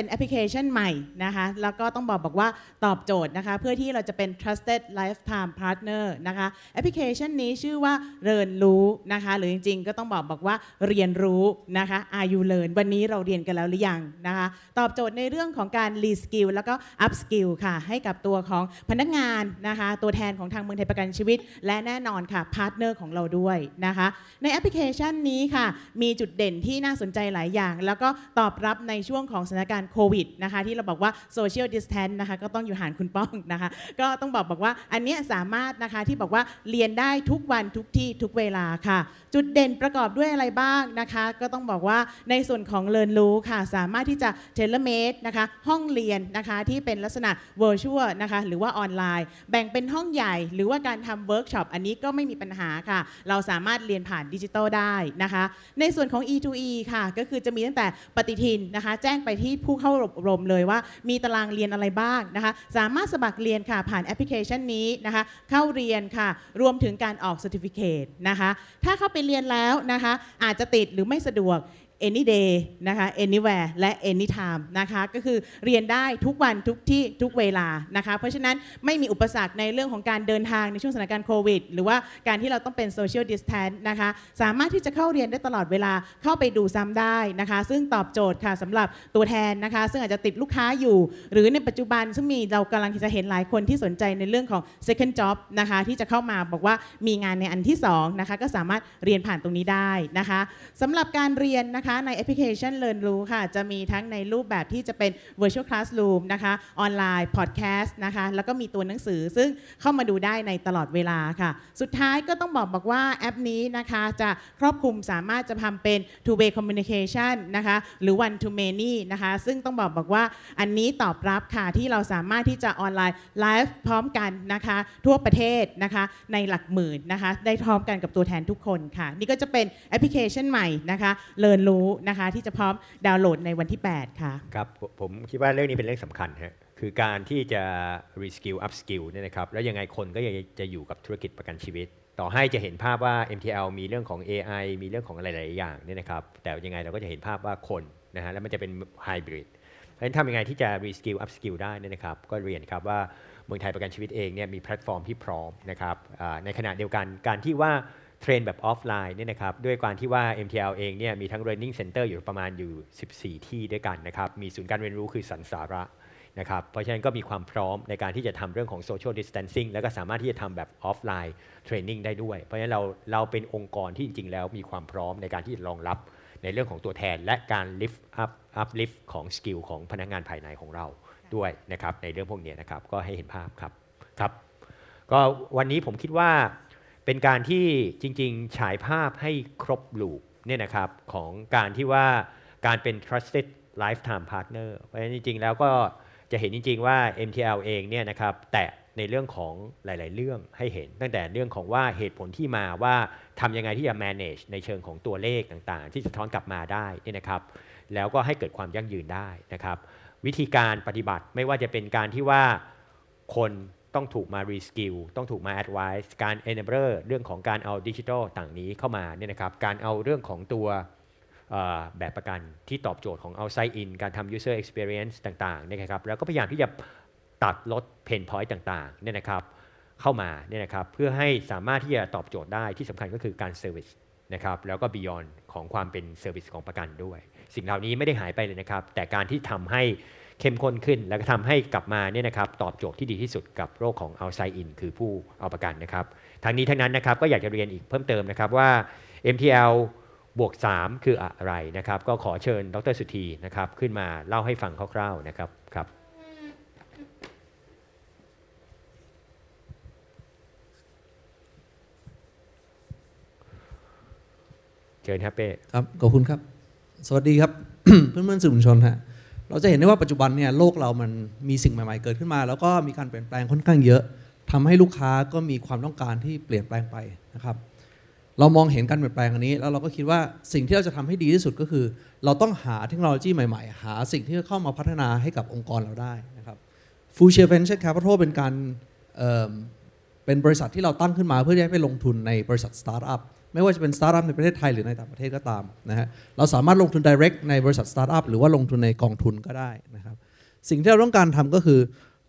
เป็นแอปพลิเคชันใหม่นะคะ แล้วก็ต้องบอกบอกว่าตอบโจทย์นะคะ เพื่อที่เราจะเป็น trusted lifetime partner นะคะ แอปพลิเคชันนี้ชื่อว่าเรียนรู้นะคะ หรือจริงๆ ก็ต้องบอกบอกว่าเรียนรู้นะคะ Are you learn วันนี้เราเรียนกันแล้วหรือยังนะคะ ตอบโจทย์ในเรื่องของการ reskill แล้วก็ upskill ค่ะ ให้กับตัวของพนักงานนะคะ ตัวแทนของทางเมืองไทยประกันชีวิต และแน่นอนค่ะ partner ของเราด้วยนะคะ ในแอปพลิเคชันนี้ค่ะ มีจุดเด่นที่น่าสนใจหลายอย่าง แล้วก็ตอบรับในช่วงของสถานการณ์โควิดนะคะที่เราบอกว่า social distance นะคะก็ต้องอยู่ห่างคุณป้องนะคะก็ต้องบอกบอกว่าอันนี้สามารถนะคะที่บอกว่าเรียนได้ทุกวันทุกที่ทุกเวลาค่ะ จุดเด่นประกอบด้วยอะไรบ้างนะคะ ก็ต้องบอกว่าในส่วนของเรียนรู้ค่ะ สามารถที่จะ tailor made นะคะห้องเรียนนะคะที่เป็นลักษณะ virtual นะคะหรือว่าออนไลน์ แบ่งเป็นห้องใหญ่ หรือว่าการทำเวิร์กช็อปอันนี้ก็ไม่มีปัญหาค่ะ เราสามารถเรียนผ่านดิจิทัลได้นะคะ ในส่วนของ E2E ค่ะ ก็คือจะมีตั้งแต่ปฏิทินนะคะ แจ้งไปที่ผู้เข้าอบรมเลยว่า มีตารางเรียนอะไรบ้างนะคะ สามารถสมัครเรียนค่ะผ่านแอปพลิเคชันนี้นะคะ เข้าเรียนค่ะ รวมถึงการออก Certificate นะคะ ถ้าเข้าไปเรียนแล้วนะคะ อาจจะติดหรือไม่สะดวก any day นะคะ anywhere และ anytime นะคะก็คือเรียนได้ทุกวันทุกที่ทุกเวลานะคะเพราะฉะนั้นไม่มีอุปสรรคในเรื่องของการเดินทางในช่วงสถานการณ์โควิด หรือว่าการที่เราต้องเป็น social distance นะคะสามารถที่จะเข้าเรียนได้ตลอดเวลาเข้าไปดูซ้ำได้นะคะซึ่งตอบโจทย์ค่ะสำหรับตัวแทนนะคะ ซึ่งอาจจะติดลูกค้าอยู่ หรือในปัจจุบันซึ่งมีเรากำลังจะเห็นหลายคนที่สนใจในเรื่องของ second job นะคะที่จะเข้ามาบอกว่ามีงานในอันที่สองนะคะก็สามารถเรียนผ่านตรงนี้ได้นะคะสำหรับการเรียนนะคะในแอปพลิเคชัน Learn รู้ค่ะ จะมีทั้งในรูปแบบที่จะเป็น virtual classroom นะคะออนไลน์ podcast นะคะแล้วก็มีตัวหนังสือซึ่งเข้ามาดูได้ในตลอดเวลาค่ะ สุดท้ายก็ต้องบอกบอกว่าแอปนี้นะคะจะครอบคลุมสามารถจะทำเป็น two way communication นะคะหรือ one to many นะคะซึ่งต้องบอกบอกว่าอันนี้ตอบรับค่ะที่เราสามารถที่จะออนไลน์ไลฟ์พร้อมกันนะคะทั่วประเทศนะคะในหลักหมื่นนะคะได้พร้อมกันกับตัวแทนทุกคนค่ะ นี่ก็จะเป็นแอปพลิเคชันใหม่นะคะเรียนรู้นะคะที่จะพร้อมดาวน์โหลดในวันที่ 8 ค่ะครับผมคิดว่าเรื่องนี้เป็นเรื่องสำคัญฮะคือการที่จะ reskill upskill เนี่ยนะครับแล้วยังไงคนก็ยังจะอยู่กับธุรกิจประกันชีวิต ต่อให้จะเห็นภาพว่า MTL มีเรื่องของ AI มีเรื่องของอะไรหลายอย่างเนี่ยนะครับแต่ยังไงเราก็จะเห็นภาพว่าคนนะฮะแล้วมันจะเป็น hybrid เพราะฉะนั้นทำยังไงที่จะ reskill upskill ได้เนี่ยนะครับก็เรียนครับว่าเมืองไทยประกันชีวิตเองเนี่ยมีแพลตฟอร์มที่พร้อมนะครับในขณะเดียวกันการที่ว่า train แบบออฟไลน์เนี่ยนะครับด้วยการที่ว่า MTL เองเนี่ยมีทั้ง Learning Center อยู่ประมาณอยู่ 14 ที่ด้วยกันนะครับมีศูนย์การเรียนรู้คือสันสาระนะครับเพราะฉะนั้นก็มีความพร้อมในการที่จะทำเรื่องของ Social Distancing แล้วก็สามารถที่จะทำแบบ offline training ได้ด้วย เพราะฉะนั้นเราเราเป็นองค์กรที่จริง ๆ แล้วมีความพร้อมในการที่จะรองรับในเรื่องของตัวแทน และการ lift up uplift ของ skill ของพนักงานภายในของเราด้วยนะครับในเรื่องพวกนี้นะครับก็ให้เห็นภาพครับครับ ก็วันนี้ผมคิดว่า เป็นการที่จริงๆ ฉายภาพให้ครบลูปเนี่ยนะครับของการที่ว่าการเป็น trusted lifetime partner เพราะฉะนั้นจริงๆ แล้วก็จะเห็นจริงๆ ว่า MTL เองเนี่ยนะครับแตะในเรื่องของหลาย ๆ เรื่องให้เห็น ตั้งแต่เรื่องของว่าเหตุผลที่มาว่าทำยังไงที่จะ manage ในเชิงของตัวเลขต่างๆ ที่สะท้อนกลับมาได้นี่นะครับ แล้วก็ให้เกิดความยั่งยืนได้นะครับ วิธีการปฏิบัติไม่ว่าจะเป็นการที่ว่าคน ต้องถูกมา reskill ต้องถูกมา advise การ enabler เรื่องของการเอาดิจิทัลต่างนี้เข้ามาเนี่ยนะครับการเอาเรื่องของตัวแบบประกันที่ตอบโจทย์ของ outside in การทำ user experience ต่างๆเนี่ยนะครับแล้วก็พยายามที่จะตัดลด pain point ต่างๆเนี่ยนะครับเข้ามาเนี่ยนะครับเพื่อให้สามารถที่จะตอบโจทย์ได้ที่สำคัญก็คือการ service นะครับแล้วก็ beyond ของความเป็น service ของประกันด้วย สิ่งเหล่านี้ไม่ได้หายไปเลยนะครับแต่การที่ทำให้ เข้มข้นขึ้น แล้วก็ทำให้กลับมาเนี่ยนะครับตอบโจทย์ที่ดีที่สุดกับโรคของ outside in คือผู้เอาประกันนะครับทั้งนี้ทั้งนั้นนะครับก็อยากจะเรียนอีกเพิ่มเติมนะครับว่า MTL บวก 3 คืออะไรนะครับ ก็ขอเชิญดรสุธีนะครับขึ้นมาเล่าให้ฟังคร่าวๆนะครับครับเชิญครับเป้ครับขอบคุณครับ สวัสดีครับ เพื่อนเพื่อนๆสื่อมวลชนฮะ เราจะเห็นได้ว่าปัจจุบันเนี่ยโลกเรามันมีสิ่งใหม่ๆเกิดขึ้นมา แล้วก็มีการเปลี่ยนแปลงค่อนข้างเยอะทำให้ลูกค้าก็มีความต้องการที่เปลี่ยนแปลงไปนะครับเรามองเห็นการเปลี่ยนแปลงอันนี้ แล้วเราก็คิดว่าสิ่งที่เราจะทำให้ดีที่สุดก็คือ เราต้องหาเทคโนโลยีใหม่ๆ หาสิ่งที่เข้ามาพัฒนาให้กับองค์กรเราได้นะครับฟูเชียเ Venture Capital เป็นการเเป็นบริษัทที่เราตั้งขึ้นมาเพื่อที่จะไปลงทุนในบริษัทสตาร์ทอัพ ไม่ว่าจะเป็นสตาร์ทอัพในประเทศไทยหรือในต่างประเทศก็ตามนะฮะเราสามารถลงทุน direct ในบริษัทสตาร์ทอัพหรือว่าลงทุนในกองทุนก็ได้นะครับสิ่งที่เราต้องการทำก็คือ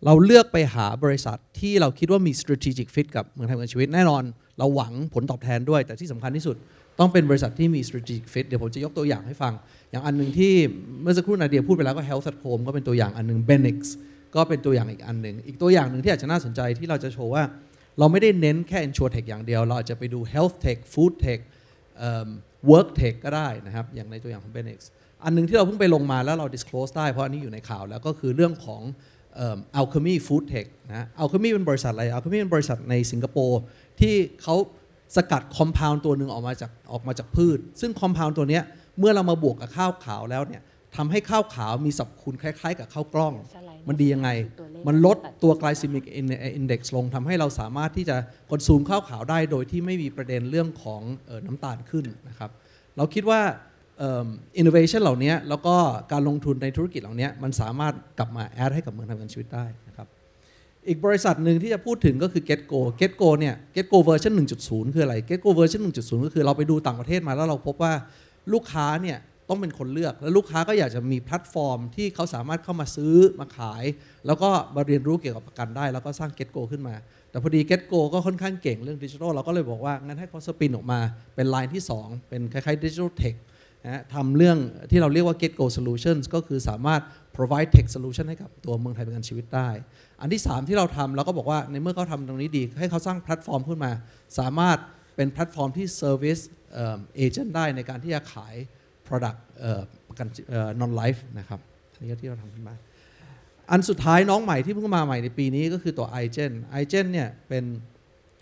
เราเลือกไปหาบริษัทที่เราคิดว่ามี strategic fit กับเมืองไทยประกันชีวิตแน่นอน เราหวังผลตอบแทนด้วย แต่ที่สำคัญที่สุดต้องเป็นบริษัทที่มี strategic fit เดี๋ยวผมจะยกตัวอย่างให้ฟัง อย่างอันหนึ่งที่เมื่อสักครู่นาเดียพูดไปแล้วก็ health at home ก็เป็นตัวอย่างอันหนึ่ง Benix ก็เป็นตัวอย่างอีกอันหนึ่งอีกตัวอย่างหนึ่งที่อาจจะน่าสนใจที่เราจะโชว์ว่า เราไม่ได้เน้นแค่ insure tech อย่างเดียว เราอาจจะไปดู health tech food tech เอิ่ม work tech ก็ได้นะครับ อย่างในตัวอย่างของ Benix อันหนึงที่เราเพิ่งไปลงมาแล้วเรา disclose ได้ เพราะอันนี้อยู่ในข่าวแล้วก็คือเรื่องของเอิ่ม alchemy food tech นะ alchemy เป็นบริษัทอะไร alchemy เป็นบริษัทในสิงคโปร์ที่เขาสกัด compound ตัวหนึ่งออกมาจากออกมาจากพืช ซึ่ง compound ตัวนี้เมื่อเรามาบวกกับข้าวขาวแล้วเนี่ยทำให้ข้าวขาวมีสรรพคุณคล้าย ๆ กับข้าวกล้อง มันดียังไง มันลดตัว glycemic index ลงทำให้เราสามารถที่จะ consume ข้าวขาวได้โดยที่ไม่มีประเด็นเรื่องของเอ่อน้ำตาลขึ้นนะครับ เราคิดว่าเอินโนเวชันเหล่านี้แล้วก็การลงทุนในธุรกิจเหล่านี้มันสามารถกลับมา add ให้กับเมืองไทยประกันชีวิตได้นะครับ อีกบริษัทหนึ่งที่จะพูดถึงก็คือ GetGo GetGo เนี่ย GetGo เวอร์ชัน1.0 คืออะไร GetGo เวอร์ชัน1.0 ก็คือเราไปดูต่างประเทศมาแล้วเราพบว่าลูกค้าเนี่ย ต้องเป็นคนเลือก แล้วลูกค้าก็อยากจะมีแพลตฟอร์ม ที่เขาสามารถเข้ามาซื้อมาขาย แล้วก็มาเรียนรู้เกี่ยวกับประกันได้ แล้วก็สร้าง GetGo ขึ้นมา แต่พอดี GetGo ก็ค่อนข้างเก่งเรื่องดิจิทัลเราก็เลยบอกว่า งั้นให้เขา spin ออกมาเป็นไลน์ที่ 2 เป็นคล้ายๆ digital tech นะทำเรื่องที่เราเรียกว่า GetGo Solutions ก็คือสามารถ provide tech solution ให้กับตัวเมืองไทยประกันชีวิตได้ อันที่ 3 ที่เราทำเราก็บอกว่าในเมื่อเขาทำตรงนี้ดี ให้เขาสร้างแพลตฟอร์มขึ้นมา สามารถเป็นแพลตฟอร์มที่ service เอเจนต์ได้ในการที่จะขาย product ประกัน non life นะครับอันนี้ก็ที่เราทำขึ้นมา อันสุดท้ายน้องใหม่ที่เพิ่งมาใหม่ในปีนี้ก็คือตัว iGen iGen เนี่ยเป็น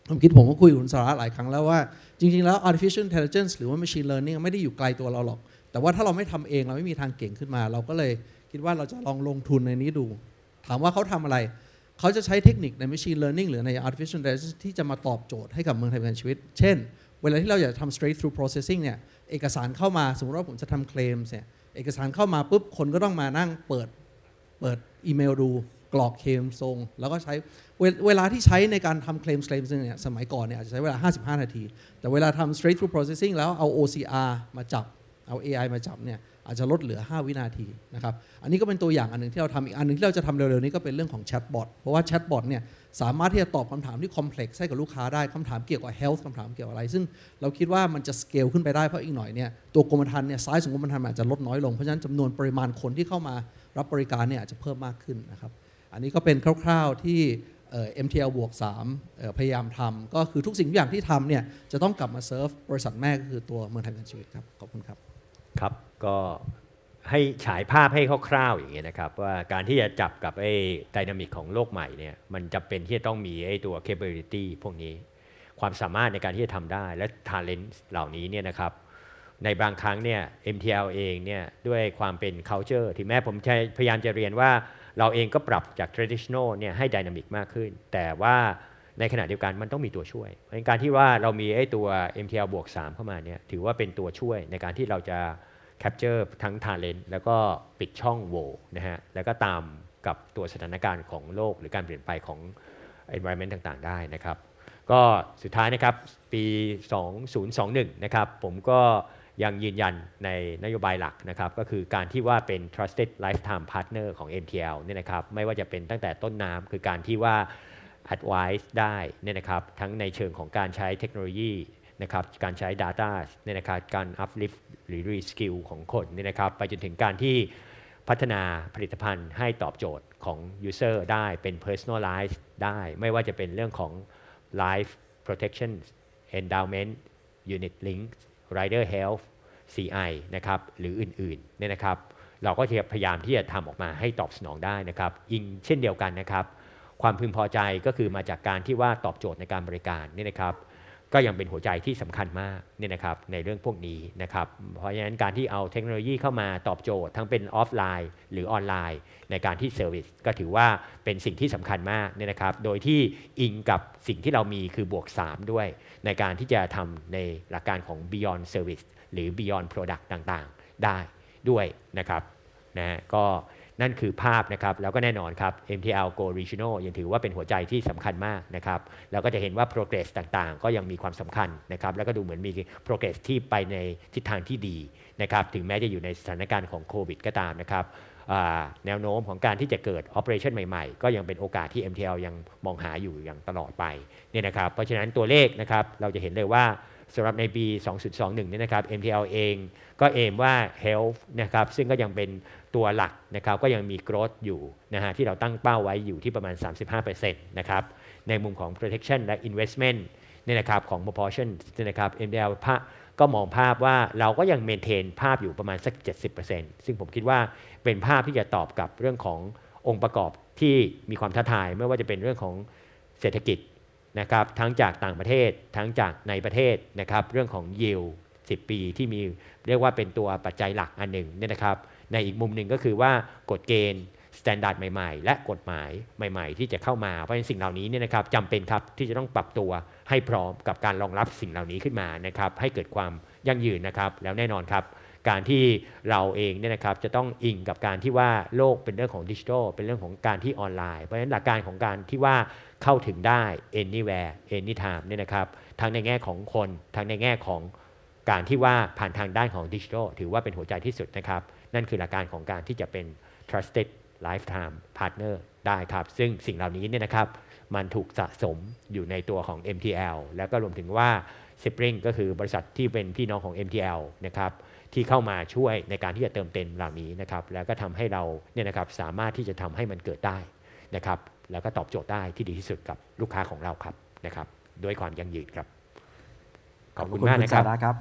ผมคิดผมก็คุยกับคุณสาระหลายครั้งแล้วว่า จริง ๆ แล้ว artificial intelligence หรือว่า machine learning ไม่ได้อยู่ไกลตัวเราหรอก แต่ว่าถ้าเราไม่ทำเองเราไม่มีทางเก่งขึ้นมา เราก็เลยคิดว่าเราจะลองลงทุนในนี้ดู ถามว่าเขาทำอะไรเขาจะใช้เทคนิคใน machine learning หรือใน artificial intelligence ที่จะมาตอบโจทย์ให้กับเมืองไทยประกันชีวิต เช่น เวลาที่เราอยากจะทำ straight through processing เนี่ย เอกสารเข้ามาสมมติว่าผมจะทำ claims เนี่ยเอกสารเข้ามาปุ๊บคนก็ต้องมานั่งเปิดเปิดอีเมลดูกรอกเคลมทรง แล้วก็ใช้เวเวลาที่ใช้ในการทำเคลมเคลมซึ่งเนี่ยสมัยก่อนเนี่ยอาจจะใช้เวลา 55 นาที แต่เวลาทำ straight through processing แล้วเอา OCR มาจับเอา AI มาจับเนี่ยอาจจะลดเหลือ 5 วินาทีนะครับ อันนี้ก็เป็นตัวอย่างอันหนึ่งที่เราทำอีกอันหนึ่งที่เราจะทำเร็วๆนี้ก็เป็นเรื่องของแชทบอท เพราะว่าแชทบอทเนี่ย สามารถที่จะตอบคำถามที่ complex ให้กับลูกค้าได้คำถามเกี่ยวกับ health คำถามเกี่ยวกับอะไร ซึ่งเราคิดว่ามันจะสเกลขึ้นไปได้เพราะอีกหน่อยเนี่ยตัวกรมธรรม์เนี่ยไซส์ของกรมธรรม์อาจจะลดน้อยลง เพราะฉะนั้นจำนวนปริมาณคนที่เข้ามารับบริการเนี่ยอาจจะเพิ่มมากขึ้นนะครับอันนี้ก็เป็นคร่าวๆที่เอ่อ MTL บวก3เอ่อพยายามทำก็คือทุกสิ่งทุกอย่างที่ทำเนี่ยจะต้องกลับมาเซิร์ฟบริษัทแม่ก็คือตัวเมืองไทยประกันชีวิตครับขอบคุณครับครับก็ ให้ฉายภาพให้คร่าวๆอย่างเงี้ยนะครับว่าการที่จะจับกับไอ้ไดนามิกของโลกใหม่เนี่ยมันจำเป็นที่จะต้องมีไอ้ตัว capability พวกนี้ ความสามารถในการที่จะทำได้และ talent เหล่านี้เนี่ยนะครับในบางครั้งเนี่ย MTL เองเนี่ยด้วยความเป็น culture ที่แม้ผมพยายามจะเรียนว่าเราเองก็ปรับจาก traditional เนี่ยให้ dynamic มากขึ้น แต่ว่าในขณะเดียวกันมันต้องมีตัวช่วยการที่ว่าเรามีไอ้ตัว MTL บวก3เข้ามาเนี่ยถือว่าเป็นตัวช่วยในการที่เราจะ capture ทั้ง talent แล้วก็ปิดช่องโหว่นะฮะแล้วก็ตามกับตัวสถานการณ์ของโลกหรือการเปลี่ยนไปของ environment ต่างๆ ได้นะครับ ก็สุดท้ายนะครับปี 2021 นะครับผมก็ยังยืนยันในนโยบายหลักนะครับก็คือการที่ว่าเป็น trusted lifetime partner ของ MTL เนี่ยนะครับไม่ว่าจะเป็นตั้งแต่ต้นน้ำคือการที่ว่า advice ได้เนี่ยนะครับทั้งในเชิงของการใช้เทคโนโลยี นะครับการใช้ Data เนี่ยนะครับการ uplift หรือ reskill ของคนเนี่ยนะครับไปจนถึงการที่พัฒนาผลิตภัณฑ์ให้ตอบโจทย์ของ user ได้เป็น personalize ได้ ไม่ว่าจะเป็นเรื่องของ life protection endowment unit link rider health CI นะครับหรืออื่นๆเนี่ยนะครับเราก็จะพยายามที่จะทำออกมาให้ตอบสนองได้นะครับอิงเช่นเดียวกันนะครับ ความพึงพอใจก็คือมาจากการที่ว่าตอบโจทย์ในการบริการนี่นะครับ ก็ยังเป็นหัวใจที่สำคัญมากเนี่ยนะครับในเรื่องพวกนี้นะครับเพราะฉะนั้นการที่เอาเทคโนโลยีเข้ามาตอบโจทย์ ทั้งเป็นออฟไลน์หรือออนไลน์ ในการที่ service ก็ถือว่าเป็นสิ่งที่สำคัญมากเนี่ยนะครับโดยที่อิงกับสิ่งที่เรามีคือบวก 3 ด้วย ในการที่จะทำในหลักการของ Beyond Service หรือ Beyond Product ต่างๆ ได้ด้วยนะครับนะก็ นั่นคือภาพนะครับแล้วก็แน่นอนครับ MTL Go Regional ยังถือว่าเป็นหัวใจที่สำคัญมากนะครับแล้วก็จะเห็นว่า progress ต่างๆ ก็ยังมีความสำคัญนะครับแล้วก็ดูเหมือนมี progress ที่ไปในทิศทางที่ดีนะครับถึงแม้จะอยู่ในสถานการณ์ของโควิดก็ตามนะครับแนวโน้มของการที่จะเกิด operation ใหม่ๆ ก็ยังเป็นโอกาสที่ MTL ยังมองหาอยู่อย่างตลอดไปเนี่ยนะครับเพราะฉะนั้นตัวเลขนะครับเราจะเห็นเลยว่าสำหรับในปี 2021 เนี่ยนะครับ MTL เองก็เอมว่า health นะครับซึ่งก็ยังเป็น ตัวหลักนะครับก็ยังมี growth อยู่นะฮะที่เราตั้งเป้าไว้อยู่ที่ประมาณ 35%นะครับในมุมของ protection และ investment เนี่ยนะครับของ proportion เนี่ยนะครับ MTL ภาพก็มองภาพว่าเราก็ยัง maintain ภาพอยู่ประมาณสัก 70%ซึ่งผมคิดว่าเป็นภาพที่จะตอบกับเรื่องขององค์ประกอบที่มีความท้าทาย ไม่ว่าจะเป็นเรื่องของเศรษฐกิจนะครับทั้งจากต่างประเทศทั้งจากในประเทศนะครับเรื่องของ yield 10 ปีที่มีเรียกว่าเป็นตัวปัจจัยหลักอันหนึ่งเนี่ยนะครับ ในอีกมุมหนึ่งก็คือว่ากฎเกณฑ์ standard ใหม่ๆ และกฎหมายใหม่ ๆ ที่จะเข้ามา เพราะฉะนั้นสิ่งเหล่านี้เนี่ยนะครับจำเป็นครับที่จะต้องปรับตัวให้พร้อมกับการรองรับสิ่งเหล่านี้ขึ้นมานะครับให้เกิดความยั่งยืนนะครับ แล้วแน่นอนครับ การที่เราเองเนี่ยนะครับจะต้องอิงกับการที่ว่าโลกเป็นเรื่องของดิจิทัลเป็นเรื่องของการที่ออนไลน์ เพราะฉะนั้นหลักการของการที่ว่าเข้าถึงได้ anywhere anytime เนี่ยนะครับทั้งในแง่ของคนทั้งในแง่ของการที่ว่าผ่านทางด้านของดิจิทัลถือว่าเป็นหัวใจที่สุดนะครับ นั่นคือหลักการของการที่จะเป็น trusted lifetime partner ได้ครับ ซึ่งสิ่งเหล่านี้เนี่ยนะครับ มันถูกสะสมอยู่ในตัวของ MTL แล้วก็รวมถึงว่า Spring ก็คือบริษัทที่เป็นพี่น้องของ MTL นะครับที่เข้ามาช่วยในการที่จะเติมเต็มเหล่านี้นะครับ แล้วก็ทำให้เราเนี่ยนะครับสามารถที่จะทำให้มันเกิดได้นะครับ แล้วก็ตอบโจทย์ได้ที่ดีที่สุดกับลูกค้าของเราครับนะครับ ด้วยความยั่งยืนครับ ขอบคุณมากนะครับณสาครับ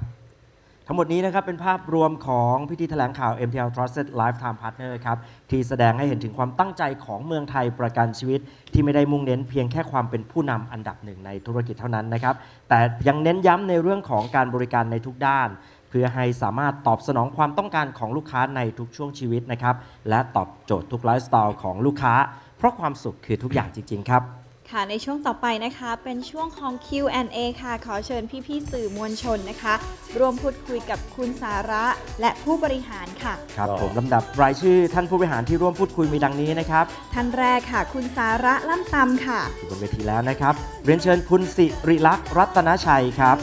ทั้งหมดนี้นะครับเป็นภาพรวมของพิธีแถลงข่าว MTL Trusted Lifetime Partner ครับที่แสดงให้เห็นถึงความตั้งใจของเมืองไทยประกันชีวิต ที่ไม่ได้มุ่งเน้นเพียงแค่ความเป็นผู้นำอันดับหนึ่งในธุรกิจเท่านั้นนะครับ แต่ยังเน้นย้ำในเรื่องของการบริการในทุกด้าน เพื่อให้สามารถตอบสนองความต้องการของลูกค้าในทุกช่วงชีวิตนะครับและตอบโจทย์ทุกไลฟ์สไตล์ของลูกค้า เพราะความสุขคือทุกอย่างจริงๆครับ ค่ะในช่วงต่อไปนะคะเป็นช่วงของ Q&A ค่ะ ขอเชิญพี่ๆสื่อมวลชนนะคะ ร่วมพูดคุยกับคุณสาระและผู้บริหารค่ะ ครับผมลำดับรายชื่อท่านผู้บริหารที่ร่วมพูดคุยมีดังนี้นะครับท่านแรกค่ะ คุณสาระล่ำซำค่ะอยู่บนเวทีแล้วนะครับ เรียนเชิญคุณสิริลักษณ์รัตนชัยครับ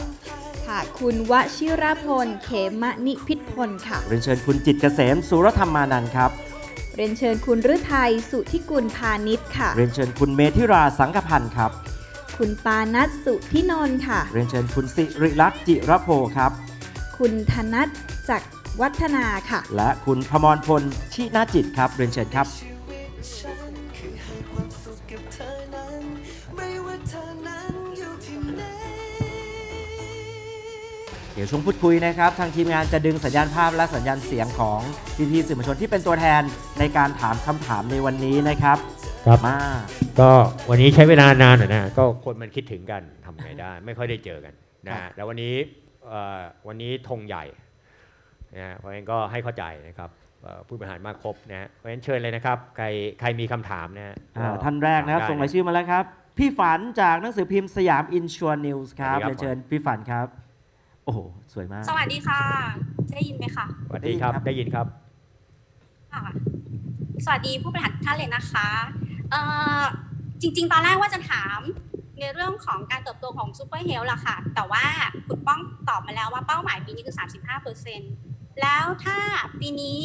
ค่ะ คุณวชิรพลเขมนิพิษพลค่ะ เรียนเชิญคุณจิตรเกษมสุรธรรมานันท์ครับ เรียนเชิญคุณฤทัยสุทธิกุลพาณิชย์ค่ะ เรียนเชิญคุณเมธิราสังกพันธ์ครับ คุณปานัทสุพินนท์ค่ะ เรียนเชิญคุณสิริลักษณ์จิระโพครับ คุณธนัทจักรวัฒนาค่ะ และคุณพมรพลชินาจิตครับ เรียนเชิญครับ เดี๋ยวช่วงพูดคุยนะครับ ทางทีมงานจะดึงสัญญาณภาพและสัญญาณเสียงของพี่ๆสื่อมวลชนที่เป็นตัวแทนในการถามคำถามในวันนี้นะครับครับมาก็วันนี้ใช้เวลานานหน่อยนะก็คนมันคิดถึงกันทำไงได้ ไม่ค่อยได้เจอกันนะฮะแล้ววันนี้เอ่อวันนี้ธงใหญ่นะฮะเพราะฉะนั้นก็ให้เข้าใจนะครับเอ่อผู้บริหารมาครบนะฮะเพราะฉะนั้นเชิญเลยนะครับ ใครใครมีคำถามนะฮะอ่าก็ท่านแรกนะครับถมได้ส่งรายชื่อมาแล้วครับ พี่ฝันจากหนังสือพิมพ์สยามอินชัวร์นิวส์ครับสวัสดีครับเรียนเชิญพี่ฝันครับ โอ้โหสวยมาก สวัสดีค่ะ ได้ยินไหมคะสวัสดีครับ ได้ยินครับค่ะสวัสดีผู้บริหารทุกท่านเลยนะคะเอ่อจริง ๆ ตอนแรกว่าจะถามในเรื่องของการเติบโตของ super health ล่ะค่ะ แต่ว่าคุณป้องตอบมาแล้วว่าเป้าหมายปีนี้คือ 35 แล้วถ้าปีนี้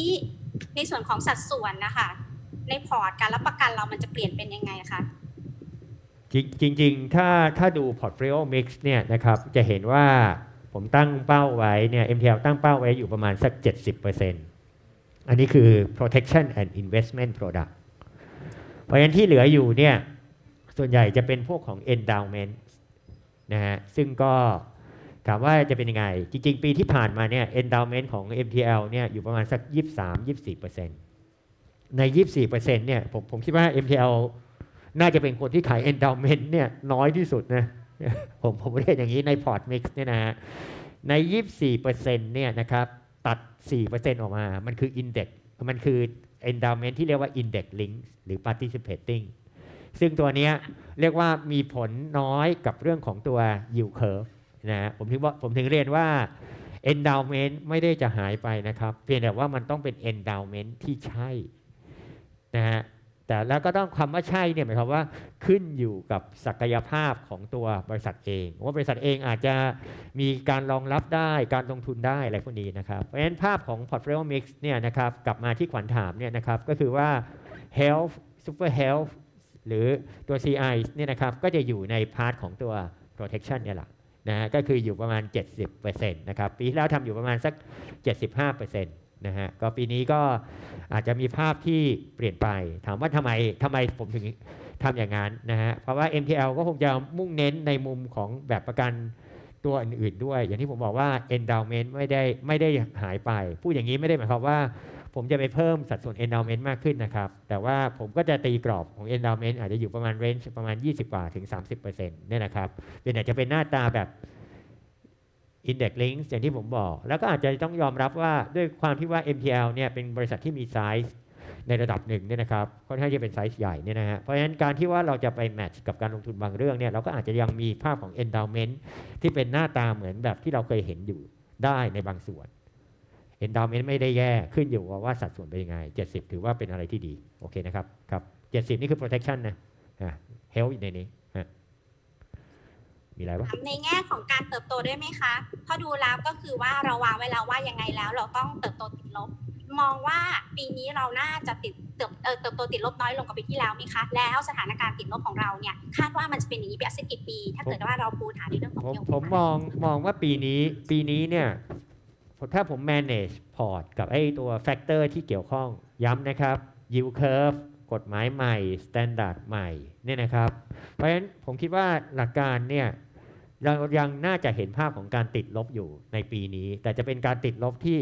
ในส่วนของสัดส่วนนะคะ ในพอร์ตการรับประกันเรามันจะเปลี่ยนเป็นยังไงคะจริงจริงๆถ้าถ้าดู portfolio mix เนี่ยนะครับ จะเห็นว่า ผมตั้งเป้าไว้เนี่ย MTL ตั้งเป้าไว้อยู่ประมาณสัก 70%อันนี้คือ protection and investment product เพราะฉะนั้นที่เหลืออยู่เนี่ย ส่วนใหญ่จะเป็นพวกของ endowment นะฮะ ซึ่งก็ถามว่าจะเป็นยังไง จริง ๆ ปีที่ผ่านมาเนี่ย endowment ของ MTL เนี่ยอยู่ประมาณสัก 23-24%ใน 24%เนี่ยผมผมคิดว่า MTL น่าจะเป็นคนที่ขาย endowment เนี่ยน้อยที่สุดนะ ผมผมเรียกอย่างนี้ใน port mix เนี่ยนะฮะใน 24%เนี่ยนะครับตัด 4%ออกมา มันคือ index มันคือ endowment ที่เรียกว่า index link หรือ participating ซึ่งตัวเนี้ยเรียกว่ามีผลน้อยกับเรื่องของตัว yield curve นะฮะผมถึงว่าผมถึงเรียนว่า endowment ไม่ได้จะหายไปนะครับ เพียงแต่ว่ามันต้องเป็น endowment ที่ใช่นะฮะ แต่แล้วก็ต้องคำว่าใช่เนี่ยหมายความว่าขึ้นอยู่กับศักยภาพของตัวบริษัทเอง ว่าบริษัทเองอาจจะมีการรองรับได้การลงทุนได้อะไรพวกนี้นะครับเพราะฉะนั้นภาพของ portfolio mix เนี่ยนะครับกลับมาที่ขวัญถามเนี่ยนะครับก็คือว่า health super health หรือตัว CI เนี่ยนะครับก็จะอยู่ใน part ของตัว protection เนี่ยแหละนะฮะก็คืออยู่ประมาณ 70%นะครับปีที่แล้วทำอยู่ประมาณสัก 75%นะฮะก็ปีนี้ก็ อาจจะมีภาพที่เปลี่ยนไป ถามว่าทำไมทำไมผมถึงทำอย่างนั้นนะฮะเพราะว่า MTL ก็คงจะมุ่งเน้นในมุมของแบบประกันตัวอื่นๆด้วย อย่างที่ผมบอกว่า endowment ไม่ได้ไม่ได้หายไปพูดอย่างนี้ไม่ได้หมายความว่า ผมจะไปเพิ่มสัดส่วน endowment มากขึ้นนะครับ แต่ว่าผมก็จะตีกรอบของ endowment อาจจะอยู่ประมาณ range ประมาณ 20กว่าถึง 30%เนี่ยนะครับเป็นอาจจะเป็นหน้าตาแบบ index links อย่างที่ผมบอก แล้วก็อาจจะต้องยอมรับว่าด้วยความที่ว่า MTL เนี่ยเป็นบริษัทที่มีไซส์ในระดับหนึ่งเนี่ยนะครับค่อนข้างจะเป็นไซส์ใหญ่เนี่ยนะฮะเพราะฉะนั้นการที่ว่าเราจะไป match กับการลงทุนบางเรื่องเนี่ยเราก็อาจจะยังมีภาพของ endowment ที่เป็นหน้าตาเหมือนแบบที่เราเคยเห็นอยู่ได้ในบางส่วน endowment ไม่ได้แย่ขึ้นอยู่กับว่าสัดส่วนเป็นยังไง 70 ถือว่าเป็นอะไรที่ดี โอเคนะครับครับ 70 นี่คือ protection นะอะ health อยู่ในนี้ มีอะไรปะในแง่ของการเติบโตด้วยไหมคะเพราะดูแล้วก็คือว่าเราวางไว้แล้วว่ายังไงแล้ว เราต้องเติบโตติดลบ มองว่าปีนี้เราน่าจะติดเติบเอ่อเติบโตติดลบน้อยลงกว่าปีที่แล้วไหมคะ แล้วสถานการณ์ติดลบของเราเนี่ยคาดว่ามันจะเป็นอย่างนี้ไปอีกสักกี่ปี ถ้าเกิดว่าเราปูฐานในเรื่องของผมเกี่ยวผมมองมองว่าปีนี้ปีนี้เนี่ยถ้าผม manage port กับไอ้ตัว factor ที่เกี่ยวข้องย้ำนะครับ yield curve กฎหมายใหม่ standard ใหม่เนี่ยนะครับ เพราะฉะนั้นผมคิดว่าหลักการเนี่ย เรายังน่าจะเห็นภาพของการติดลบอยู่ในปีนี้ แต่จะเป็นการติดลบที่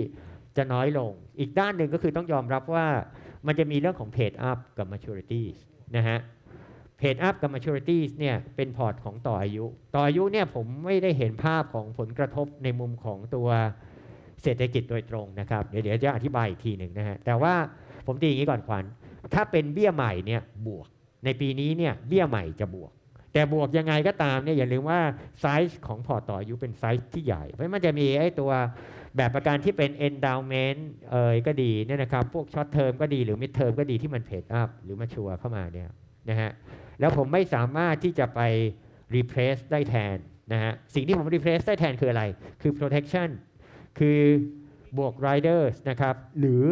จะน้อยลง อีกด้านหนึ่งก็คือต้องยอมรับว่ามันจะมีเรื่องของ paid up กับ maturities นะฮะ paid up กับ maturities เนี่ยเป็นพอร์ตของต่ออายุ ต่ออายุเนี่ยผมไม่ได้เห็นภาพของผลกระทบในมุมของตัวเศรษฐกิจโดยตรงนะครับ เดี๋ยวเดี๋ยวจะอธิบายอีกทีหนึ่งนะฮะ แต่ว่าผมตีอย่างนี้ก่อนขวัญ ถ้าเป็นเบี้ยใหม่เนี่ยบวก ในปีนี้เนี่ยเบี้ยใหม่จะบวก แต่บวกยังไงก็ตามเนี่ยอย่าลืมว่าไซส์ของพอร์ตต่ออายุเป็นไซส์ที่ใหญ่ เพราะมันจะมีไอ้ตัวแบบประกันที่เป็น endowment เอ่ยก็ดีเนี่ยนะครับ พวก short term ก็ดีหรือ mid term ก็ดีที่มัน paid up หรือมาชัวเข้ามาเนี่ยนะฮะแล้วผมไม่สามารถที่จะไป replace ได้แทนนะฮะสิ่งที่ผม replace ได้แทนคืออะไร คือ protection คือบวก riders นะครับ หรือ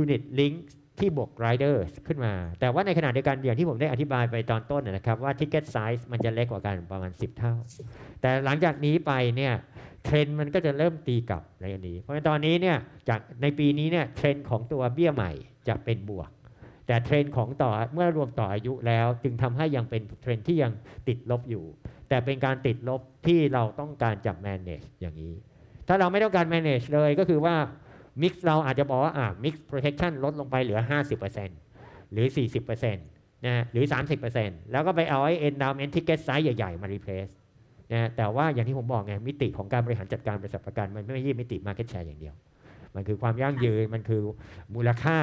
unit links ที่บวก riders ขึ้นมา แต่ว่าในขณะเดียวกันอย่างที่ผมได้อธิบายไปตอนต้นนะครับว่า ticket size มันจะเล็กกว่ากันประมาณ 10 เท่า แต่หลังจากนี้ไปเนี่ยเทรนมันก็จะเริ่มตีกลับในอันนี้ เพราะฉะนั้นตอนนี้เนี่ยจากในปีนี้เนี่ยเทรนของตัวเบี้ยใหม่จะเป็นบวก แต่เทรนของต่อเมื่อรวมต่ออายุแล้ว จึงทำให้ยังเป็นเทรนที่ยังติดลบอยู่ แต่เป็นการติดลบที่เราต้องการจับ manage อย่างนี้ ถ้าเราไม่ต้องการ manage เลยก็คือว่า mix เราอาจจะบอกว่าอ่า mix protection ลดลงไปเหลือ 50%หรือ 40%นะฮะหรือ 30%แล้วก็ไปเอาไอ้ endowment ticket size ใหญ่ ๆ มา replace นะฮะแต่ว่าอย่างที่ผมบอกไง มิติของการบริหารจัดการบริษัทประกัน มันไม่ใช่มิติ market share อย่างเดียว มันคือความยั่งยืน มันคือมูลค่า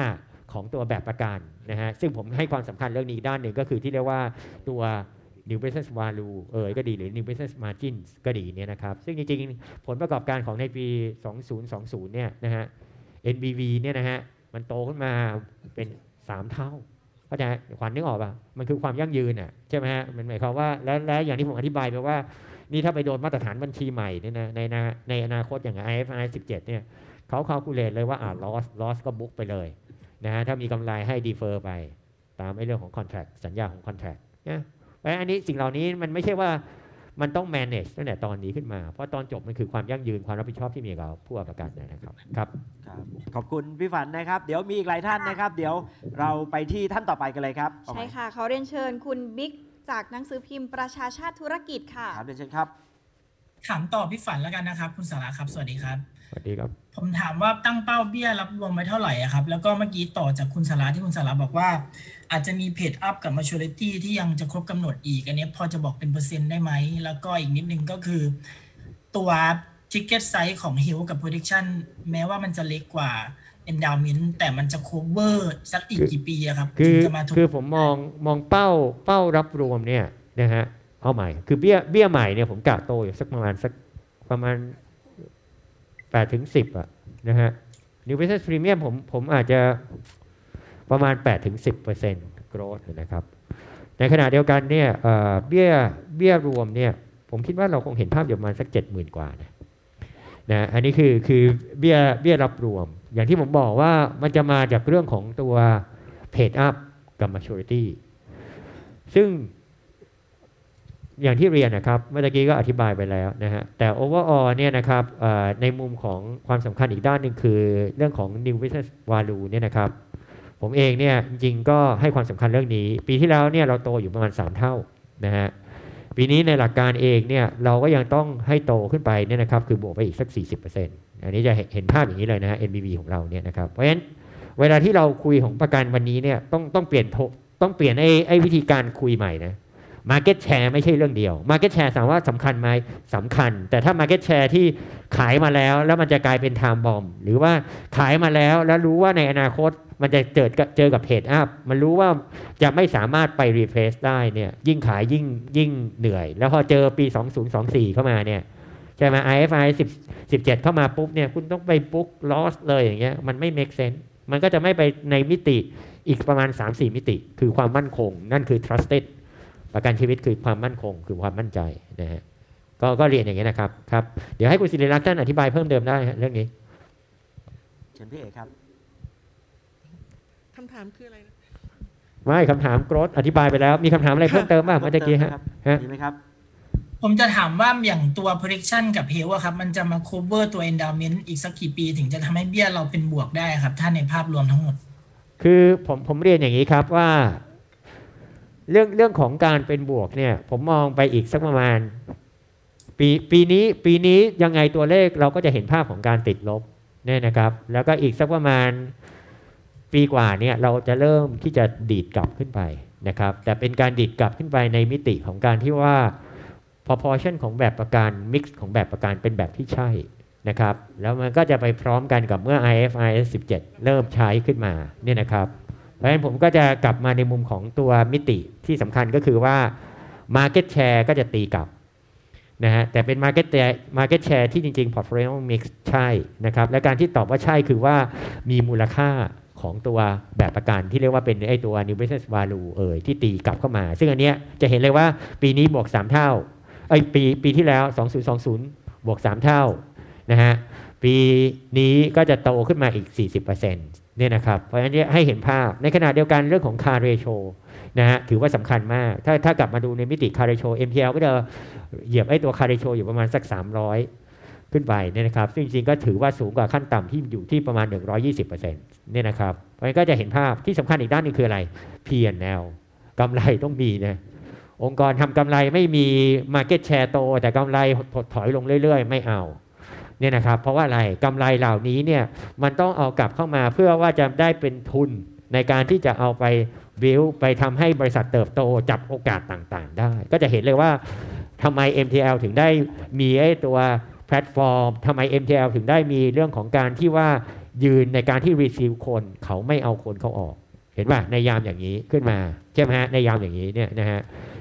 ของตัวแบบประกันนะฮะซึ่งผมให้ความสำคัญเรื่องนี้ด้านหนึ่งก็คือที่เรียกว่าตัว new business value เอ่ยก็ดีหรือ new business margins ก็ดีเนี่ยนะครับ ซึ่งจริงๆ ผลประกอบการของในปี 2020 เนี่ยนะฮะ NBV เนี่ยนะฮะมันโตขึ้นมาเป็น3เท่าเข้าใจขวัญนึกออกป่ะมันคือความยั่งยืนอะใช่ไหมฮะมันหมายความว่าแล้วแล้วอย่างที่ผมอธิบายไปว่า นี่ถ้าไปโดนมาตรฐานบัญชีใหม่เนี่ยนะในอนในอนาคตอย่าง IFRS 17 เนี่ยเขา calculate เลยว่าอ่า loss loss ก็ book ไปเลยนะฮะถ้ามีกำไรให้ defer ไป ตามไอ้เรื่องของ contract สัญญาของ contract นะเพราะอันนี้สิ่งเหล่านี้มันไม่ใช่ว่า มันต้อง manage ตั้งแต่ตอนนี้ขึ้นมา เพราะตอนจบมันคือความยั่งยืนความรับผิดชอบที่มีกับผู้ประกันนะครับครับครับขอบคุณพี่ขวัญนะครับ เดี๋ยวมีอีกหลายท่านนะครับ เดี๋ยวเราไปที่ท่านต่อไปกันเลยครับเอาใช่ไหมค่ะขอเรียนเชิญคุณบิ๊กจากหนังสือพิมพ์ประชาชาติธุรกิจค่ะครับเรียนเชิญครับถามต่อพี่ฝันแล้วกันนะครับ คุณสาระครับ สวัสดีครับ สวัสดีครับ ผมถามว่าตั้งเป้าเบี้ยรับรวมไว้เท่าไหร่อะครับ แล้วก็เมื่อกี้ต่อจากคุณสาระที่คุณสาระบอกว่า อาจจะมีเพจอัพกับ maturity ที่ยังจะครบกำหนดอีก อันนี้พอจะบอกเป็นเปอร์เซ็นต์ได้ไหม แล้วก็อีกนิดนึงก็คือ ตัว ticket size ของ Hill กับ prediction แม้ว่ามันจะเล็กกว่า endowment แต่มันจะ cover สักอีกกี่ปีอะครับคืถึองจะมาถูกคือผมมองมองเป้าเป้ารับรวมเนี่ยนะฮะเอาใหม่ คือเบี้ยเบี้ยใหม่เนี่ยผมกะโตอยู่สักประมาณสักประมาณ 8ถึง10อะนะฮะ New Business Premium ผมผมอาจจะประมาณ8ถึง10% growth นะครับ ในขณะเดียวกันเนี่ยเอ่อเบี้ยเบี้ยรวมเนี่ยผมคิดว่าเราคงเห็นภาพอยู่ประมาณสัก 70,000 กว่านะนะอันนี้คือคือเบี้ยเบี้ยรับรวม อย่างที่ผมบอกว่ามันจะมาจากเรื่องของตัว paid up กับ maturity ซึ่ง อย่างที่เรียนนะครับเมื่อกี้ก็อธิบายไปแล้วนะฮะแต่ overall เนี่ยนะครับในมุมของความสำคัญอีกด้านหนึ่งคือ เรื่องของ new business value เนี่ยนะครับ ผมเองเนี่ยจริงก็ให้ความสำคัญเรื่องนี้ ปีที่แล้วเนี่ยเราโตอยู่ประมาณ 3 เท่านะฮะปีนี้ในหลักการเองเนี่ยเราก็ยังต้องให้โตขึ้นไปเนี่ยนะครับคือบวกไปอีกสัก 40%อันนี้จะเห็นภาพอย่างนี้เลยนะฮะ NBV ของเราเนี่ยนะครับเพราะฉะนั้นเวลาที่เราคุยของประกันวันนี้เนี่ยต้องต้องเปลี่ยนโทต้องเปลี่ยนไอ้ไอ้วิธีการคุยใหม่นะ Market Share ไม่ใช่เรื่องเดียว Market Share ถามว่าสำคัญไหมสำคัญ แต่ถ้า Market Share ที่ขายมาแล้ว แล้วมันจะกลายเป็น Time Bomb หรือว่าขายมาแล้วแล้วรู้ว่าในอนาคตมันจะเจอเจอกับเพจอัพมันรู้ว่าจะไม่สามารถไป replace ได้เนี่ยยิ่งขายยิ่งยิ่งเหนื่อย แล้วพอเจอปี 2024 เข้ามาเนี่ยใช่ไหม IFI 10 17 เข้ามาปุ๊บเนี่ยคุณต้องไปปุ๊ก loss เลยอย่างเงี้ยมันไม่ make sense มันก็จะไม่ไปในมิติอีกประมาณ 3-4 มิติ คือความมั่นคง นั่นคือ trusted ประกันชีวิตคือความมั่นคง คือความมั่นใจนะฮะก็ก็เรียนอย่างนี้ยนะครับครับเดี๋ยวให้คุณศิริรักษ์ท่านอธิบายเพิ่มเติมได้ฮะเรื่องนี้เชิญพี่เอกครับคำถามคืออะไรนะไม่คำถามโกรธอธิบายไปแล้ว มีคำถามอะไรเพิ่มเติมบ้างเมื่อกี้ฮะฮะมีไหมครับ ผมจะถามว่าอย่างตัว protection กับ health อะครับ มันจะมา cover ตัว endowment อีกสักกี่ปี ถึงจะทำให้เบี้ยเราเป็นบวกได้ครับ ถ้าในภาพรวมทั้งหมด คือผมผมเรียนอย่างนี้ครับว่า เรื่องเรื่องของการเป็นบวกเนี่ย ผมมองไปอีกสักประมาณ ปีปีนี้ปีนี้ยังไงตัวเลขเราก็จะเห็นภาพของการติดลบเนี่ยนะครับ แล้วก็อีกสักประมาณปีกว่าเนี่ยเราจะเริ่มที่จะดีดกลับขึ้นไปนะครับ แต่เป็นการดีดกลับขึ้นไปในมิติของการที่ว่า proportion ของแบบประกัน mix ของแบบประกันเป็นแบบที่ใช่นะครับ แล้วมันก็จะไปพร้อมกันกับเมื่อ IFRS 17 เริ่มใช้ขึ้นมาเนี่ยนะครับ เพราะฉะนั้นผมก็จะกลับมาในมุมของตัวมิติที่สำคัญก็คือว่า Market Share ก็จะตีกลับนะฮะแต่เป็น Market Share Market Share ที่จริงๆ Portfolio Mix ใช่นะครับและการที่ตอบว่าใช่คือว่ามีมูลค่าของตัวแบบประกันที่เรียกว่าเป็นไอตัว New Business Value เอ่ยที่ตีกลับเข้ามา ซึ่งอันเนี้ยจะเห็นเลยว่าปีนี้บวก 3 เท่าไอปีปีที่แล้ว 2020 บวก 3 เท่านะฮะปีนี้ก็จะโตขึ้นมาอีก 40% เนี่ยนะครับเพราะฉะนั้นเนี่ยให้เห็นภาพในขณะเดียวกันเรื่องของ car ratio นะฮะถือว่าสำคัญมาก ถ้าถ้ากลับมาดูในมิติ car ratio MPL ก็จะเหยียบไอ้ตัว car ratio อยู่ประมาณสัก 300 ขึ้นไปเนี่ยนะครับ ซึ่งจริงๆก็ถือว่าสูงกว่าขั้นต่ำที่อยู่ที่ประมาณ 120%เนี่ยนะครับเพราะฉะนั้นก็จะเห็นภาพที่สำคัญอีกด้านหนึงคืออะไร P&L กำไรต้องมีนะองค์กรทำกำไรไม่มี Market Share โต แต่กำไรถดถอยลงเรื่อย ๆ ไม่เอา เนี่ยนะครับเพราะว่าอะไรกำไรเหล่านี้เนี่ยมันต้องเอากลับเข้ามาเพื่อว่าจะได้เป็นทุนในการที่จะเอาไปบิวไปทำให้บริษัทเติบโตจับโอกาสต่างๆ ได้ ก็จะเห็นเลยว่าทำไม MTL ถึงได้มีไอ้ตัวแพลตฟอร์มทำไม MTL ถึงได้มีเรื่องของการที่ว่ายืนในการที่ receive คนเขาไม่เอาคนเขาออก เห็นป่ะในยามอย่างนี้ขึ้นมาใช่ไหมฮะในยามอย่างนี้เนี่ยนะฮะ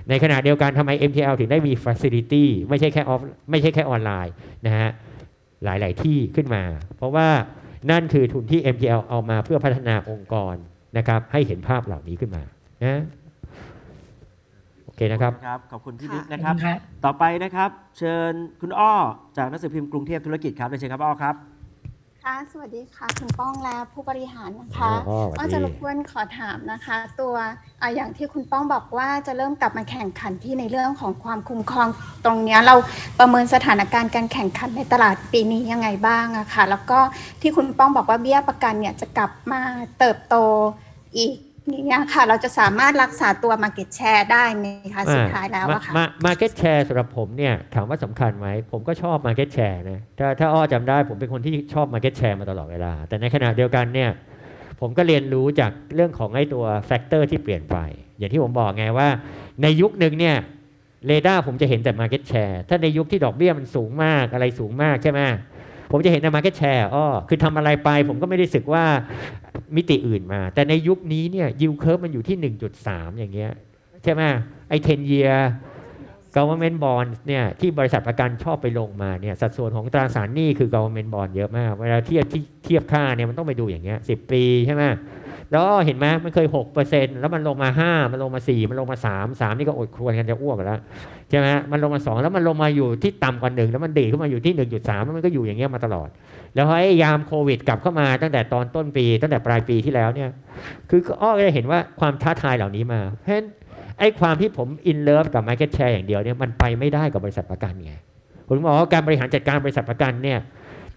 ในขณะเดียวกันทำไม MTL ถึงได้มี facility ไม่ใช่แค่ออฟไม่ใช่แค่ออนไลน์นะฮะ หลาย ๆ ที่ขึ้นมา เพราะว่านั่นคือทุนที่ MTL เอามาเพื่อพัฒนาองค์กรนะครับ ให้เห็นภาพเหล่านี้ขึ้นมานะโอเคนะครับครับ ขอบคุณพี่บิ๊กนะครับขอบคุณครับ ต่อไปนะครับ เชิญคุณอ้อจากหนังสือพิมพ์กรุงเทพธุรกิจครับเลยนเชิญครับอ้อครับ ค่ะสวัสดีค่ะคุณป้องและผู้บริหารนะคะอ๋อสวัสดีก็จะรบกวนขอถามนะคะ ตัวอะอย่างที่คุณป้องบอกว่าจะเริ่มกลับมาแข่งขันที่ในเรื่องของความคุ้มครองตรงเนี้ยเราประเมินสถานการณ์การแข่งขันในตลาดปีนี้ยังไงบ้างอะค่ะแล้วก็ที่คุณป้องบอกว่าเบี้ยประกันเนี่ยจะกลับมาเติบโตอีก อย่างเงี้ยค่ะ เราจะสามารถรักษาตัว Market Share ได้ไหมคะสุดท้ายแล้วอะค่ะมา market share สำหรับผมเนี่ยถามว่าสำคัญไหม ผมก็ชอบ market share นะถ้าถ้าอ้อจำได้ผมเป็นคนที่ชอบ market share มาตลอดเวลา แต่ในขณะเดียวกันเนี่ยผมก็เรียนรู้จากเรื่องของไอ้ตัว factor ที่เปลี่ยนไป อย่างที่ผมบอกไงว่า ในยุคหนึ่งเนี่ยเรดาร์ผมจะเห็นแต่ market share ถ้าในยุคที่ดอกเบี้ยมันสูงมากอะไรสูงมากใช่ไหม ผมจะเห็นในมาเก็ตแชร์อ้อคือทำอะไรไป ผมก็ไม่ได้สึกว่ามิติอื่นมา แต่ในยุคนี้เนี่ยยิวเคิร์ฟมันอยู่ที่ 1.3 อย่างเงี้ยใช่ไหมไอ้10 year government bond เนี่ยที่บริษัทประกันชอบไปลงมาเนี่ยสัดส่วนของตราสารหนี้คือ government bond เยอะมาก เวลาเทียบที่เทียบค่าเนี่ยมันต้องไปดูอย่างเงี้ยสิปีใช่ไหม แล้วเห็นไหมมันเคย6%แล้วมันลงมา5มันลงมา4มันลงมา3 3นี่ก็อดครวญกันจะอ้วกแล้วใช่ไหมมันลงมา2แล้วมันลงมาอยู่ที่ต่ำกว่า1แล้วมันดีขึ้นมาอยู่ที่1.3แล้วมันก็อยู่อย่างเงี้ยมาตลอด แล้วไอ้ยามโควิดกลับเข้ามาตั้งแต่ตอนต้นปี ตั้งแต่ปลายปีที่แล้วเนี่ย คืออ้อก็จะเห็นว่าความท้าทายเหล่านี้มา เพราะฉะนั้นไอ้ความที่ผมอินเลิฟกับ Market Share อย่างเดียวเนี่ยมันไปไม่ได้กับบริษัทประกันไงผมบอกว่าการบริหารจัดการบริษัทประกันเนี่ย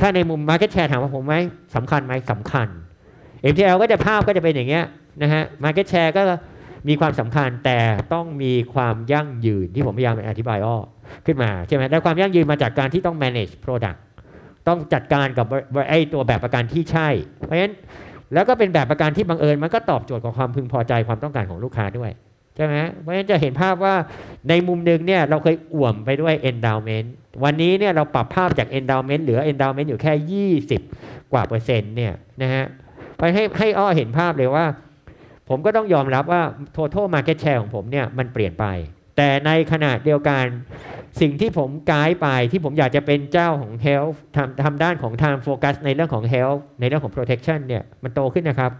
ถ้าในมุม Market Share ถามว่าผมไหมสำคัญไหมสำคัญ MTL ก็จะภาพก็จะเป็นอย่างเงี้ยนะฮะ Market Share ก็มีความสำคัญแต่ต้องมีความยั่งยืนที่ผมพยายามอธิบายอ้อขึ้นมาใช่ไหมแต่ความยั่งยืนมาจากการที่ต้อง manage product ต้องจัดการกับไอ้ตัวแบบประกันที่ใช่ เพราะฉะนั้นแล้วก็เป็นแบบประกันที่บังเอิญมันก็ตอบโจทย์กับความพึงพอใจความต้องการของลูกค้าด้วยใช่ไหมเพราะฉะนั้นจะเห็นภาพว่าในมุมหนึ่งเนี่ยเราเคยอ่วมไปด้วย endowment วันนี้เนี่ยเราปรับภาพจาก endowment เหลือ endowment อยู่แค่ 20 กว่าเปอร์เซ็นต์เนี่ยนะฮะ ไปให้ให้อ้อเห็นภาพเลยว่า ผมก็ต้องยอมรับว่า total market share ของผมเนี่ยมันเปลี่ยนไป แต่ในขณะเดียวกัน สิ่งที่ผมกายไปที่ผมอยากจะเป็นเจ้าของ health ทำทำด้านของ time focus ในเรื่องของ health ในเรื่องของ protection เนี่ยมันโตขึ้นนะครับ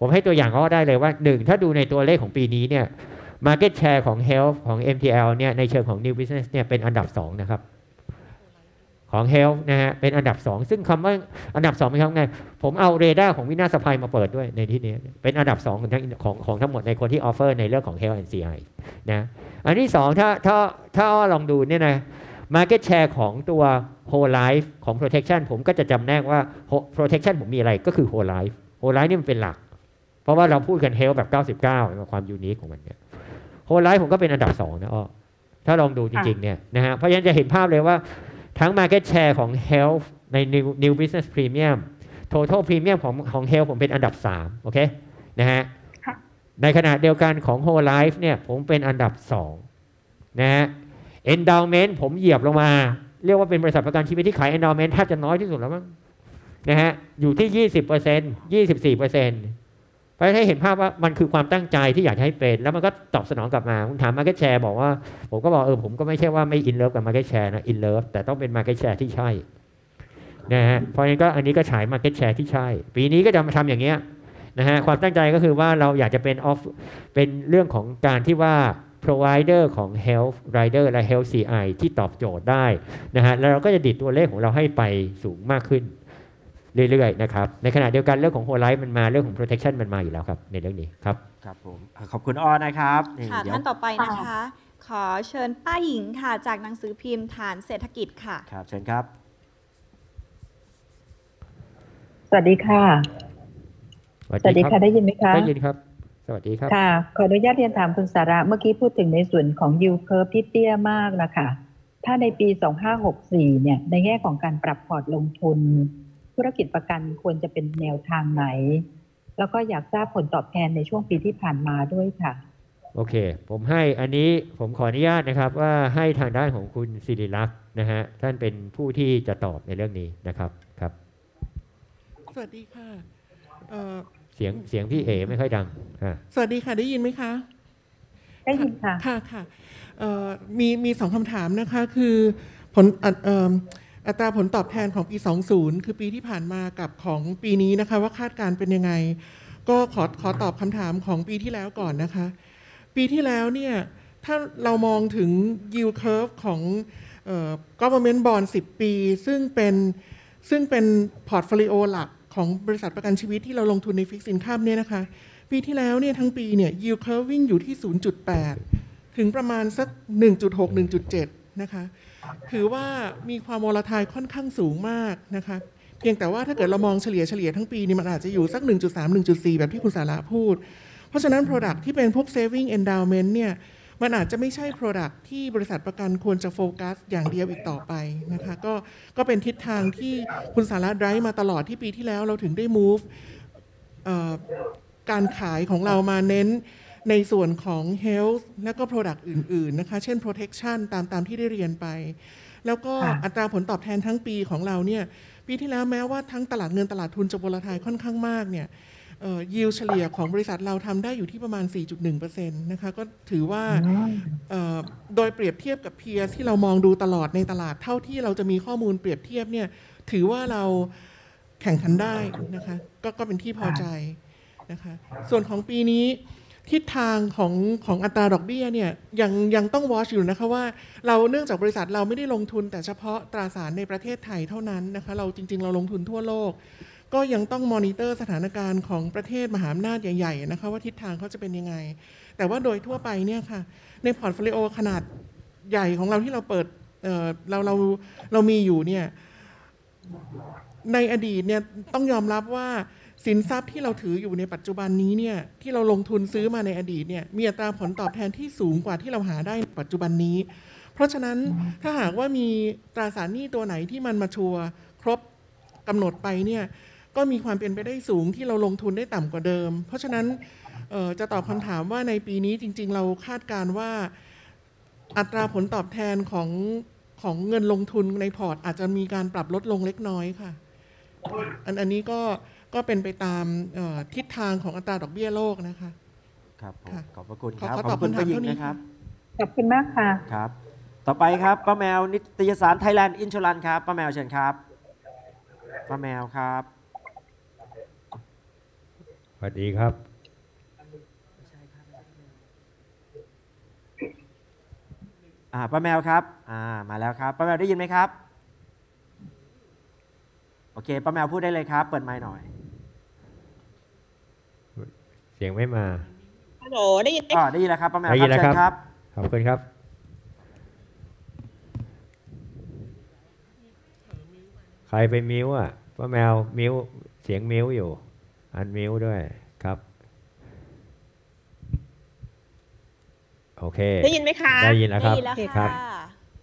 ผมให้ตัวอย่างก็ได้เลยว่า1ถ้าดูในตัวเลขของปีนี้เนี่ย market share ของ health ของ MTL เนี่ยในเชิงของ new business เนี่ยเป็นอันดับ2นะครับ ของ Health นะฮะเป็นอันดับ 2 ซึ่งคำว่าอันดับ2เป็นคำไงผมเอาเรดาร์ของวินาศภัยมาเปิดด้วยในที่นี้เป็นอันดับ 2 ของทั้งของของทั้งหมดในคนที่ offer ในเรื่องของ Health and CI นะอันที่ 2 ถ้าถ้าถ้าลองดูเนี่ยนะ Market Share ของตัว Whole Life ของ Protection ผมก็จะจำแนกว่า Protection ผมมีอะไรก็คือ Whole Life Whole Life นี่มันเป็นหลัก เพราะว่าเราพูดกัน Health แบบ 99ความ unique ของมันเนี่ย Whole Life ผมก็เป็นอันดับ2นะอ้อถ้าลองดูจริงๆเนี่ยนะฮะเพราะฉะนั้นจะเห็นภาพเลยว่า ทั้ง Market Share ของ Health ใน New, New Business Premium Total Premium ของของ Health ผมเป็นอันดับ 3 โอเคนะฮะในขณะเดียวกันของ Whole Life เนี่ยผมเป็นอันดับ 2 นะฮะ endowment ผมเหยียบลงมา เรียกว่าเป็นบริษัทประกันชีวิตที่ขาย endowment แทบจะน้อยที่สุดแล้วมั้งนะฮะอยู่ที่ 20% 24% เพราะให้เห็นภาพว่ามันคือความตั้งใจที่อยากให้เป็น แล้วมันก็ตอบสนองกลับมาคุณถาม market share บอกว่า ผมก็บอกเออผมก็ไม่ใช่ว่าไม่ in love กับ market share นะ in love แต่ต้องเป็น market share ที่ใช่นะฮะเพราะฉะนั้นก็อันนี้ก็ฉาย market share ที่ใช่ ปีนี้ก็จะมาทำอย่างเงี้ยนะฮะความตั้งใจก็คือว่าเราอยากจะเป็น off เป็นเรื่องของการที่ว่า provider ของ health rider และ health CI ที่ตอบโจทย์ได้นะฮะแล้วเราก็จะดิดตัวเลขของเราให้ไปสูงมากขึ้น เรื่อยๆนะครับในขณะเดียวกันเรื่องของ whole life มันมาเรื่องของ protection มันมาอยู่แล้วครับในเรื่องนี้ครับครับผมอะขอบคุณอ้อนะครับนี่ค่ะเดี๋ยวท่านต่อไปนะคะ ขอเชิญป้าหญิงค่ะจากหนังสือพิมพ์ฐานเศรษฐกิจค่ะครับเชิญครับ สวัสดีค่ะสวัสดีค่ะได้ยินไหมคะได้ยินครับสวัสดีครับค่ะขออนุญาตเรียนถามคุณสาระเมื่อกี้พูดถึงในส่วนของ yield curve ที่เตี้ยมากนะคะถ้าในปี 2564 เนี่ย ในแง่ของการปรับพอร์ตลงทุน ธุรกิจประกันควรจะเป็นแนวทางไหน แล้วก็อยากทราบผลตอบแทนในช่วงปีที่ผ่านมาด้วยค่ะ โอเค ผมให้อันนี้ผมขออนุญาตนะครับ ว่าให้ทางด้านของคุณสิริลักษณ์นะฮะท่านเป็นผู้ที่จะตอบในเรื่องนี้นะครับครับ สวัสดีค่ะเอ่อเสียงเสียงพี่เอไม่ค่อยดังอ่าสวัสดีค่ะได้ยินไหมคะ ได้ยินค่ะ ค่ะค่ะเอ่อมีมีสองคำถามนะคะ คือผลอัตเอิ่ม อัตราผลตอบแทนของปี 20 คือปีที่ผ่านมากับของปีนี้นะคะว่าคาดการณ์เป็นยังไง ก็ขอขอตอบคำถามของปีที่แล้วก่อนนะคะ ปีที่แล้วเนี่ย ถ้าเรามองถึง yield curve ของออ government bond 10 ปี ซึ่งเป็นซึ่งเป็น portfolio หลักของบริษัทประกันชีวิตที่เราลงทุนใน fixed income เนี่ยนะคะ ปีที่แล้วเนี่ยทั้งปีเนี่ย yield curve วิ่งอยู่ที่ 0.8 ถึงประมาณสัก 1.6 1.7 นะคะ ถือว่ามีความวอลทายค่อนข้างสูงมากนะคะเพียงแต่ว่าถ้าเกิดเรามองเฉลี่ยเฉลี่ยทั้งปีนี่มันอาจจะอยู่สัก 1.3 1.4 แบบที่คุณสาระพูด เพราะฉะนั้น Product ที่เป็นพวก Saving Endowment เนี่ยมันอาจจะไม่ใช่ Product ที่บริษัทประกันควรจะโฟกัสอย่างเดียวอีกต่อไปนะคะก็ก็เป็นทิศทางที่คุณสาระ drive มาตลอดที่ปีที่แล้วเราถึงได้ move การขายของเรามาเน้น ในส่วนของ health และก็ product อื่น ๆ นะคะ เช่น protection ตามตามที่ได้เรียนไป แล้วก็ค่ะอัตราผลตอบแทนทั้งปีของเราเนี่ย ปีที่แล้วแม้ว่าทั้งตลาดเงินตลาดทุนจะวลทายค่อนข้างมากเนี่ยยิวเฉลี่ยของบริษัทเราทำได้อยู่ที่ประมาณ 4.1%นะคะก็ถือว่าเอ่อโดยเปรียบเทียบกับเพียร์ที่เรามองดูตลอดในตลาดเท่าที่เราจะมีข้อมูลเปรียบเทียบเนี่ยถือว่าเราแข่งขันได้นะคะก็ก็เป็นที่พอใจนะคะส่วนของปีนี้ ทิศทางของของอัตราดอกเบี้ยเนี่ยยังยังต้อง watch อยู่นะคะว่า เราเนื่องจากบริษัทเราไม่ได้ลงทุนแต่เฉพาะตราสารในประเทศไทยเท่านั้นนะคะเราจริง ๆ เราลงทุนทั่วโลก ก็ยังต้องมอนิเตอร์สถานการณ์ของประเทศมหาอำนาจใหญ่ๆนะคะว่าทิศทางเขาจะเป็นยังไง แต่ว่าโดยทั่วไปเนี่ยค่ะใน portfolio ขนาดใหญ่ของเราที่เราเปิดเเราเราเรามีอยู่เนี่ยในอดีตเนี่ยต้องยอมรับว่า สินทรัพย์ที่เราถืออยู่ในปัจจุบันนี้เนี่ยที่เราลงทุนซื้อมาในอดีตเนี่ยมีอัตราผลตอบแทนที่สูงกว่าที่เราหาได้ในปัจจุบันนี้ เพราะฉะนั้นถ้าหากว่ามีตราสารหนี้ตัวไหนที่มันมาชัวครบกำหนดไปเนี่ยก็มีความเป็นไปได้สูงที่เราลงทุนได้ต่ำกว่าเดิม เพราะฉะนั้นจะตอบคำถามว่าในปีนี้จริง ๆ เราคาดการณ์ว่าอัตราผลตอบแทนของของเงินลงทุนในพอร์ต อาจจะมีการปรับลดลงเล็กน้อยค่ะ อันอันนี้ก็ ก็เป็นไปตามเอ่อทิศทางของอัตราดอกเบี้ยโลกนะคะครับผมค่ะขอบพระคุณขอครับ ขอขตออบบคุณคำถามป้าหญิงเท่านี้นะครับ ขอบคุณมากค่ะครับ ต่อไปครับป้าแมวนิตยสารไทยแลนด์อินช r รันครับป้าแมวเชิญครับป้าแมวครับสวัสดีครับ อ่าป้าแมวครับ อ่ามาแล้วครับป้าแมวได้ยินไหมครับ โอเคป้าแมวพูดได้เลยครับ เปิดไมค์หน่อย เสียงไม่มาฮัลโหลได้ยินไหมอ๋อได้ยินแล้วครับป้าแมวได้ยินแล้วเชิญครับขอบคุณครับ ใครไปมิวอะป้าแมวมิวเสียงมิวอยู่ อันมิวด้วยครับ โอเค ได้ยินไหมคะได้ยินแล้วครับได้ยินแล้วครับ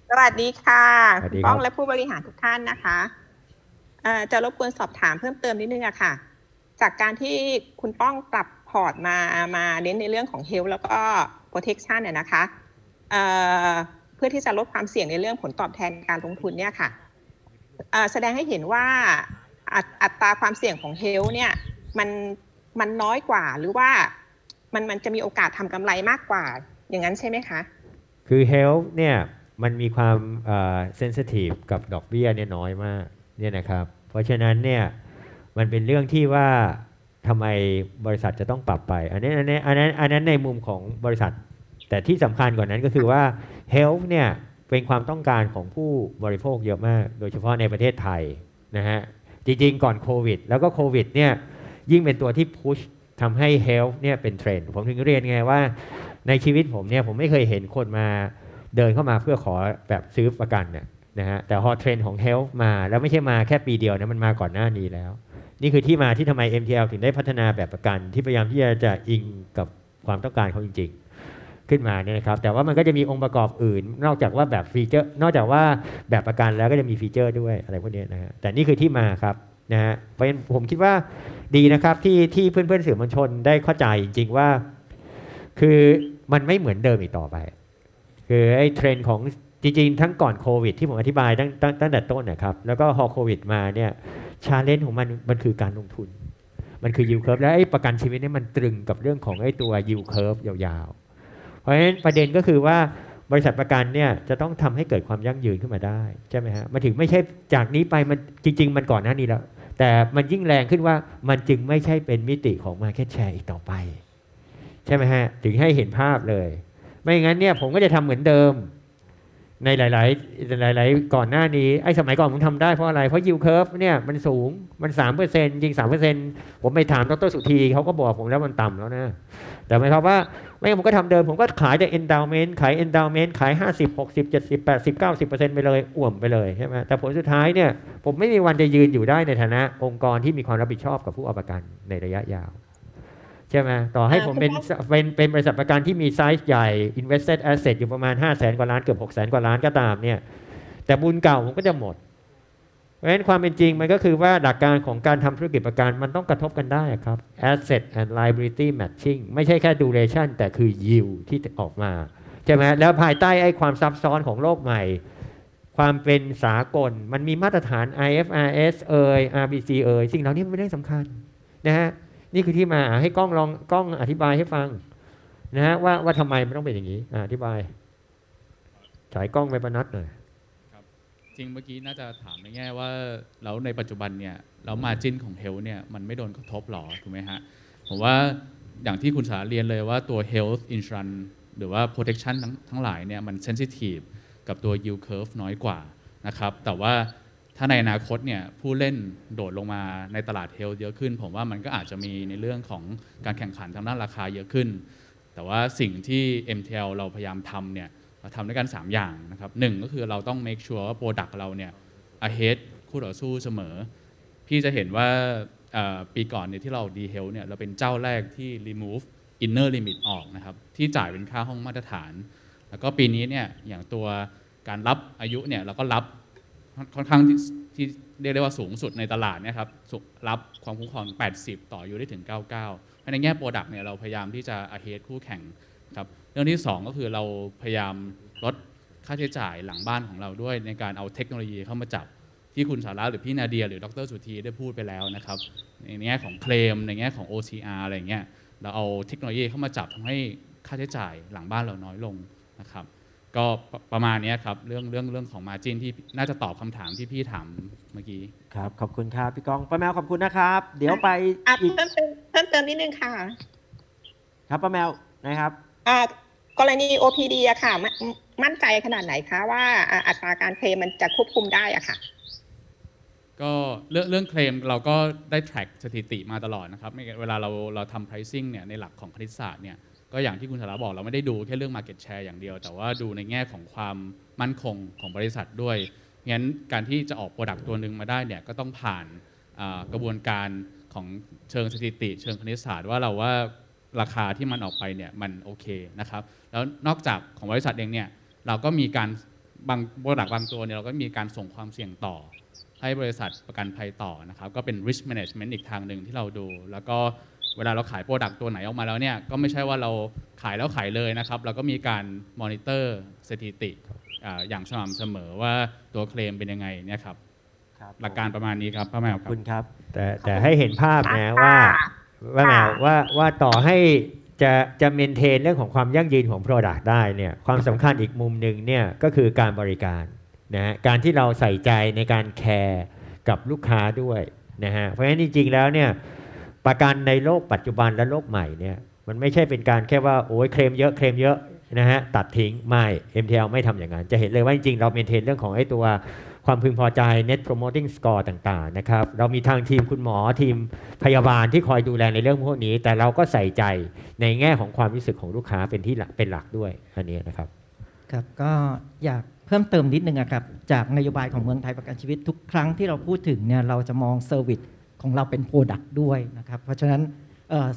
สวัสดีค่ะสวัสดีคุณครับป้องและผู้บริหารทุกท่านนะคะเอ่อจะรบกวนสอบถามเพิ่มเติมนิดนึงอะค่ะ จากการที่คุณป้องปรับ พอร์ตมามาเน้นในเรื่องของ health แล้วก็ protection เนี่ยนะคะเเพื่อที่จะลดความเสี่ยงในเรื่องผลตอบแทนการลงทุนเนี่ยค่ะแสดงให้เห็นว่าอัตอัตราความเสี่ยงของ health เนี่ยมันมันน้อยกว่าหรือว่ามันมันจะมีโอกาสทำกำไรมากกว่าอย่างนั้นใช่ไหมคะ คือ health เนี่ยมันมีความเซนซิทีฟกับดอกเบี้ยเนี่ยน้อยมากเนี่ยนะครับ เพราะฉะนั้นเนี่ยมันเป็นเรื่องที่ว่า ทำไมบริษัทจะต้องปรับไป อันนี้อันนี้อันนั้นอันนั้นในมุมของบริษัท แต่ที่สำคัญกว่านั้นก็คือว่า health เนี่ยเป็นความต้องการของผู้บริโภคเยอะมาก โดยเฉพาะในประเทศไทยนะฮะจริงๆ ก่อนโควิด แล้วก็โควิดเนี่ยยิ่งเป็นตัวที่ push ทำให้ health เนี่ยเป็นเทรนด์ผมถึงเรียนไงว่าในชีวิตผมเนี่ยผมไม่เคยเห็นคนมาเดินเข้ามาเพื่อขอแบบซื้อประกันเนี่ยนะฮะแต่พอเทรนด์ของ health มาแล้วไม่ใช่มาแค่ปีเดียวนะมันมาก่อนหน้านี้แล้ว นี่คือที่มาที่ทำไม MTL ถึงได้พัฒนาแบบประกัน ที่พยายามที่จะจะอิงกับความต้องการเขาจริง ๆ ขึ้นมาเนี่ยนะครับ แต่ว่ามันก็จะมีองค์ประกอบอื่น นอกจากว่าแบบ feature นอกจากว่าแบบประกันแล้วก็จะมี feature ด้วยอะไรพวกนี้นะฮะแต่นี่คือที่มาครับนะฮะเพราะฉะนั้นผมคิดว่าดีนะครับที่ที่เพื่อนๆสื่อมวลชนได้เข้าใจจริง ๆ ว่า คือมันไม่เหมือนเดิมอีกต่อไป คือไอ้เทรนด์ของ จริงๆ ทั้งก่อนโควิดที่ผมอธิบายตั้งตั้งตั้งแต่ต้นนะครับ แล้วก็พอโควิดมาเนี่ย challenge ของมันมันคือการลงทุน มันคือ yield curve และไอ้ประกันชีวิตเนี่ยมันตรึงกับเรื่องของไอ้ตัว yield curve ยาวๆ เพราะฉะนั้นประเด็นก็คือว่าบริษัทประกันเนี่ยจะต้องทำให้เกิดความยั่งยืนขึ้นมาได้ใช่ไหมฮะมันถึงไม่ใช่จากนี้ไปมันจริง ๆ มันก่อนหน้านี้แล้ว แต่มันยิ่งแรงขึ้นว่ามันจึงไม่ใช่เป็นมิติของ market share อีกต่อไป ใช่ไหมฮะถึงให้เห็นภาพเลย ไม่งั้นเนี่ยผมก็จะทำเหมือนเดิม ในหลาย ๆ หลาย ๆ ก่อนหน้านี้ไอ้สมัยก่อนผมทำได้เพราะอะไร เพราะ yield curve เนี่ยมันสูงมัน3%เปอร์เซ็นต์จริง3%เปอร์เซ็นต์ผมไปถามดรสุธีเขาก็บอกผมแล้วมันต่ำแล้วนะ แต่หมายความว่าไม่งั้นผมก็ทำเดิมผมก็ขายแต่ endowment ขาย endowment ขาย50 60 70 80 90ไปเลยอ่วมไปเลยใช่ไหมแต่ผลสุดท้ายเนี่ยผมไม่มีวันจะยืนอยู่ได้ในฐานะองค์กรที่มีความรับผิดชอบกับผู้เอาประกันในระยะยาว ใช่ไหมต่อให้ผมเป็นเป็นเป็นบริษัทประกันที่มีไซส์ใหญ่ invested asset อยู่ประมาณ 5 0 0แสนกว่าล้านเกือบ6 0แสนกว่าล้านก็ตามเนี่ยแต่บุญเก่าผมก็จะหมดเพราะฉะนั้นความเป็นจริงมันก็คือว่าหลักการของการทำธุรกิจประกันมันต้องกระทบกันได้ครับ asset and liability matching ไม่ใช่แค่ duration แต่คือ yield ที่ออกมาใช่ไหมแล้วภายใต้ไอ้ความซับซ้อนของโลกใหม่ ความเป็นสากลมันมีมาตรฐาน IFRS เอ่ย RBC เอ่ยสิ่งเหล่านี้เป็นเรื่องสำคัญนะฮะ นี่คือที่มาให้กล้องลองกล้องอธิบายให้ฟัง นะฮะว่าว่าทำไมมันต้องเป็นอย่างนี้อธิบายฉายกล้องไปประนัดหน่อยจริงเมื่อกี้น่าจะถามในแง่ว่าแล้วในปัจจุบันเนี่ยแล้วมาจินของเฮลเนี่ยมันไม่โดนกระทบหรอถูกไหมฮะผมว่าอย่างที่คุณสาเรียนเลยว่าตัว health insurance หรือว่า protection ทั้งทั้งหลายเนี่ยมัน sensitive กับตัว yield curve น้อยกว่านะครับแต่ว่า ถ้าในอนาคตเนี่ยผู้เล่นโดดลงมาในตลาดเฮลเยอะขึ้น ผมว่ามันก็อาจจะมีในเรื่องของการแข่งขันทางด้านราคาเยอะขึ้น แต่ว่าสิ่งที่ MTL เราพยายามทำเนี่ยเราทำด้วยกัน 3 อย่างนะครับหนึ่งก็คือเราต้อง make sure ว่า product เราเนี่ย ahead คู่ต่อสู้เสมอ พี่จะเห็นว่าปีก่อนเนี่ยที่เราดีเฮลเนี่ยเราเป็นเจ้าแรกที่ remove inner limit ออกนะครับที่จ่ายเป็นค่าห้องมาตรฐาน แล้วก็ปีนี้เนี่ยอย่างตัวการรับอายุเนี่ยเราก็รับ ค่อนข้างที่เรียกได้ว่าสูงสุดในตลาดเนี่ยครับรับความคุ้มครอง 80 ต่ออายุได้ถึง 99เพราะในแง่โปรดักต์เนี่ยเราพยายามที่จะ ahead คู่แข่งครับเรื่องที่ 2 ก็คือเราพยายามลดค่าใช้จ่ายหลังบ้านของเราด้วย ในการเอาเทคโนโลยีเข้ามาจับที่คุณสาระหรือพี่นาเดีย หรือดรสุธีได้พูดไปแล้วนะครับ ในแง่ของเคลม ในแง่ของ OCR อะไรเงี้ยเราเอาเทคโนโลยีเข้ามาจับทำให้ค่าใช้จ่ายหลังบ้านเราน้อยลงนะครับ ก็ปประมาณเนี้ยครับเรื่องเรื่องเรื่องของมาจินที่น่าจะตอบคำถามที่พี่ถามเมื่อกี้ครับขอบคุณครับพี่ก้องป้าแมวขอบคุณนะครับ เดี๋ยวไปอะอีกเพิ่มเติมเพิ่มเติมนิดนึงค่ะ ครับป้าแมวนะครับอ่ากรณี OPD อะค่ะมมั่นใจขนาดไหนคะว่าอ่าอัตราการเคลมมันจะควบคุมได้อะค่ะ ก็เรื่องเรื่องเคลมเราก็ได้ track สถิติมาตลอดนะครับไม่งั้นเวลาเราเราทำ pricing เนี่ยในหลักของคณิตศาสตร์เนี่ย ก็อย่างที่คุณสาระบอกเราไม่ได้ดูแค่เรื่อง market share อย่างเดียว แต่ว่าดูในแง่ของความมั่นคงของบริษัทด้วยงั้นการที่จะออก product ตัวหนึ่งมาได้เนี่ยก็ต้องผ่านกระบวนการของเชิงสถิติ เชิงคณิตศาสตร์ว่าเราว่าราคาที่มันออกไปเนี่ยมันโอเคนะครับแล้วนอกจากของบริษัทเองเนี่ยเราก็มีการบาง product บางตัวเนี่ยเราก็มีการส่งความเสี่ยงต่อ ให้บริษัทประกันภัยต่อนะครับก็เป็น risk management อีกทางหนึ่งที่เราดู แล้วก็ เวลาเราขาย product ตัวไหนออกมาแล้วเนี่ยก็ไม่ใช่ว่าเราขายแล้วขายเลยนะครับ เราก็มีการมอนิเตอร์สถิติอ่าอย่างสม่ำเสมอว่าตัวเคลมเป็นยังไงเนี่ยครับหลักการประมาณนี้ครับพ่อแมวครับคุณครับ แต่แต่ให้เห็นภาพนะว่าว่าแมวว่าว่าต่อให้จะจะเมนเทนเรื่องของความยั่งยืนของ Product ได้เนี่ยความสำคัญอีกมุมหนึ่งเนี่ยก็คือการบริการนะฮะการที่เราใส่ใจในการแคร์กับลูกค้าด้วยนะฮะเพราะฉะนั้นจริงๆแล้วเนี่ย ประกันในโลกปัจจุบันและโลกใหม่เนี่ยมันไม่ใช่เป็นการแค่ว่าโอ้ยเคลมเยอะเคลมเยอะนะฮะตัดทิ้งไม่ MTL ไม่ทำอย่างนั้น จะเห็นเลยว่าจริงๆ เราเมนเทนเรื่องของไอ้ตัวความพึงพอใจ net promoting score ต่างๆนะครับเรามีทางทีมคุณหมอทีมพยาบาลที่คอยดูแลในเรื่องพวกนี้ แต่เราก็ใส่ใจในแง่ของความรู้สึกของลูกค้าเป็นที่เป็นหลักด้วยอันนี้นะครับครับก็อยากเพิ่มเติมนิดนึงครับจากนโยบายของเมืองไทยประกันชีวิตทุกครั้งที่เราพูดถึงเนี่ยเราจะมองเซอร์วิส ของเราเป็น product ด้วยนะครับ เพราะฉะนั้น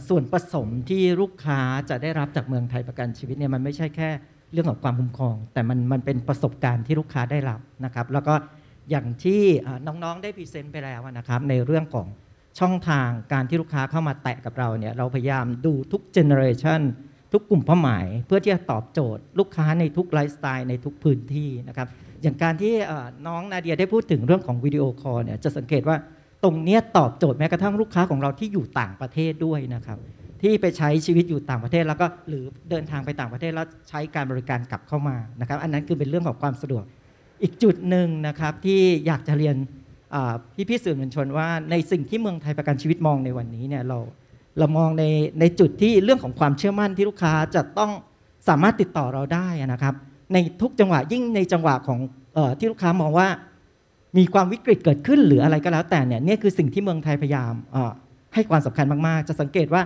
ส่วนผสมที่ลูกค้าจะได้รับจากเมืองไทยประกันชีวิตเนี่ยมันไม่ใช่แค่เรื่องของความคุ้มครอง แต่มันมันเป็นประสบการณ์ที่ลูกค้าได้รับนะครับ แล้วก็อย่างที่น้องๆได้ present ไปแล้วนะครับ ในเรื่องของช่องทางการที่ลูกค้าเข้ามาแตะกับเราเนี่ยเราพยายามดูทุก generation ทุกกลุ่มเป้าหมาย เพื่อที่จะตอบโจทย์ ลูกค้าในทุกไลฟ์สไตล์ในทุกพื้นที่นะครับอย่างการที่น้องนาเดียได้พูดถึงเรื่องของ video call เนี่ยจะสังเกตว่า ตรงเนี้ยตอบโจทย์แม้กระทั่งลูกค้าของเราที่อยู่ต่างประเทศด้วยนะครับ ที่ไปใช้ชีวิตอยู่ต่างประเทศแล้วก็หรือเดินทางไปต่างประเทศแล้วใช้การบริการกลับเข้ามานะครับ อันนั้นคือเป็นเรื่องของความสะดวก อีกจุดหนึ่งนะครับที่อยากจะเรียนพี่พี่สื่อมวลชนว่าในสิ่งที่เมืองไทยประกันชีวิตมองในวันนี้เนี่ยเราเรามองในในจุดที่เรื่องของความเชื่อมั่นที่ลูกค้าจะต้องสามารถติดต่อเราได้นะครับ ในทุกจังหวะยิ่งในจังหวะของออที่ลูกค้ามองว่า มีความวิกฤตเกิดขึ้นหรืออะไรก็แล้วแต่เนี่ยนี่คือสิ่งที่เมืองไทยพยายามให้ความสำคัญมากๆ จะสังเกตว่า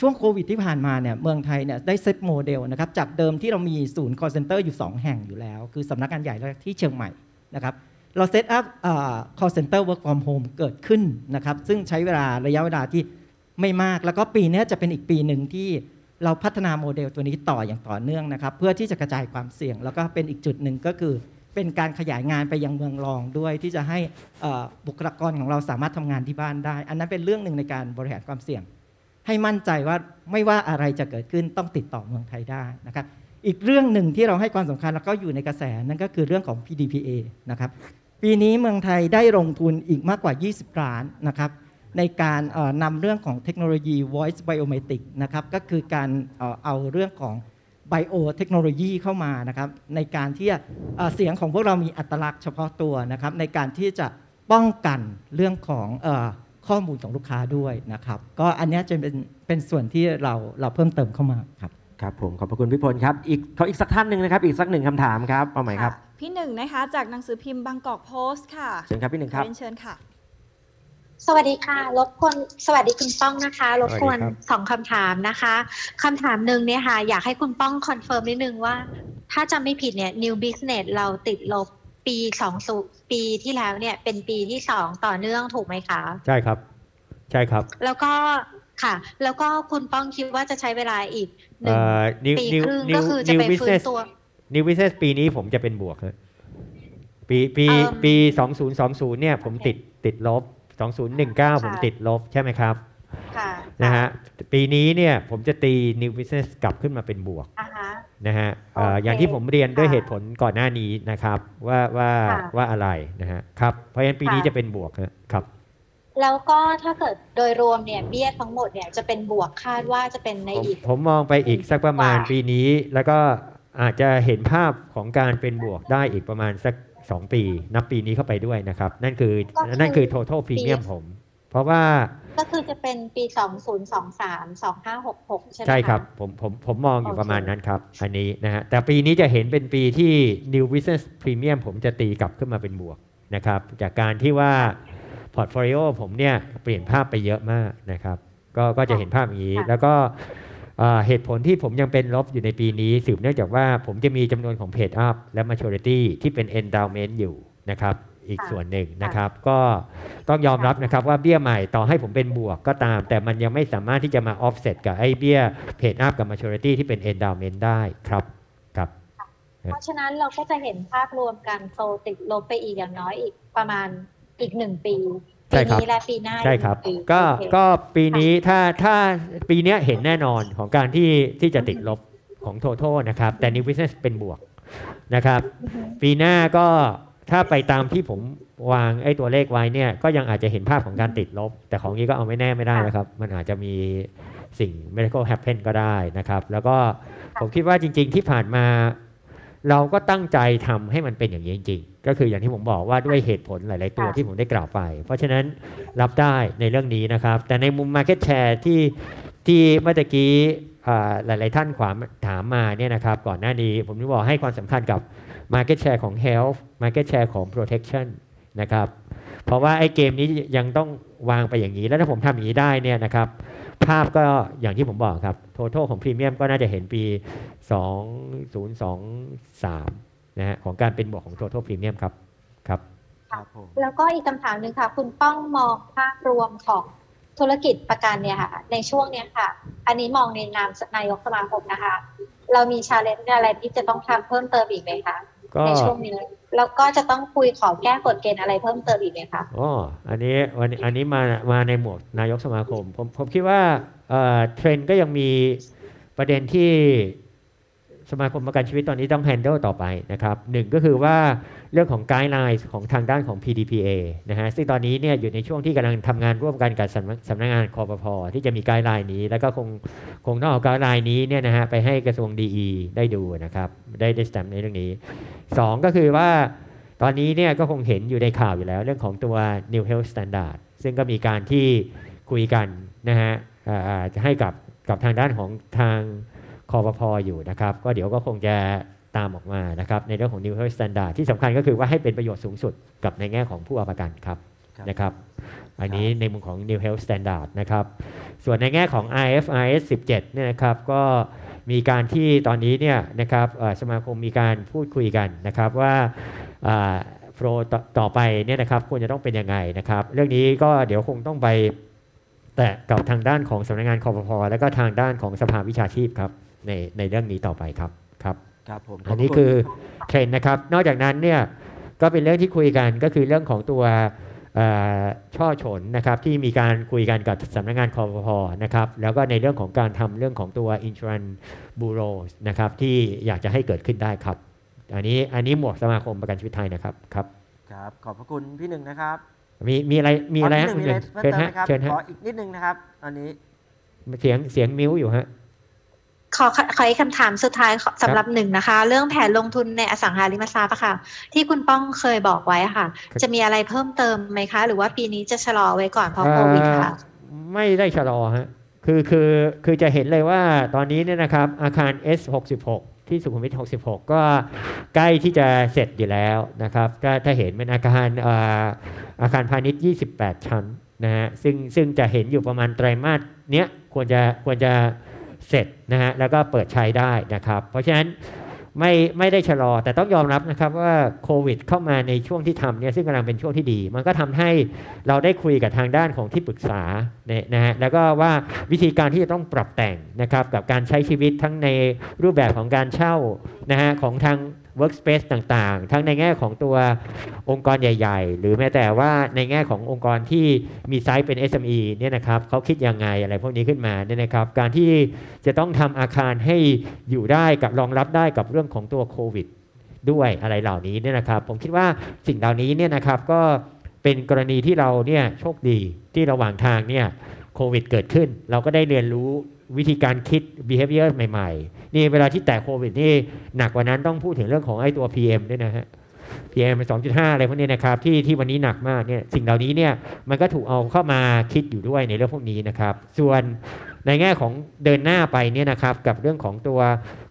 ช่วงโควิดที่ผ่านมาเนี่ยเมืองไทยเนี่ยได้ set model นะครับจากเดิมที่เรามีศูนย์ call center อยู่ 2 แห่งอยู่แล้ว คือสำนักงานใหญ่ที่เชียงใหม่นะครับเรา set up call center work from home เกิดขึ้นนะครับซึ่งใช้เวลาระยะเวลาที่ไม่มาก แล้วก็ปีนี้จะเป็นอีกปีหนึ่งที่เราพัฒนาโมเดลตัวนี้ต่ออย่างต่อเนื่องนะครับเพื่อที่จะกระจายความเสี่ยง แล้วก็เป็นอีกจุดหนึ่งก็คือ เป็นการขยายงานไปยังเมืองรองด้วย ที่จะให้บุคลากรของเราสามารถทำงานที่บ้านได้ อันนั้นเป็นเรื่องหนึ่งในการบริหารความเสี่ยง ให้มั่นใจว่าไม่ว่าอะไรจะเกิดขึ้นต้องติดต่อเมืองไทยได้นะครับอีกเรื่องหนึ่งที่เราให้ความสำคัญแล้วก็อยู่ในกระแสนั่นก็คือเรื่องของ PDPA นะครับปีนี้เมืองไทยได้ลงทุนอีกมากกว่า 20 ล้านนะครับในการนำเรื่องของเทคโนโลยี voice biometric นะครับก็คือการเอาเรื่องของ bio เทคโนโลยีเข้ามานะครับในการที่จะเอ่อเสียงของพวกเรามีอัตลักษณ์เฉพาะตัวนะครับในการที่จะป้องกันเรื่องของเออข้อมูลของลูกค้าด้วยนะครับ ก็อันเนี้ยจะเป็นเป็นส่วนที่เราเราเพิ่มเติมเข้ามาครับครับผมขอบพระคุณพี่พลครับอีกขออีกสักท่านหนึ่งนะครับ อีกสักหนึ่งคำถามครับเอาใหม่ครับ พี่หนึ่งนะคะจากหนังสือพิมพ์บางกอกโพสต์ค่ะเชิญครับพี่หนึ่งครับเรียนเชิญค่ะ สวัสดีค่ะ รบกวนสวัสดีคุณป้องนะคะ รบกวนสวัสดีครับสองคำถามนะคะ คำถามหนึ่งเนี่ยค่ะ อยากให้คุณป้อง confirm นิดนึงว่า ถ้าจำไม่ผิดเนี่ย New Business เราติดลบปีสองสุปีที่แล้วเนี่ยเป็นปีที่สองต่อเนื่องถูกไหมคะ ใช่ครับ ใช่ครับ แล้วก็ค่ะ แล้วก็คุณป้องคิดว่าจะใช้เวลาอีกหนึ่งเอ่อ ปี ครึ่ง ก็คือจะไปฟื้นตัว New Business ปีนี้ผมจะเป็นบวกครับปีปีเอิ่มปี2020เนี่ยผมติดติดลบ 2019 ผมติดลบใช่ไหมครับค่ะนะฮะปีนี้เนี่ยผมจะตี New Business กลับขึ้นมาเป็นบวกอ่าฮะนะฮะเอ่อโอเคอย่างที่ผมเรียนด้วยค่ะเหตุผลก่อนหน้านี้นะครับ ว่าว่าค่ะว่าอะไรนะฮะครับเพราะฉะนั้นปีนี้ค่ะจะเป็นบวกครับแล้วก็ถ้าเกิดโดยรวมเนี่ยเบี้ยทั้งหมดเนี่ยจะเป็นบวกคาดว่าจะเป็นในผมอีก ผมมองไปอีกสักประมาณกว่าปีนี้ แล้วก็อาจจะเห็นภาพของการเป็นบวกได้อีกประมาณสัก 2 ปี นับปีนี้เข้าไปด้วยนะครับ นั่นคือนั่นคือ total premium ผม เพราะว่าก็คือจะเป็นปี 2023 2566 ใช่ไหมคะใช่ครับ ผมผมผมมองอยู่ประมาณนั้นครับ อันนี้นะฮะแต่ปีนี้จะเห็นเป็นปีที่ new business premium ผมจะตีกลับขึ้นมาเป็นบวกนะครับ จากการที่ว่า portfolio ผมเนี่ยเปลี่ยนภาพไปเยอะมากนะครับ ก็ก็จะเห็นภาพอย่างนี้แล้วก็ เอ่อเหตุผลที่ผมยังเป็นลบอยู่ในปีนี้ สืบเนื่องจากว่าผมจะมีจำนวนของเพจอัพและ maturity ที่เป็น endowment อยู่นะครับอีกส่วนหนึ่งนะครับ ก็ต้องยอมรับนะครับว่าเบี้ยใหม่ต่อให้ผมเป็นบวกก็ตาม แต่มันยังไม่สามารถที่จะมา offset กับไอ้เบี้ยเพจอัพกับ maturity ที่เป็น endowment ได้ครับครับ เพราะฉะนั้นเราก็จะเห็นภาพรวมการโตติดลบไปอีกอย่างน้อยอีกประมาณอีกหนึ่งปี ใช่ปีครับนี้และปีหน้าใช่ครับอีกหนึ่งปีก็โอเคก็ปีนี้ถ้าถ้าปีเนี้ยเห็นแน่นอนของการที่ที่จะติดลบของ total นะครับ แต่ new business เป็นบวกนะครับ ปีหน้าก็ถ้าไปตามที่ผมวางไอ้ตัวเลขไว้เนี่ย ก็ยังอาจจะเห็นภาพของการติดลบ แต่ของนี้ก็เอาไม่แน่ไม่ได้นะครับ มันอาจจะมีสิ่ง medical happen ก็ได้นะครับ แล้วก็ผมคิดว่าจริง ๆ ที่ผ่านมา เราก็ตั้งใจทำให้มันเป็นอย่างนี้จริงๆ ก็คืออย่างที่ผมบอกว่าด้วยเหตุผลหลาย ๆ ตัวที่ผมได้กล่าวไป เพราะฉะนั้นรับได้ในเรื่องนี้นะครับ แต่ในมุม Market Share ที่ที่เมื่อตะกี้อ่าหลาย ๆ ท่านขวามถามมาเนี่ยนะครับ ก่อนหน้านี้ผมที่บอกให้ความสำคัญกับ Market Share ของ Health Market Share ของ Protection นะครับ เพราะว่าไอ้เกมนี้ยังต้องวางไปอย่างนี้ แล้วถ้าผมทำอย่างนี้ได้เนี่ยนะครับ ภาพก็อย่างที่ผมบอกครับ total ของพรีเมียมก็น่าจะเห็นปี 2023นะฮะของการเป็นบวกของ total premium ครับครับ แล้วก็อีกคำถามหนึ่งค่ะ คุณป้องมองภาพรวมของธุรกิจประกันเนี่ยค่ะ ในช่วงเนี้ยค่ะ อันนี้มองในนามนายกสมาคมนะคะ เรามีชาเลนจ์อะไรที่จะต้องทำเพิ่มเติมอีกไหมคะก็ในช่วงนี้ แล้วก็จะต้องคุยขอแก้กฎเกณฑ์อะไรเพิ่มเติมอีกไหมคะอ๋ออันนี้วันอันนี้มามาในหมวดนายกสมาคม ผมผมคิดว่าเอ่อเทรนด์ก็ยังมีประเด็นที่ สมาคมประกันชีวิตตอนนี้ต้อง handle ต่อไปนะครับหนึ่งก็คือว่าเรื่องของ guidelines ของทางด้านของ PDPA นะฮะซึ่งตอนนี้เนี่ยอยู่ในช่วงที่กำลังทำงานร่วมกันกับสำนักสำนักงานคอปพอที่จะมี guideline นี้ แล้วก็คงคงต้องเอา guideline นี้เนี่ยนะฮะไปให้กระทรวง DE ได้ดูนะครับ ได้ได้สแตมในเรื่องนี้สองก็คือว่าตอนนี้เนี่ยก็คงเห็นอยู่ในข่าวอยู่แล้ว เรื่องของตัว New Health Standard ซึ่งก็มีการที่คุยกันนะฮะอาอ่าจะให้กับกับทางด้านของทาง ปพออยู่นะครับ ก็เดี๋ยวก็คงจะตามออกมานะครับ ในเรื่องของ New Health Standard ที่สำคัญก็คือว่าให้เป็นประโยชน์สูงสุดกับในแง่ของผู้เอาประกันครับนะครับ อันนี้ในมุมของ New Health Standard นะครับ ส่วนในแง่ของ IFRS 17เนี่ยนะครับก็มีการที่ตอนนี้เนี่ยนะครับเอ่อสมาคมมีการพูดคุยกันนะครับว่าโฟลต่อต่อไปเนี่ยนะครับควรจะต้องเป็นยังไงนะครับ เรื่องนี้ก็เดี๋ยวคงต้องไปแตะกับทางด้านของสำนักงานคอปพแล้วก็ทางด้านของสภาวิชาชีพครับ ในในเรื่องนี้ต่อไปครับครับครับผมอันนี้คือเทรนด์นะครับ นอกจากนั้นเนี่ยก็เป็นเรื่องที่คุยกันก็คือเรื่องของตัวเอ่อช่อฉนนะครับที่มีการคุยกันกับสำนักงานคอปพนะครับแล้วก็ในเรื่องของการทำเรื่องของตัว insurance bureau นะครับที่อยากจะให้เกิดขึ้นได้ครับ อันนี้อันนี้หมวกสมาคมประกันชีวิตไทยนะครับครับครับขอบพระคุณพี่หนึ่งนะครับมีมีอะไรมีอะไรขฮะพี่หนึ่งมีอะไรคุณเพิ่มเชิญเติมฮะไหมครับเชิญฮะขออีกนิดนึงนะครับตอนนี้เสียงเสียงมิวอยู่ฮะ ขอขออีกคำถามสุดท้ายขอสำหรับหนึ่งนะคะ เรื่องแผนลงทุนในอสังหาริมทรัพย์อะค่ะ ที่คุณป้องเคยบอกไว้อะค่ะ จะมีอะไรเพิ่มเติมไหมคะ หรือว่าปีนี้จะชะลอไว้ก่อนเพราะโควิดค่ะเอ่อไม่ได้ชะลอฮะคือคือคือจะเห็นเลยว่าตอนนี้เนี่ยนะครับ อาคาร S66 ที่สุขุมวิท 66 ก็ใกล้ที่จะเสร็จอยู่แล้วนะครับ ก็ถ้าเห็นเป็นอาคารเอ่ออาคารพาณิชย์ 28 ชั้นนะฮะซึ่งซึ่งจะเห็นอยู่ประมาณไตรมาสเนี้ยควรจะควรจะ เสร็จนะฮะแล้วก็เปิดใช้ได้นะครับ เพราะฉะนั้นไม่ไม่ได้ชะลอแต่ต้องยอมรับนะครับว่าโควิดเข้ามาในช่วงที่ทำเนี่ยซึ่งกำลังเป็นช่วงที่ดี มันก็ทำให้เราได้คุยกับทางด้านของที่ปรึกษาเนี่ยนะฮะแล้วก็ว่าวิธีการที่จะต้องปรับแต่งนะครับกับการใช้ชีวิตทั้งในรูปแบบของการเช่านะฮะของทาง workspace ต่างๆ ทั้งในแง่ของตัวองค์กรใหญ่ ๆ หรือแม้แต่ว่าในแง่ขององค์กรที่มีไซส์เป็น SME เนี่ยนะครับเขาคิดยังไงอะไรพวกนี้ขึ้นมาเนี่ยนะครับการที่จะต้องทำอาคารให้อยู่ได้กับรองรับได้กับเรื่องของตัวโควิดด้วยอะไรเหล่านี้เนี่ยนะครับ ผมคิดว่าสิ่งเหล่านี้เนี่ยนะครับก็เป็นกรณีที่เราเนี่ยโชคดีที่ระหว่างทางเนี่ยโควิดเกิดขึ้น เราก็ได้เรียนรู้ วิธีการคิด behavior ใหม่ๆ นี่เวลาที่แตะโควิดนี่หนักกว่านั้นต้องพูดถึงเรื่องของไอ้ตัว PM ด้วยนะฮะ PM 2.5 อะไรพวกนี้นะครับที่ที่วันนี้หนักมากเนี่ยสิ่งเหล่านี้เนี่ยมันก็ถูกเอาเข้ามาคิดอยู่ด้วยในเรื่องพวกนี้นะครับ ส่วนในแง่ของเดินหน้าไปเนี่ยนะครับกับเรื่องของตัว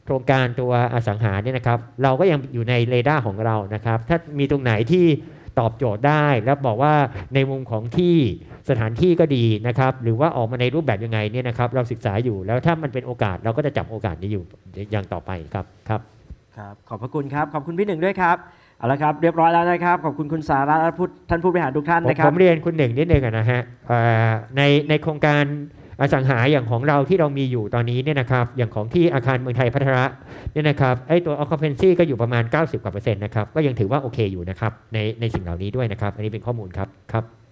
โครงการตัวอสังหาเนี่ยนะครับ เราก็ยังอยู่ในเรดาร์ของเรานะครับ ถ้ามีตรงไหนที่ ตอบโจทย์ได้ แล้วบอกว่าในมุมของที่สถานที่ก็ดีนะครับหรือว่าออกมาในรูปแบบยังไงเนี่ยนะครับเราศึกษาอยู่แล้วถ้ามันเป็นโอกาสเราก็จะจับโอกาสนี้อยู่อย่างต่อไปครับครับครับขอบพระคุณครับขอบคุณพี่หนึ่งด้วยครับเอาละครับเรียบร้อยแล้วนะครับขอบคุณคุณสาระและผู้ท่านผู้บริหารทุกท่านผมนะครัผบมเรียนคุณหนึ่งนิดนึงอะนะฮะเอ่อในในโครงการ อสังหาอย่างของเราที่เรามีอยู่ตอนนี้เนี่ยนะครับ อย่างของที่อาคารเมืองไทยพัฒระเนี่ยนะครับไอตัว occupancy ก็อยู่ประมาณ 90กว่าเปอร์เซ็นต์นะครับ ก็ยังถือว่าโอเคอยู่นะครับในในสิ่งเหล่านี้ด้วยนะครับ อันนี้เป็นข้อมูลครับครับ